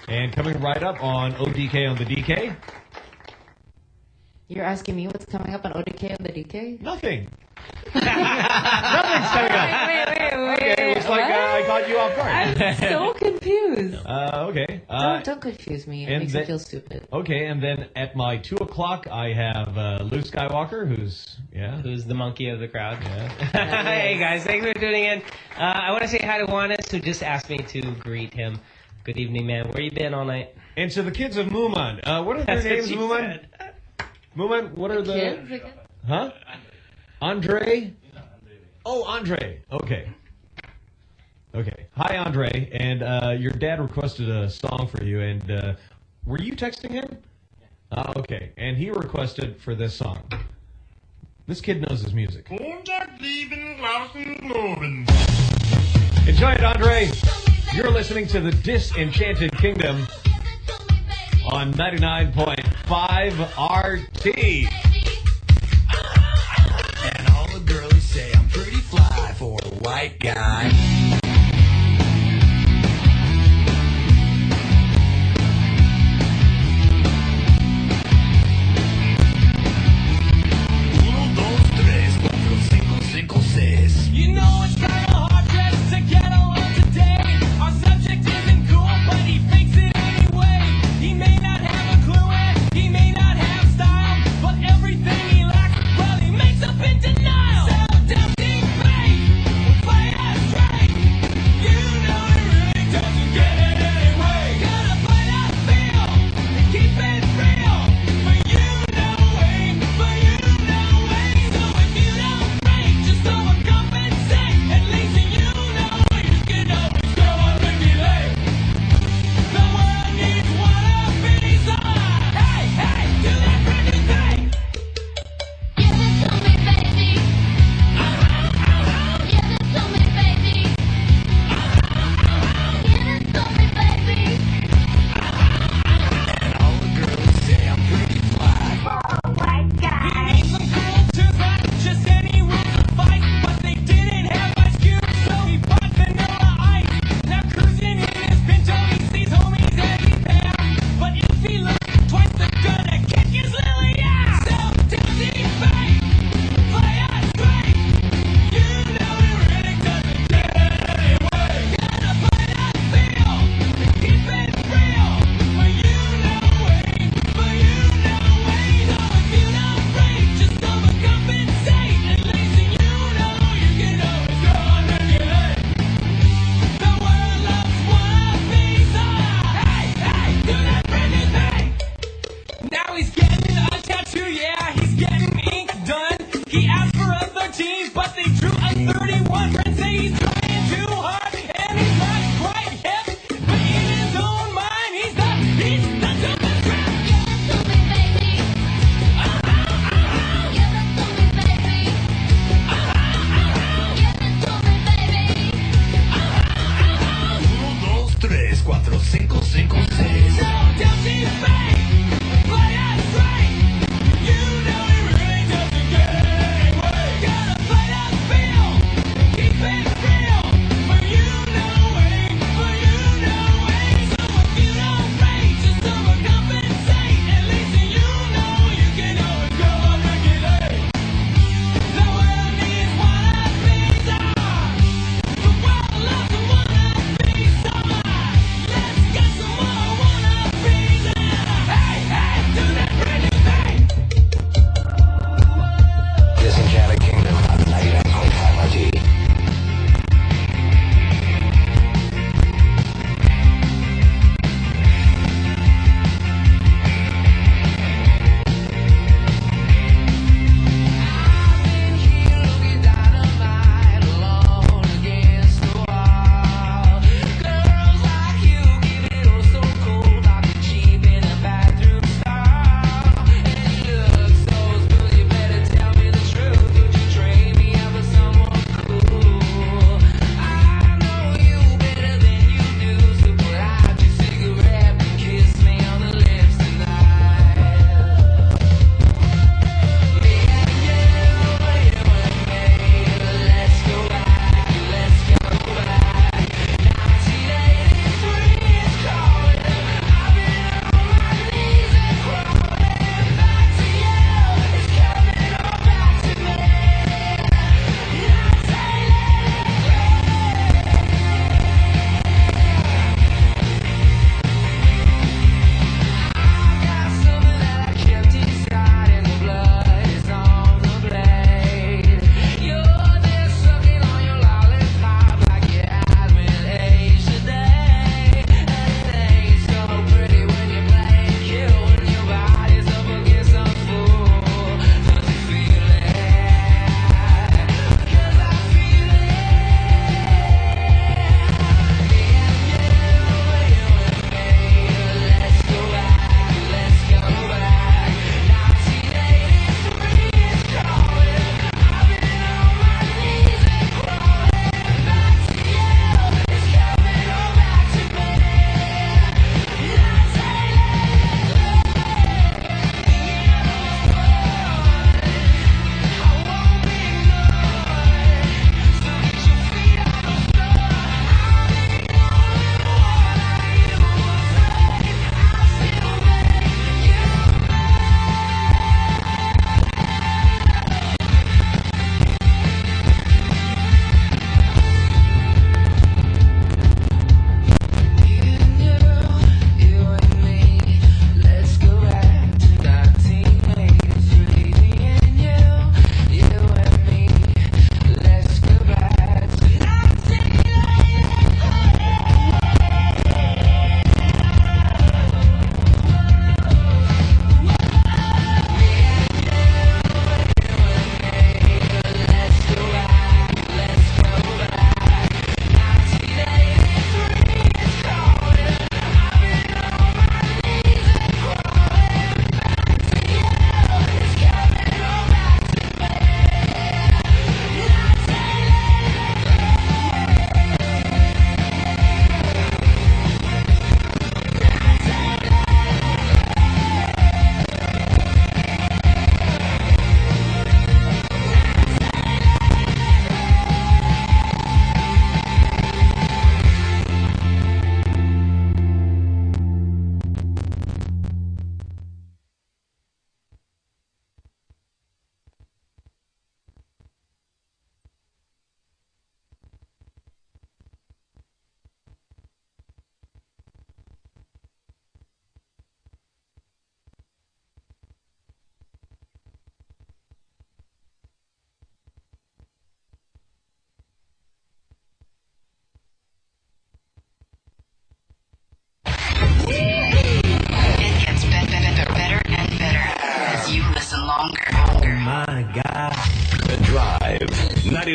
Speaker 2: And coming right up on ODK on the DK,
Speaker 5: You're asking me what's coming up on ODK on the DK?
Speaker 2: nothing. Nothing's coming up.
Speaker 5: Wait, wait, wait,
Speaker 2: Okay, it looks like uh, I caught you off guard.
Speaker 5: I'm so confused.
Speaker 2: Uh, okay. Uh,
Speaker 5: don't, don't confuse me. It
Speaker 2: and
Speaker 5: makes
Speaker 2: the-
Speaker 5: me feel stupid.
Speaker 2: Okay, and then at my two o'clock, I have uh, Luke Skywalker, who's yeah,
Speaker 4: Who's the monkey of the crowd? hey guys, thanks for tuning in. Uh, I want to say hi to Juanes, who just asked me to greet him. Good evening, man. Where you been all night?
Speaker 2: And to the kids of Muman, uh, what are their
Speaker 4: That's
Speaker 2: names?
Speaker 4: she
Speaker 2: Muman, Muman, what are the
Speaker 5: Kids?
Speaker 2: Huh? Andre? Oh, Andre. Okay. Okay. Hi, Andre. And uh, your dad requested a song for you, and uh, were you texting him? Ah, okay. And he requested for this song. This kid knows his music. Enjoy it, Andre. You're listening to the Disenchanted Kingdom on 99.5 RT.
Speaker 38: And all the girlies say I'm pretty fly for a white guy.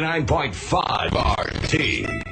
Speaker 38: 99.5 RT.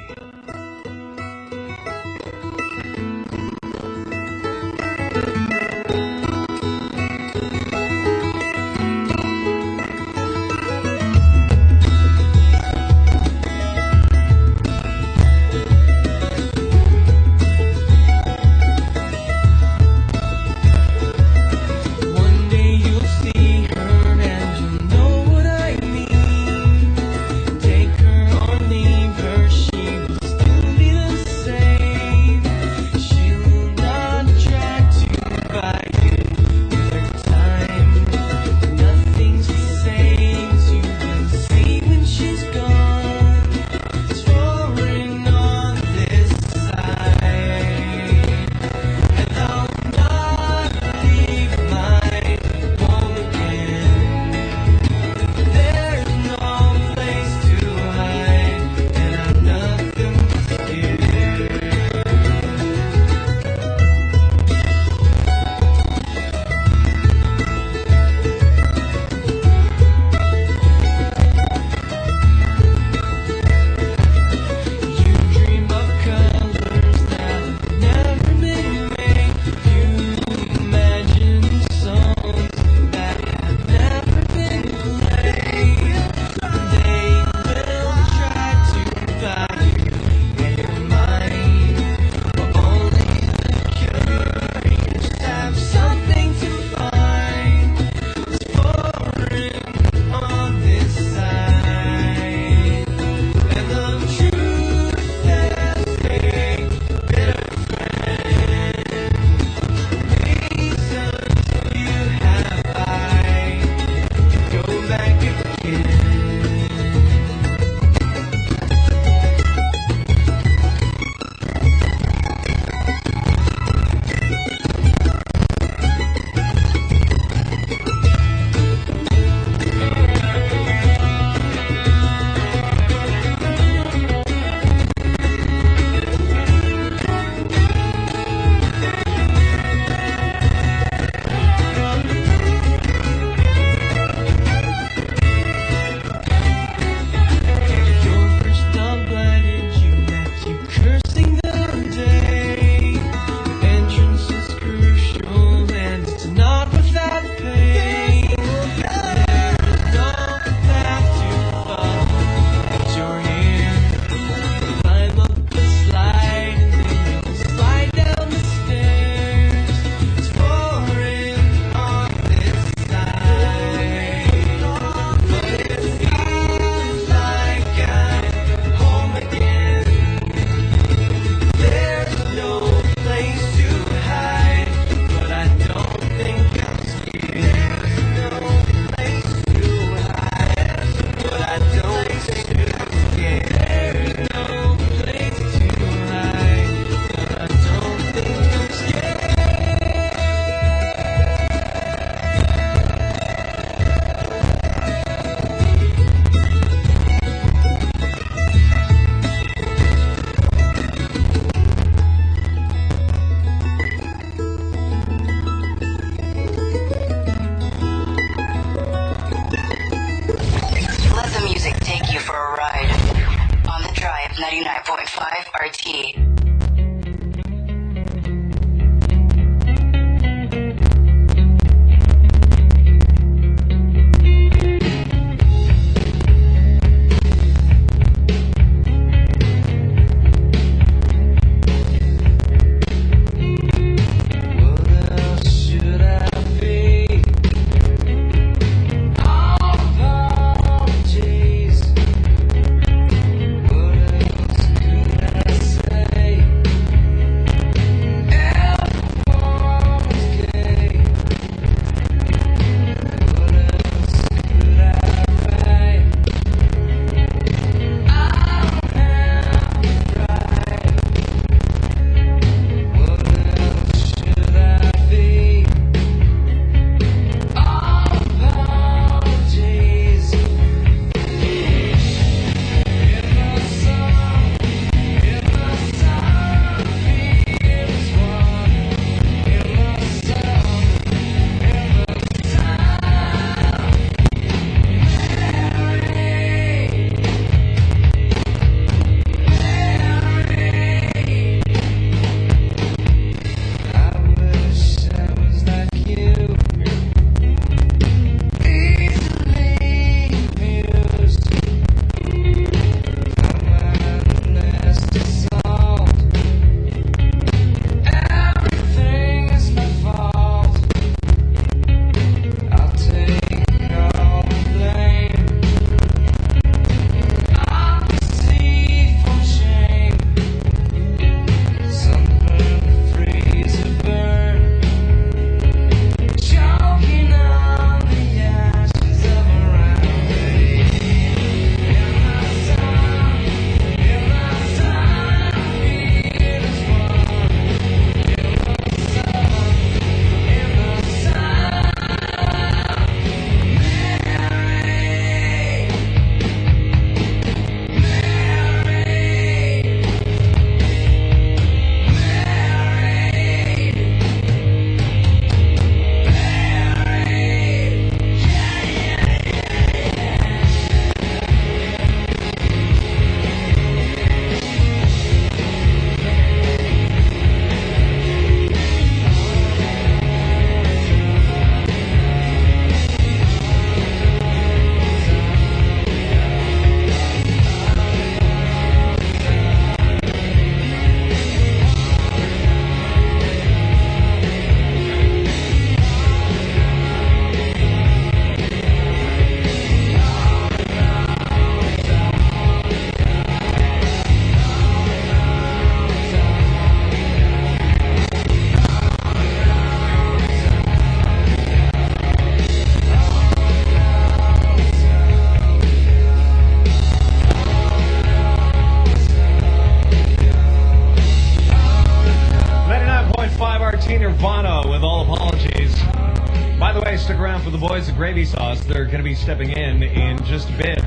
Speaker 2: For the boys of Gravy Sauce. They're going to be stepping in in just a bit.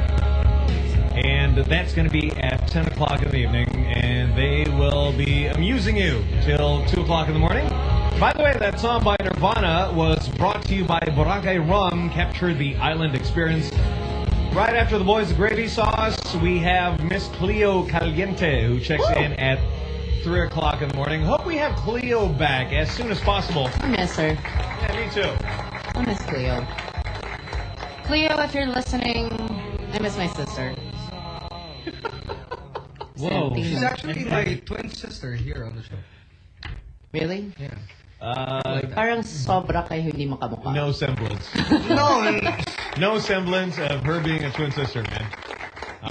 Speaker 2: And that's going to be at 10 o'clock in the evening. And they will be amusing you till 2 o'clock in the morning. By the way, that song by Nirvana was brought to you by Boracay Rum, captured the island experience. Right after the boys of Gravy Sauce, we have Miss Cleo Caliente, who checks in at 3 o'clock in the morning. Hope we have Cleo back as soon as possible.
Speaker 5: I miss her.
Speaker 2: Yeah, me too.
Speaker 5: I miss Cleo. Cleo, if you're listening, I miss my sister.
Speaker 4: Whoa.
Speaker 9: She's actually my twin sister here on the show.
Speaker 5: Really?
Speaker 9: Yeah.
Speaker 2: Uh,
Speaker 5: Parang sobra kayo hindi makamukha.
Speaker 2: no semblance.
Speaker 9: no.
Speaker 2: No semblance of her being a twin sister, man.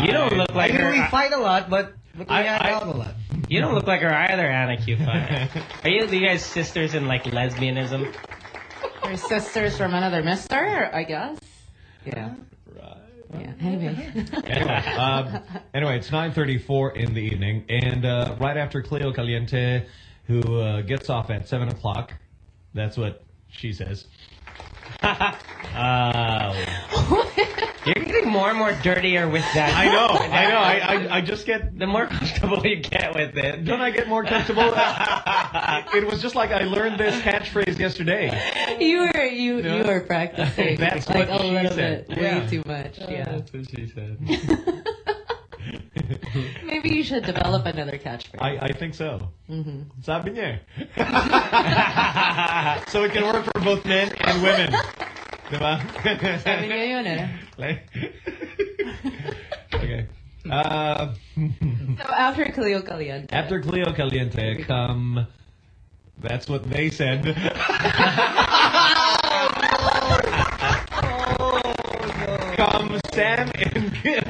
Speaker 4: You don't
Speaker 2: I-
Speaker 4: look like
Speaker 9: I mean,
Speaker 4: her.
Speaker 9: we fight a lot, but, but we
Speaker 2: I-
Speaker 9: hang
Speaker 2: I-
Speaker 9: out a lot.
Speaker 4: You don't look like her either, Anna Cupid. Are you, are you guys sisters in like lesbianism?
Speaker 5: We're sisters from another mister, I guess. Yeah. Yeah. maybe.
Speaker 2: anyway, um, anyway, it's 9.34 in the evening, and uh, right after Cleo Caliente, who uh, gets off at 7 o'clock, that's what she says.
Speaker 4: Uh, you're getting more and more dirtier with that.
Speaker 2: I know, I know, I, I, I just get...
Speaker 4: The more comfortable you get with it.
Speaker 2: Don't I get more comfortable? it was just like I learned this catchphrase yesterday.
Speaker 5: You were you you were practicing
Speaker 2: That's
Speaker 5: like
Speaker 2: what
Speaker 5: a
Speaker 2: she
Speaker 5: little
Speaker 2: said.
Speaker 5: bit,
Speaker 2: Yeah.
Speaker 5: way too much. Yeah.
Speaker 4: That's what she said.
Speaker 5: Maybe you should develop another catchphrase.
Speaker 2: I, I think so.
Speaker 5: Mhm.
Speaker 2: Sabi niya eh. so it can work for both men and women. Diba?
Speaker 5: Sabi niya yun eh.
Speaker 2: Like- okay. Uh,
Speaker 5: So after Cleo Caliente.
Speaker 2: after Cleo Caliente come... That's what they said. Sam and Kim.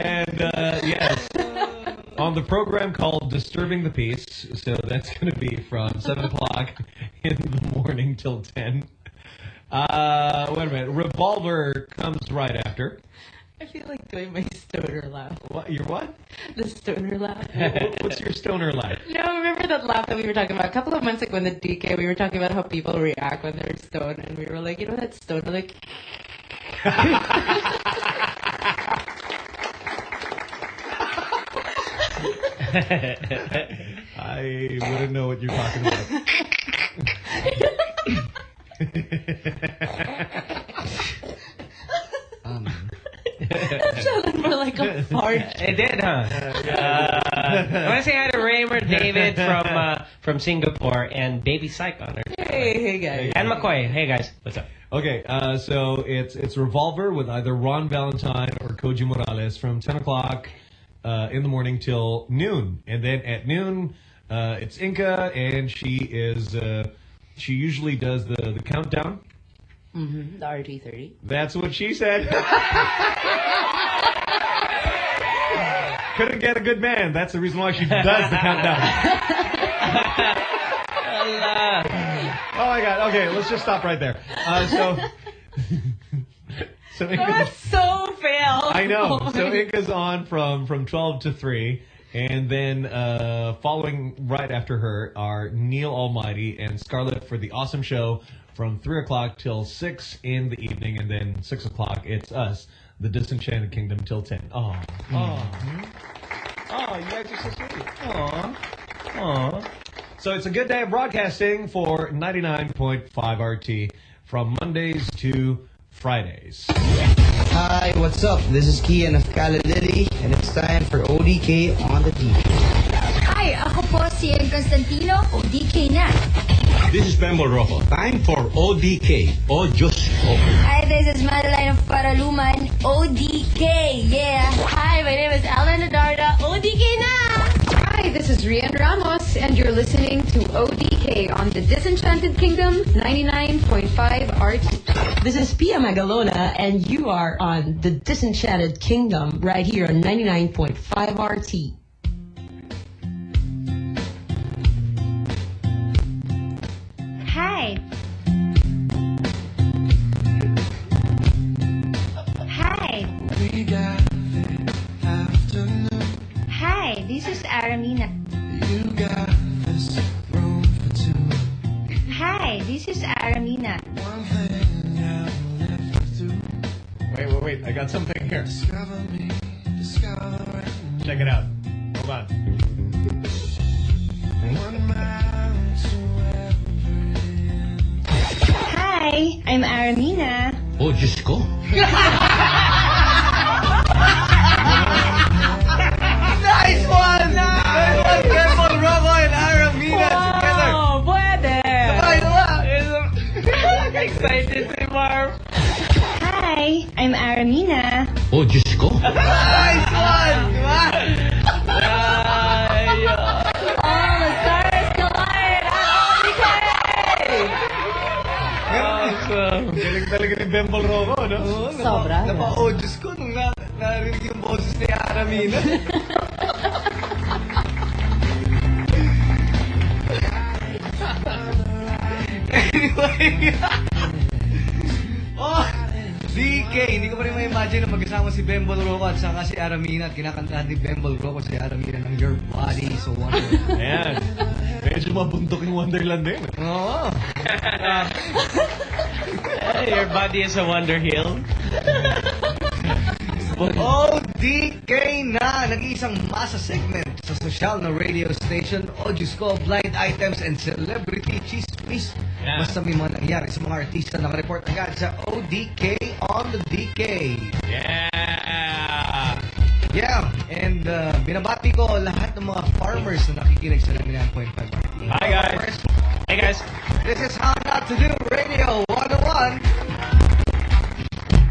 Speaker 2: and uh, yes, on the program called Disturbing the Peace. So that's going to be from 7 o'clock in the morning till 10. Uh, wait a minute. Revolver comes right after.
Speaker 5: I feel like doing my stoner laugh.
Speaker 2: What? Your what?
Speaker 5: The stoner laugh.
Speaker 2: What- What's your stoner laugh?
Speaker 5: No, remember that laugh that we were talking about a couple of months ago in the DK? We were talking about how people react when they're stoned, and we were like, you know that stoner, like.
Speaker 2: I wouldn't know what you're talking about.
Speaker 9: Um,
Speaker 5: sounded more like a fart.
Speaker 4: It did, huh? Uh, I want to say hi to Raymond David from uh, from Singapore and Baby Psych on her.
Speaker 5: Hey, hey guys.
Speaker 4: And McCoy. Hey guys, what's up?
Speaker 2: Okay, uh, so it's it's Revolver with either Ron Valentine or Koji Morales from 10 o'clock uh, in the morning till noon, and then at noon uh, it's Inca, and she is uh, she usually does the the countdown.
Speaker 5: Mm-hmm. The RT30.
Speaker 2: That's what she said. Couldn't get a good man. That's the reason why she does the countdown. Oh my god. Okay, let's just stop right there. Uh, so, so
Speaker 5: That's so fail.
Speaker 2: I know. So Inca's on from from twelve to three, and then uh, following right after her are Neil Almighty and Scarlett for the awesome show from three o'clock till six in the evening, and then six o'clock it's us, the Disenchanted Kingdom, till ten. Oh, oh, oh, you guys are so sweet. Aw, aw. So it's a good day of broadcasting for 99.5 RT from Mondays to Fridays.
Speaker 65: Hi, what's up? This is Kean of Callalily, and it's time for ODK on the D.
Speaker 66: Hi, ako po si El Constantino, ODK na.
Speaker 67: This is Bembol Roco. Time for ODK, O Diyos oh, ko.
Speaker 66: Hi, this is Madeline of Paraluman, ODK, yeah. Hi, my name is Ellen Adarna, ODK na.
Speaker 68: Hi, this is Rhian Ramos, and you're listening to ODK on the Disenchanted Kingdom 99.5 RT.
Speaker 69: This is Pia Magalona, and you are on the Disenchanted Kingdom right here on 99.5 RT.
Speaker 66: Hey. Hey.
Speaker 12: We got the afternoon.
Speaker 66: Hey, this is Ara Mina.
Speaker 12: You got this room for two.
Speaker 66: Hey, this is Ara Mina. One thing left to do.
Speaker 2: Wait, wait, wait. I got something here. Discover me. Discover me. Check it out. Hold on.
Speaker 66: One mile Hi, I'm Ara Mina.
Speaker 67: Oh, Diyos ko.
Speaker 9: Nice one! Nice one, Careful Rocco and Ara Mina together.
Speaker 4: Oh, pwede.
Speaker 9: Sabay, diba?
Speaker 4: Excited si Marv.
Speaker 66: Hi, I'm Ara Mina.
Speaker 67: Oh, Diyos ko.
Speaker 9: Nice one! Diba?
Speaker 2: Ni Bembol Roco, no?
Speaker 5: Sobra.
Speaker 9: Napa-oh, Diyos ko, nung na, narinig yung boses ni Aramina. anyway. oh, DK, hindi ko pa rin ma-imagine na magkasama si Bembol Rocco at saka si Aramina at kinakantahan ni Bembol Rocco si Aramina ng Your Body is so Wonderful.
Speaker 2: Ayan. Medyo mabuntok yung Wonderland din.
Speaker 9: Oo.
Speaker 4: Hey, your body is a wonder hill.
Speaker 9: ODK na! Nag-iisang masa segment sa sosyal na radio station o Diyos ko, blind items and celebrity chismis.
Speaker 2: Yeah.
Speaker 9: Basta may mga nangyari sa mga artista nakareport agad sa ODK on the DK.
Speaker 2: Yeah!
Speaker 9: Yeah, and uh, binabati ko lahat ng mga farmers na nakikinig sa 99.5 RT.
Speaker 2: Hi, guys.
Speaker 4: Hey, guys.
Speaker 9: This is How Not to Do Radio 101.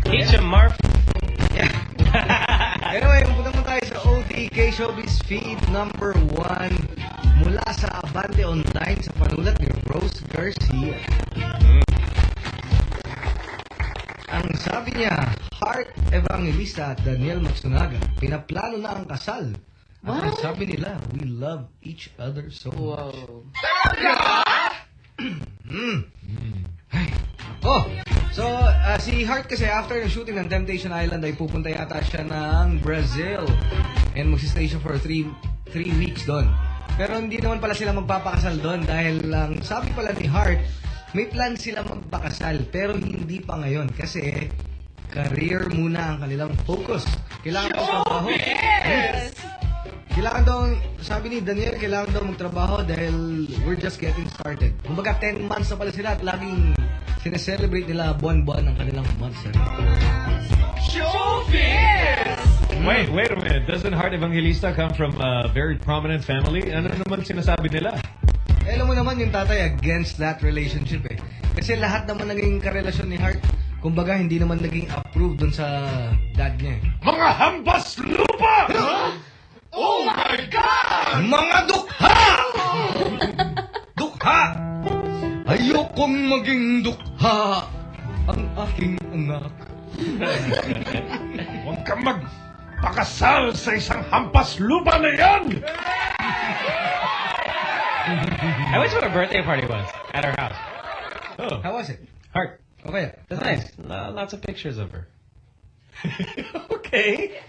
Speaker 4: Teach him, Marv.
Speaker 9: Anyway, pupunta mo tayo sa OTK Showbiz Feed number 1 mula sa Abante Online sa panulat ni Rose Garcia. Ang sabi niya, Heart Evangelista at Daniel Matsunaga, pinaplano na ang kasal. At ang sabi nila, we love each other so much. Mm. Ay. Oh, so uh, si Hart kasi after ng shooting ng Temptation Island ay pupunta yata siya ng Brazil and magsistay siya for three, three weeks doon. Pero hindi naman pala sila magpapakasal doon dahil lang sabi pala ni Hart, may plan sila magpakasal pero hindi pa ngayon kasi career muna ang kanilang focus. Kailangan pa trabaho. Kailangan daw, sabi ni Daniel, kailangan daw magtrabaho dahil we're just getting started. Kumbaga, 10 months na pala sila at laging sineselebrate nila buwan-buwan ng kanilang months.
Speaker 2: Wait, wait a minute. Doesn't Heart Evangelista come from a very prominent family? Ano naman sinasabi nila?
Speaker 9: Eh, alam mo naman yung tatay against that relationship eh. Kasi lahat naman naging karelasyon ni Hart, kumbaga hindi naman naging approved dun sa dad niya eh.
Speaker 2: Mga hampas lupa! Oh my God!
Speaker 9: Mga dukha! dukha! Ayokong maging dukha ang aking anak.
Speaker 2: Huwag kang magpakasal sa isang hampas lupa na yan!
Speaker 4: I went to what her birthday party was at her house.
Speaker 2: Oh.
Speaker 9: How was it?
Speaker 4: Heart.
Speaker 9: Okay.
Speaker 4: That's nice. Lo- Lots of pictures of her.
Speaker 2: okay.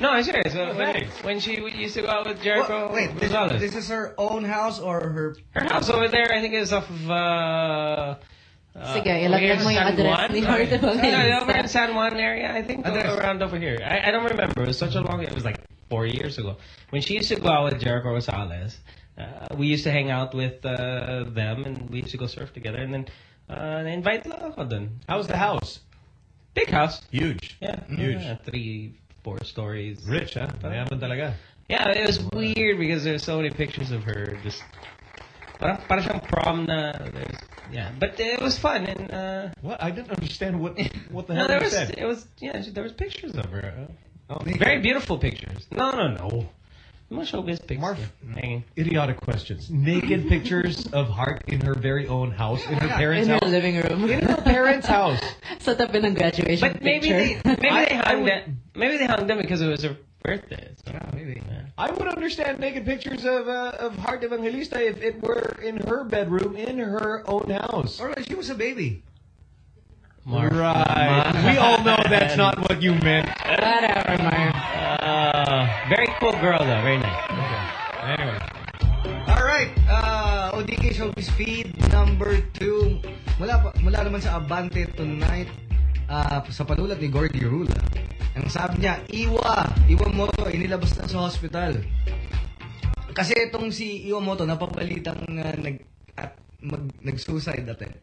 Speaker 4: No, I'm serious. When, when,
Speaker 2: Thanks.
Speaker 4: when she used to go out with Jericho.
Speaker 9: Wha- wait, this, this is her own house or her...
Speaker 4: Her house over there, I think is off of, uh... uh,
Speaker 5: Sige,
Speaker 4: over
Speaker 5: ilagay
Speaker 4: here
Speaker 5: mo yung
Speaker 4: San
Speaker 5: address
Speaker 4: Juan?
Speaker 5: ni Heart Evangelista.
Speaker 4: Yeah, over in San Juan area, I think.
Speaker 9: Address.
Speaker 4: Around over here. I, I don't remember. It was such a long... It was like four years ago. When she used to go out with Jericho Gonzalez, uh, we used to hang out with uh, them and we used to go surf together. And then, uh, invite lang ako dun.
Speaker 2: How's the house?
Speaker 4: Big house.
Speaker 2: Huge.
Speaker 4: Yeah.
Speaker 2: Huge.
Speaker 4: Yeah, three, four stories.
Speaker 2: Rich, huh? Mayaman talaga.
Speaker 4: Yeah, it was weird because there's so many pictures of her just parang parang siyang prom na yeah, but it was fun and uh
Speaker 2: What? I didn't understand what what the
Speaker 4: no,
Speaker 2: hell
Speaker 4: there was
Speaker 2: said.
Speaker 4: it was yeah, there was pictures of her. Uh, very beautiful pictures. No, no, no. Mga showbiz pictures.
Speaker 2: Marv,
Speaker 4: hanging.
Speaker 2: idiotic questions. Naked pictures of Heart in her very own house, in her parents'
Speaker 5: In her
Speaker 2: house.
Speaker 5: living room.
Speaker 2: In her parents' house.
Speaker 5: Sa tabi ng graduation
Speaker 4: But maybe
Speaker 5: picture.
Speaker 4: they maybe they
Speaker 2: I- I
Speaker 4: hung
Speaker 2: would-
Speaker 4: them maybe they hung them because it was her birthday. So.
Speaker 9: maybe.
Speaker 2: I would understand naked pictures of uh, of Heart Evangelista if it were in her bedroom in her own house.
Speaker 9: Or when she was a baby.
Speaker 4: Marv.
Speaker 2: Right. We all know that's not what you meant.
Speaker 5: Whatever, Marv.
Speaker 4: Uh, very cool girl though, very nice.
Speaker 2: Anyway.
Speaker 9: Alright, uh, ODK Showbiz Feed number 2. Mula, mula naman sa Abante tonight. ah, sa panulat ni Gordy Rula. Ang sabi niya, Iwa, Iwamoto, inilabas na sa hospital. Kasi itong si Iwamoto, napapalitang ah, nag, at, mag, nag-suicide attempt.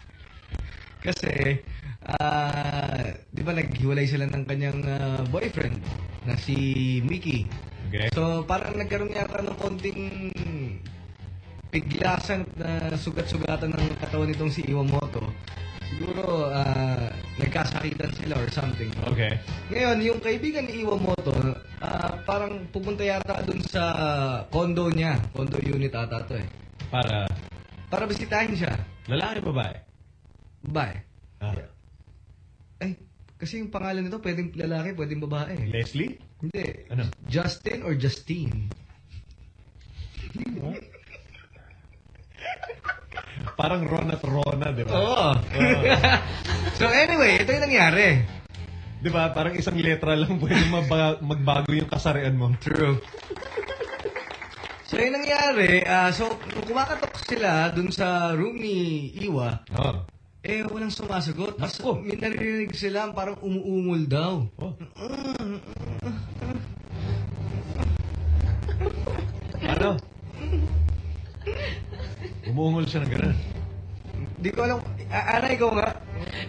Speaker 9: Kasi, ah, di ba naghiwalay sila ng kanyang ah, boyfriend na si Mickey.
Speaker 2: Okay.
Speaker 9: So, parang nagkaroon yata ng konting piglasan na sugat-sugatan ng katawan nitong si Iwamoto. Siguro, ah, nagkasakitan sila or something.
Speaker 2: Okay.
Speaker 9: Ngayon, yung kaibigan ni Iwamoto, ah, parang pupunta yata dun sa condo niya. Condo unit ata to eh.
Speaker 2: Para?
Speaker 9: Para bisitahin siya.
Speaker 2: Lalaki babae?
Speaker 9: Babae.
Speaker 2: Ah.
Speaker 9: Ay, kasi yung pangalan nito, pwedeng lalaki, pwedeng babae.
Speaker 2: Leslie?
Speaker 9: Hindi.
Speaker 2: Ano?
Speaker 9: Justin or Justine?
Speaker 2: Parang Ron at Rona, di ba?
Speaker 9: Oo. so anyway, ito yung nangyari.
Speaker 2: Di ba? Parang isang letra lang pwede maba- magbago yung kasarian mo.
Speaker 9: True. So yung nangyari, ah, so nung kumakatok sila dun sa room ni Iwa,
Speaker 2: Oh.
Speaker 9: Eh walang sumasagot. Tapos may naririnig sila parang umuungol daw.
Speaker 2: Oh. Ano? Umuungol siya ng gano'n.
Speaker 9: Di ko alam. A- Ana, ikaw nga.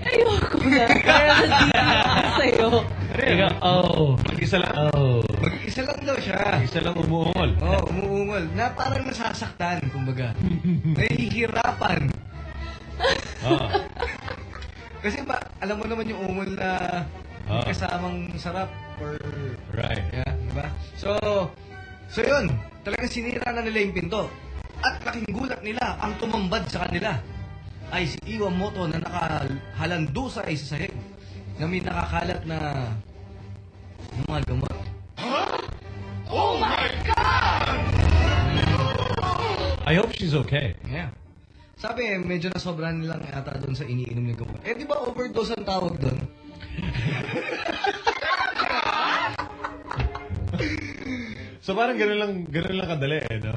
Speaker 69: Ayoko na. Kaya nandito ako sa'yo.
Speaker 2: Ikaw, oh. Mag-isa lang. Oh.
Speaker 9: Mag-isa lang daw siya.
Speaker 2: Mag-isa lang umuungol.
Speaker 9: Oo, oh, umuungol. Na parang nasasaktan, kumbaga. Nahihirapan.
Speaker 2: Oh.
Speaker 9: Kasi ba, alam mo naman yung ungol na may
Speaker 2: Ah.
Speaker 9: kasamang sarap or...
Speaker 2: Right.
Speaker 9: Yeah, diba? So, so yun. Talagang sinira na nila yung pinto. At laking gulat nila, ang tumambad sa kanila ay si Iwamoto na nakahalandusay sa sahig na may nakakalat na mga gamot.
Speaker 70: Oh my God!
Speaker 2: I hope she's okay.
Speaker 9: Yeah. Sabi, medyo nasobrahan nilang ata doon sa iniinom ng gamot. Eh, di ba overdose ang tawag doon?
Speaker 2: So parang gano'n lang, gano'n lang kadali eh, no?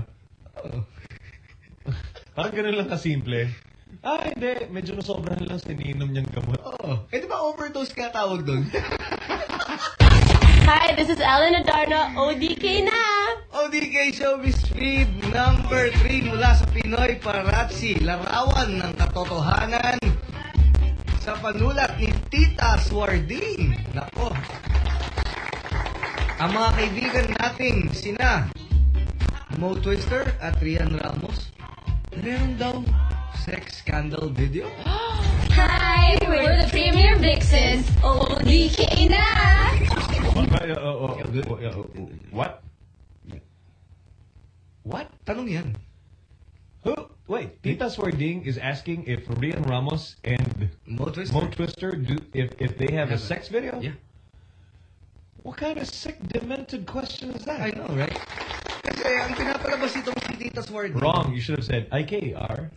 Speaker 2: parang gano'n lang kasimple. Ah, hindi. Medyo nasobrahan lang sa iniinom niyang gamot.
Speaker 9: Oo. Eh, di ba overdose ka tawag doon?
Speaker 66: Hi, this is Ellen Adarna, ODK na!
Speaker 9: ODK Showbiz Feed number 3 mula sa Pinoy Parazzi. Larawan ng katotohanan sa panulat ni Tita Swarding. Nako. Ang mga kaibigan nating sina Mo Twister at Rian Ramos. Meron daw sex scandal video.
Speaker 68: Hi, we're the Premier Vixens. ODK na!
Speaker 2: What? What?
Speaker 9: Tanong yan.
Speaker 2: Who? Wait, Tita Swarding is asking if Rhian Ramos and
Speaker 9: Mo Twister,
Speaker 2: Mo Twister do if if they have a sex video.
Speaker 9: Yeah.
Speaker 2: What kind of sick, demented question is that?
Speaker 9: I know, right? Kasi ang pinapalabas itong si Tita Swarding.
Speaker 2: Wrong. You should have said IKR.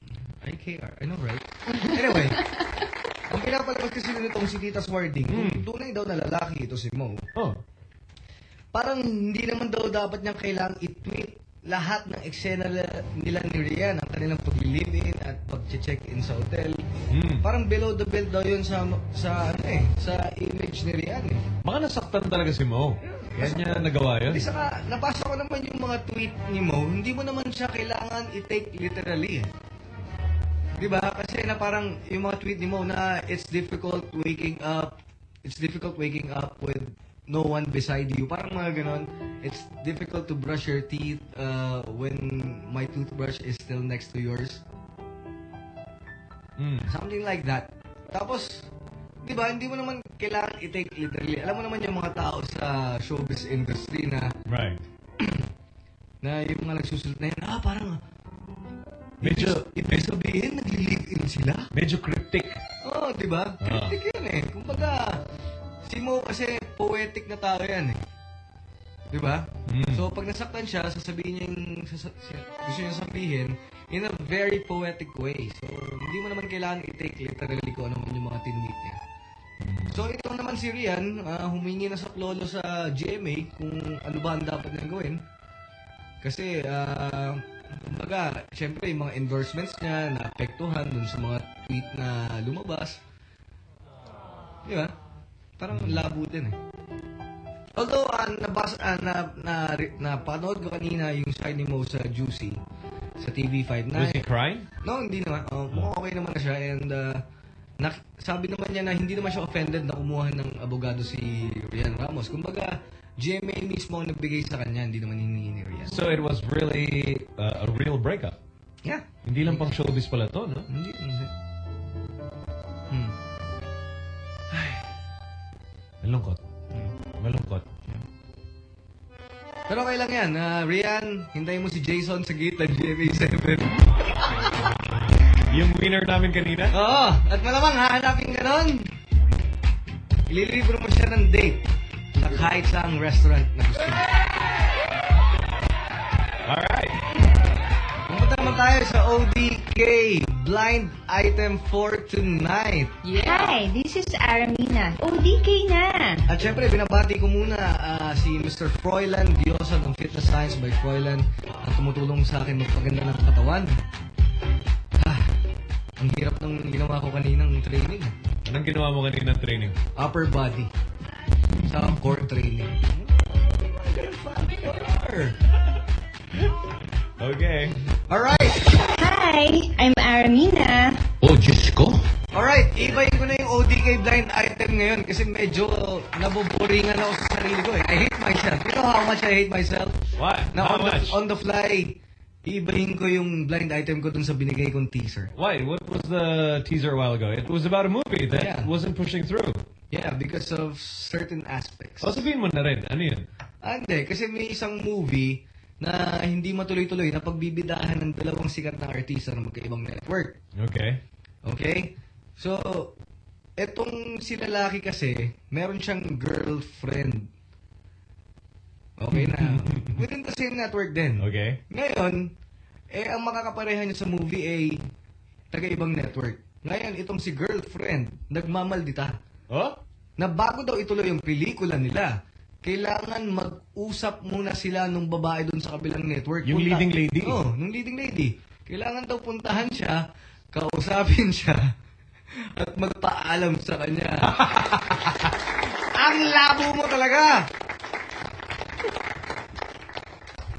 Speaker 9: IKR. I know, right? Anyway, ang pinapalabas kasi nitong si Tita Swarding, hmm. kung tunay daw na lalaki ito si Mo,
Speaker 2: Oh.
Speaker 9: parang hindi naman daw dapat niyang kailangang i-tweet lahat ng eksena la- nila ni Rian, ang kanilang pag-live-in at pag-check-in sa hotel.
Speaker 2: Hmm.
Speaker 9: Parang below the belt daw yun sa, sa, ano eh, sa image ni Rian eh.
Speaker 2: Baka nasaktan talaga si Mo. Kaya niya nagawa yun.
Speaker 9: Hindi saka, nabasa ko naman yung mga tweet ni Mo, hindi mo naman siya kailangan i-take literally. eh. Di ba? Kasi na parang yung mga tweet ni Mo na it's difficult waking up, it's difficult waking up with no one beside you. Parang mga ganon. It's difficult to brush your teeth uh, when my toothbrush is still next to yours.
Speaker 2: Hmm.
Speaker 9: Something like that. Tapos, di ba, hindi mo naman kailangan i-take literally. Alam mo naman yung mga tao sa showbiz industry na
Speaker 2: Right.
Speaker 9: na yung mga nagsusulat na yun, ah, parang,
Speaker 2: Medyo,
Speaker 9: ibig sabihin, nag-live-in sila?
Speaker 2: medyo cryptic.
Speaker 9: Oo, oh, di ba?
Speaker 2: Ah.
Speaker 9: Cryptic yun eh. Kumbaga, si Mo kasi poetic na tao yan eh. Di ba?
Speaker 2: Mm.
Speaker 9: So, pag nasaktan siya, sasabihin niya yung sasa- gusto niya sabihin in a very poetic way. So, hindi mo naman kailangan i-take literally kung ano man yung mga tinweet niya. So, ito naman si Rian, ah, humingi na sa lolo sa GMA kung ano ba ang dapat niyang gawin. Kasi, ah, kumbaga, syempre, yung mga endorsements niya naapektuhan dun sa mga tweet na lumabas. Di ba? Parang labo din eh. Although, ah, nabas, ah, na, na, na, napanood ko kanina yung side ni Mo sa Juicy sa TV5 na
Speaker 2: Was he crying?
Speaker 9: No, hindi naman. Oh, mukhang okay naman na siya and uh, nak- sabi naman niya na hindi naman siya offended na kumuha ng abogado si Rian Ramos. Kumbaga, GMA mismo ang nagbigay sa kanya, hindi naman hiningi ni Rian.
Speaker 2: So it was really uh, a real breakup.
Speaker 9: Yeah.
Speaker 2: Hindi lang pang showbiz pala to, no?
Speaker 9: Hindi, hindi.
Speaker 2: Malungkot. Malungkot.
Speaker 9: Pero okay lang yan. Uh, Rian, hintayin mo si Jason sa gate ng GMA7.
Speaker 2: Yung winner namin kanina?
Speaker 9: Oo. At malamang hahanapin ka nun. Ililibre mo siya ng date sa kahit saang restaurant na gusto mo.
Speaker 2: Alright.
Speaker 9: Tayo sa ODK Blind Item for tonight.
Speaker 71: Hi, this is Aramina. ODK na.
Speaker 9: At syempre, binabati ko muna ah, si Mr. Froilan Diosa ng Fitness Science by Froilan na tumutulong sa akin magpaganda ng katawan. Ah, ang hirap ng ginawa ko kaninang training.
Speaker 2: Anong ginawa mo kanina ng training?
Speaker 9: Upper body. Sa core training.
Speaker 2: Okay.
Speaker 9: Alright.
Speaker 71: Hi, I'm Ara Mina.
Speaker 67: Oh, Diyos ko.
Speaker 9: Alright, ibayin ko na yung ODK blind item ngayon kasi medyo nabuboringan ako sa sarili ko eh. I hate myself. You know how much I hate myself?
Speaker 2: What?
Speaker 9: Na
Speaker 2: How
Speaker 9: on, the,
Speaker 2: much?
Speaker 9: on the fly, ibahin ko yung blind item ko dun sa binigay kong teaser.
Speaker 2: Why? What was the teaser a while ago? It was about a movie that
Speaker 9: Yeah.
Speaker 2: wasn't pushing through.
Speaker 9: Yeah, because of certain aspects.
Speaker 2: O sabihin mo na rin. Ano yun?
Speaker 9: Ah, hindi. Kasi may isang movie na hindi matuloy-tuloy na pagbibidahan ng dalawang sikat na artista ng magkaibang network.
Speaker 2: Okay.
Speaker 9: Okay? So, etong si lalaki kasi, meron siyang girlfriend. Okay na. Within the same network din.
Speaker 2: Okay.
Speaker 9: Ngayon, eh, ang makakapareha niya sa movie ay taga-ibang network. Ngayon, itong si girlfriend, nagmamaldita.
Speaker 2: Oh?
Speaker 9: Na bago daw ituloy yung pelikula nila, kailangan mag-usap muna sila nung babae doon sa kabilang network.
Speaker 2: Yung leading lady?
Speaker 9: Oo, nung leading lady. Kailangan daw puntahan siya, kausapin siya, at magpaalam sa kanya. Ang labo mo talaga!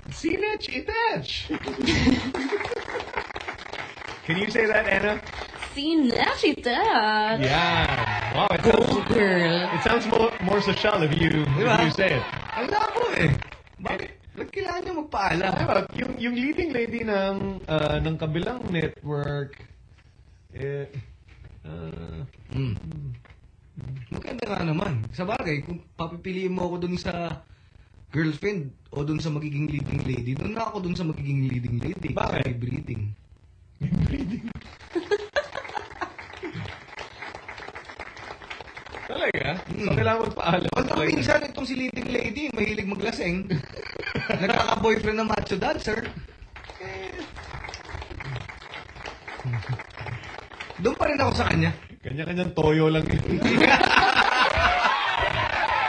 Speaker 2: Sinech Itech! Can you say that, Anna?
Speaker 5: Sinachita.
Speaker 2: Yeah. Wow, it sounds,
Speaker 5: girl.
Speaker 2: It sounds more, more social if you,
Speaker 9: Diba?
Speaker 2: if you say it.
Speaker 9: Ang labo eh. Bakit? Ba't kailangan niya magpaalam?
Speaker 2: Diba, yung, yung leading lady ng, uh, ng kabilang network, eh, uh,
Speaker 9: Hmm. Maganda nga naman. Sa bagay, kung papipiliin mo ako dun sa girlfriend o dun sa magiging leading lady, dun na ako dun sa magiging leading lady.
Speaker 2: Bakit?
Speaker 9: Sa breeding.
Speaker 2: talaga? So, kailangan magpaalam.
Speaker 9: Although minsan itong si leading lady, mahilig maglaseng. Nagkaka-boyfriend na macho dancer. Doon pa rin ako sa kanya.
Speaker 2: Kanya-kanyang toyo lang yun.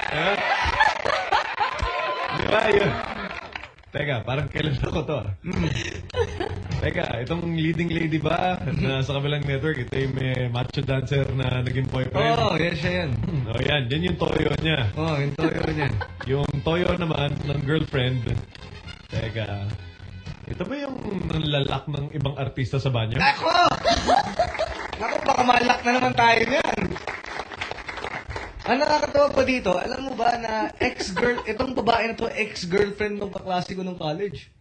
Speaker 2: Ha? Di ba yun? Teka, parang kailan ako to? ah? Teka, itong leading lady ba na sa kabilang network, ito yung may macho dancer na naging boyfriend?
Speaker 9: Oo, oh, yan siya yan.
Speaker 2: Oh, yan. Yan yung toyo niya.
Speaker 9: Oo, oh, yung toyo niya.
Speaker 2: Yung toyo naman ng girlfriend. Teka. Ito ba yung lalak ng ibang artista sa banyo?
Speaker 9: Ako! Ako, baka malak na naman tayo niyan. Ang nakakatawa pa dito, alam mo ba na ex-girl, itong babae na to, ex-girlfriend ng kaklase ko nung college.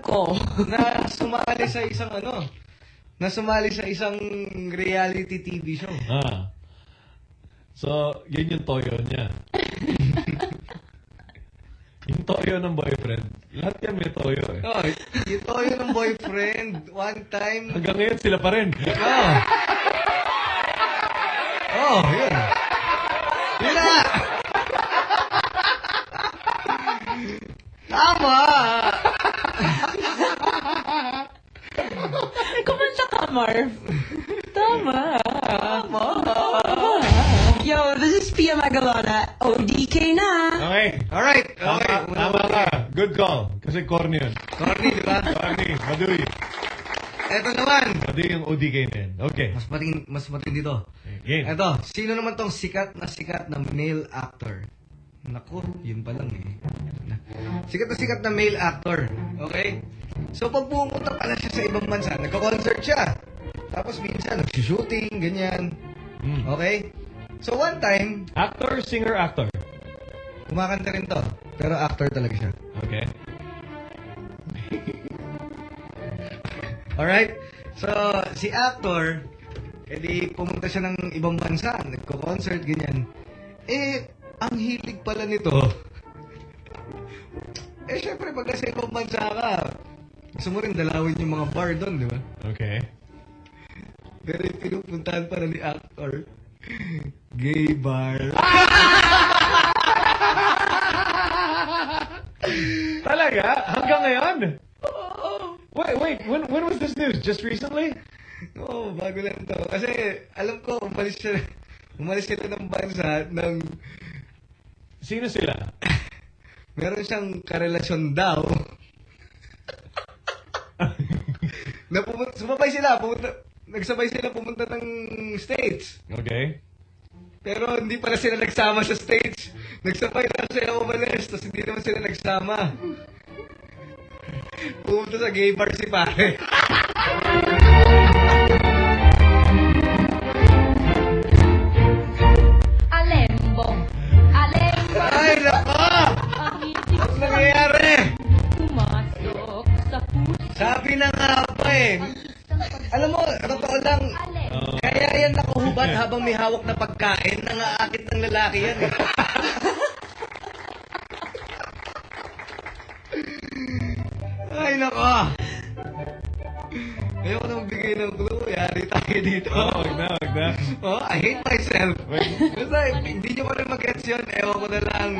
Speaker 5: Ko.
Speaker 9: Na sumali sa isang ano, na sumali sa isang reality TV show.
Speaker 2: Ah. So, yun yung toyo niya. yung toyo ng boyfriend. Lahat yan may toyo eh.
Speaker 9: Oh, yung toyo ng boyfriend, one time,
Speaker 2: Hanggang ngayon sila pa rin.
Speaker 9: oh. Oh, yun. Yun na! Tama!
Speaker 5: Kumanta ka, Marv. Tama.
Speaker 9: Tama.
Speaker 69: Yo, this is Pia Magalona. ODK na.
Speaker 2: Okay.
Speaker 9: Alright.
Speaker 2: Tama,
Speaker 9: Okay.
Speaker 2: tama ka. Good call. Kasi corny yun.
Speaker 9: Corny, di ba?
Speaker 2: Corny. Maduy.
Speaker 9: Eto naman.
Speaker 2: Ano yung ODK na yan? Okay.
Speaker 9: Mas matindi, mas matindi to.
Speaker 2: Game.
Speaker 9: Eto, sino naman tong sikat na sikat na male actor? Naku, yun pa lang eh. Sikat na sikat na male actor. Okay? So, pag pumunta pala siya sa ibang bansa, nagko-concert siya. Tapos minsan, nag-shooting, ganyan. Okay? So, one time...
Speaker 2: Actor, singer, actor?
Speaker 9: Kumakanta rin to. Pero actor talaga siya.
Speaker 2: Okay.
Speaker 9: Alright? So, si actor, edi pumunta siya ng ibang bansa, nagko-concert, ganyan. Eh, ang hilig pala nito, eh, syempre, pag nasa ibang bansa ka, gusto mo rin dalawin yung mga bar doon, di ba?
Speaker 2: Okay.
Speaker 9: Pero yung pinupuntahan pala ni actor, gay bar.
Speaker 2: Talaga? Hanggang ngayon? Wait, wait. When, when was this news? Just recently?
Speaker 9: Oo, bago lang to. Kasi, alam ko, umalis siya, umalis sila ng bansa ng...
Speaker 2: Sino sila?
Speaker 9: Meron siyang karelasyon daw. na pumunta, sumabay sila, pumunta, nagsabay sila pumunta ng States.
Speaker 2: Okay.
Speaker 9: Pero hindi pala sila nagsama sa States. Nagsabay lang sila umalis, tapos hindi naman sila nagsama. Pumunta sa gay bar si pare. Ay, nako! Ano nangyayari?
Speaker 12: Pumasok sa puso.
Speaker 9: Sabi na nga pa eh. Alam mo, totoo lang, kaya yan nakuhubad habang may hawak na pagkain, nangaakit ng lalaki yan eh. Ay, nako! Ayoko na magbigay ng clue. Yari tayo dito.
Speaker 2: Oh, wag na, wag na.
Speaker 9: Oh, I hate myself. Basta, hindi nyo pa rin mag-gets yun. Ewan ko na lang.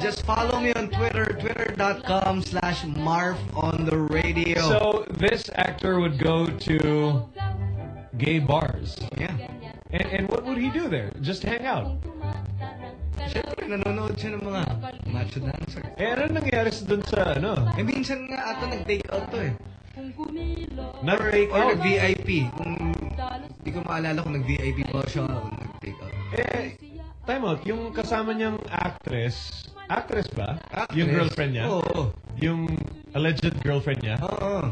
Speaker 9: Just follow me on Twitter, twitter.com slash Marv on the radio.
Speaker 2: So, this actor would go to gay bars.
Speaker 9: Yeah.
Speaker 2: And, and what would he do there? Just hang out?
Speaker 9: Siyempre, nanonood siya ng mga macho dancer.
Speaker 2: Eh, ano nangyari sa dun sa, ano?
Speaker 9: Eh, minsan nga ata nag-take out to eh.
Speaker 2: Nag-take
Speaker 9: Or
Speaker 2: out?
Speaker 9: nag-VIP. Kung hindi ko maalala kung nag-VIP pa siya o nag-take out.
Speaker 2: Eh, time out. Yung kasama niyang actress, actress ba?
Speaker 9: Actress?
Speaker 2: Yung girlfriend niya?
Speaker 9: Oo.
Speaker 2: Yung alleged girlfriend niya?
Speaker 9: Oo.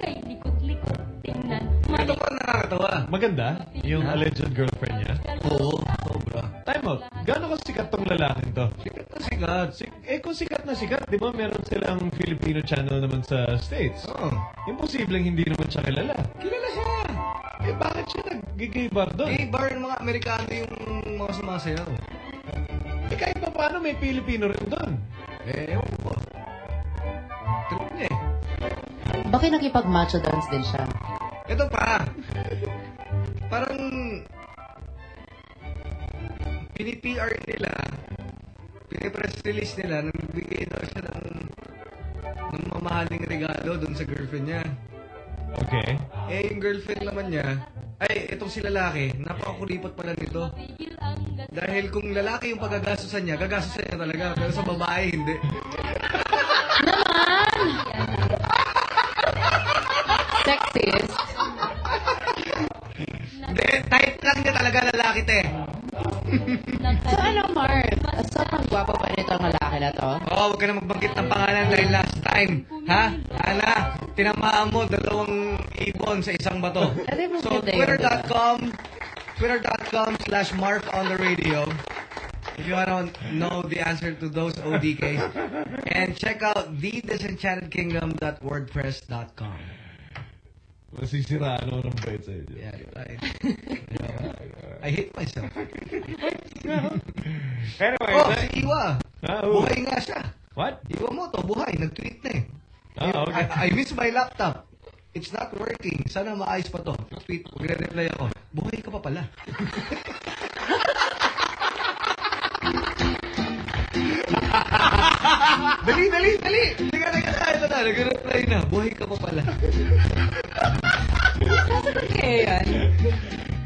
Speaker 12: Kay likot-likot. Tingnan.
Speaker 9: Ito pa nakakatawa.
Speaker 2: Maganda? Yung alleged girlfriend niya?
Speaker 9: Oo, sobra.
Speaker 2: Time out. Gaano ka sikat tong lalaking to?
Speaker 9: Sikat na sikat.
Speaker 2: Si- eh, kung sikat na sikat, di ba meron silang Filipino channel naman sa States?
Speaker 9: Oo.
Speaker 2: Imposibleng hindi naman siya kilala.
Speaker 9: Kilala siya.
Speaker 2: Eh, bakit siya nag-gay bar doon?
Speaker 9: Gay bar ng mga Amerikano yung mga sumasayaw.
Speaker 2: Eh, kahit pa paano may Filipino rin doon.
Speaker 9: Eh, ewan ko. Trip niya eh.
Speaker 5: Bakit nakipag-macho dance din siya?
Speaker 9: Ito pa. Parang pini-PR nila, pinipress release nila, nang nagbigay daw siya ng, ng mamahaling regalo doon sa girlfriend niya.
Speaker 2: Okay.
Speaker 9: Eh, yung girlfriend naman niya, ay, itong si lalaki, napakakuripot pala nito. Dahil kung lalaki yung pagagastusan niya, gagastusan niya talaga. Pero sa babae, hindi.
Speaker 5: Sexist.
Speaker 9: Hindi, type lang niya talaga lalaki, te.
Speaker 5: So ano, Mark? Sobrang gwapo ba nitong lalaki na to?
Speaker 9: Oo, oh, huwag ka na magbanggit ng pangalan dahil last time. Ha? Ana, tinamaan mo dalawang ibon sa isang bato. So, twitter.com twitter.com slash mark on the radio if you want to know the answer to those ODK. And check out thedisenchantedkingdom.wordpress.com.
Speaker 2: Masisiraan ako ng bait sa inyo.
Speaker 9: Yeah, right. I hate myself.
Speaker 2: Anyway,
Speaker 9: oh, si Iwa.
Speaker 2: Ah, who?
Speaker 9: buhay nga siya.
Speaker 2: What?
Speaker 9: Iwa mo to, buhay. Nag-tweet na eh.
Speaker 2: Ah, okay.
Speaker 9: I, I miss my laptop. It's not working. Sana maayos pa to. Tweet, magre-reply ako. Buhay ka pa pala. dali, dali, dali! Teka, teka na, ito na. Nag-reply na. Buhay ka pa pala.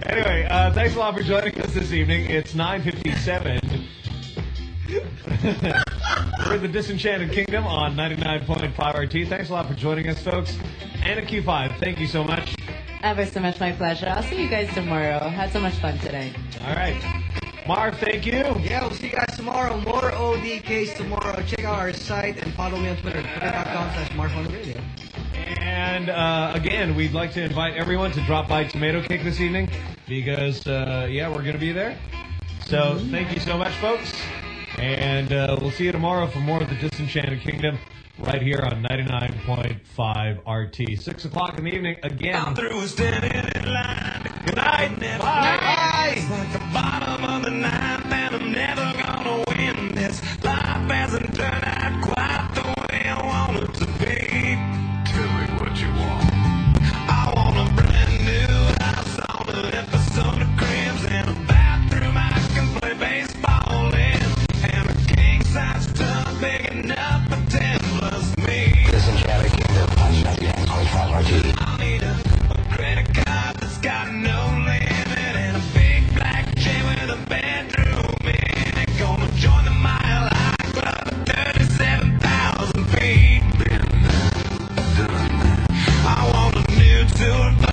Speaker 2: Anyway, uh, thanks a lot for joining us this evening. It's 9.57. We're the Disenchanted Kingdom on 99.5 RT. Thanks a lot for joining us, folks. And a Q5, thank you so much.
Speaker 5: Ever so much my pleasure. I'll see you guys tomorrow. Had so much fun today.
Speaker 2: All right. Marv, thank you.
Speaker 9: Yeah, we'll see you guys tomorrow. More ODKs tomorrow. Check out our site and follow me on Twitter. Twitter.com slash marvonradio.
Speaker 2: And uh, again, we'd like to invite everyone to drop by Tomato Cake this evening because, uh, yeah, we're going to be there. So thank you so much, folks. And uh, we'll see you tomorrow for more of the Disenchanted Kingdom right here on 99.5 RT. 6 o'clock in the evening again.
Speaker 70: through standing in line.
Speaker 2: Good night.
Speaker 70: Bye. making
Speaker 36: I
Speaker 70: need a, credit card that's got no limit and a big black with a bedroom in it. Gonna join the Mile High Club 37,000 feet. I want a new tour.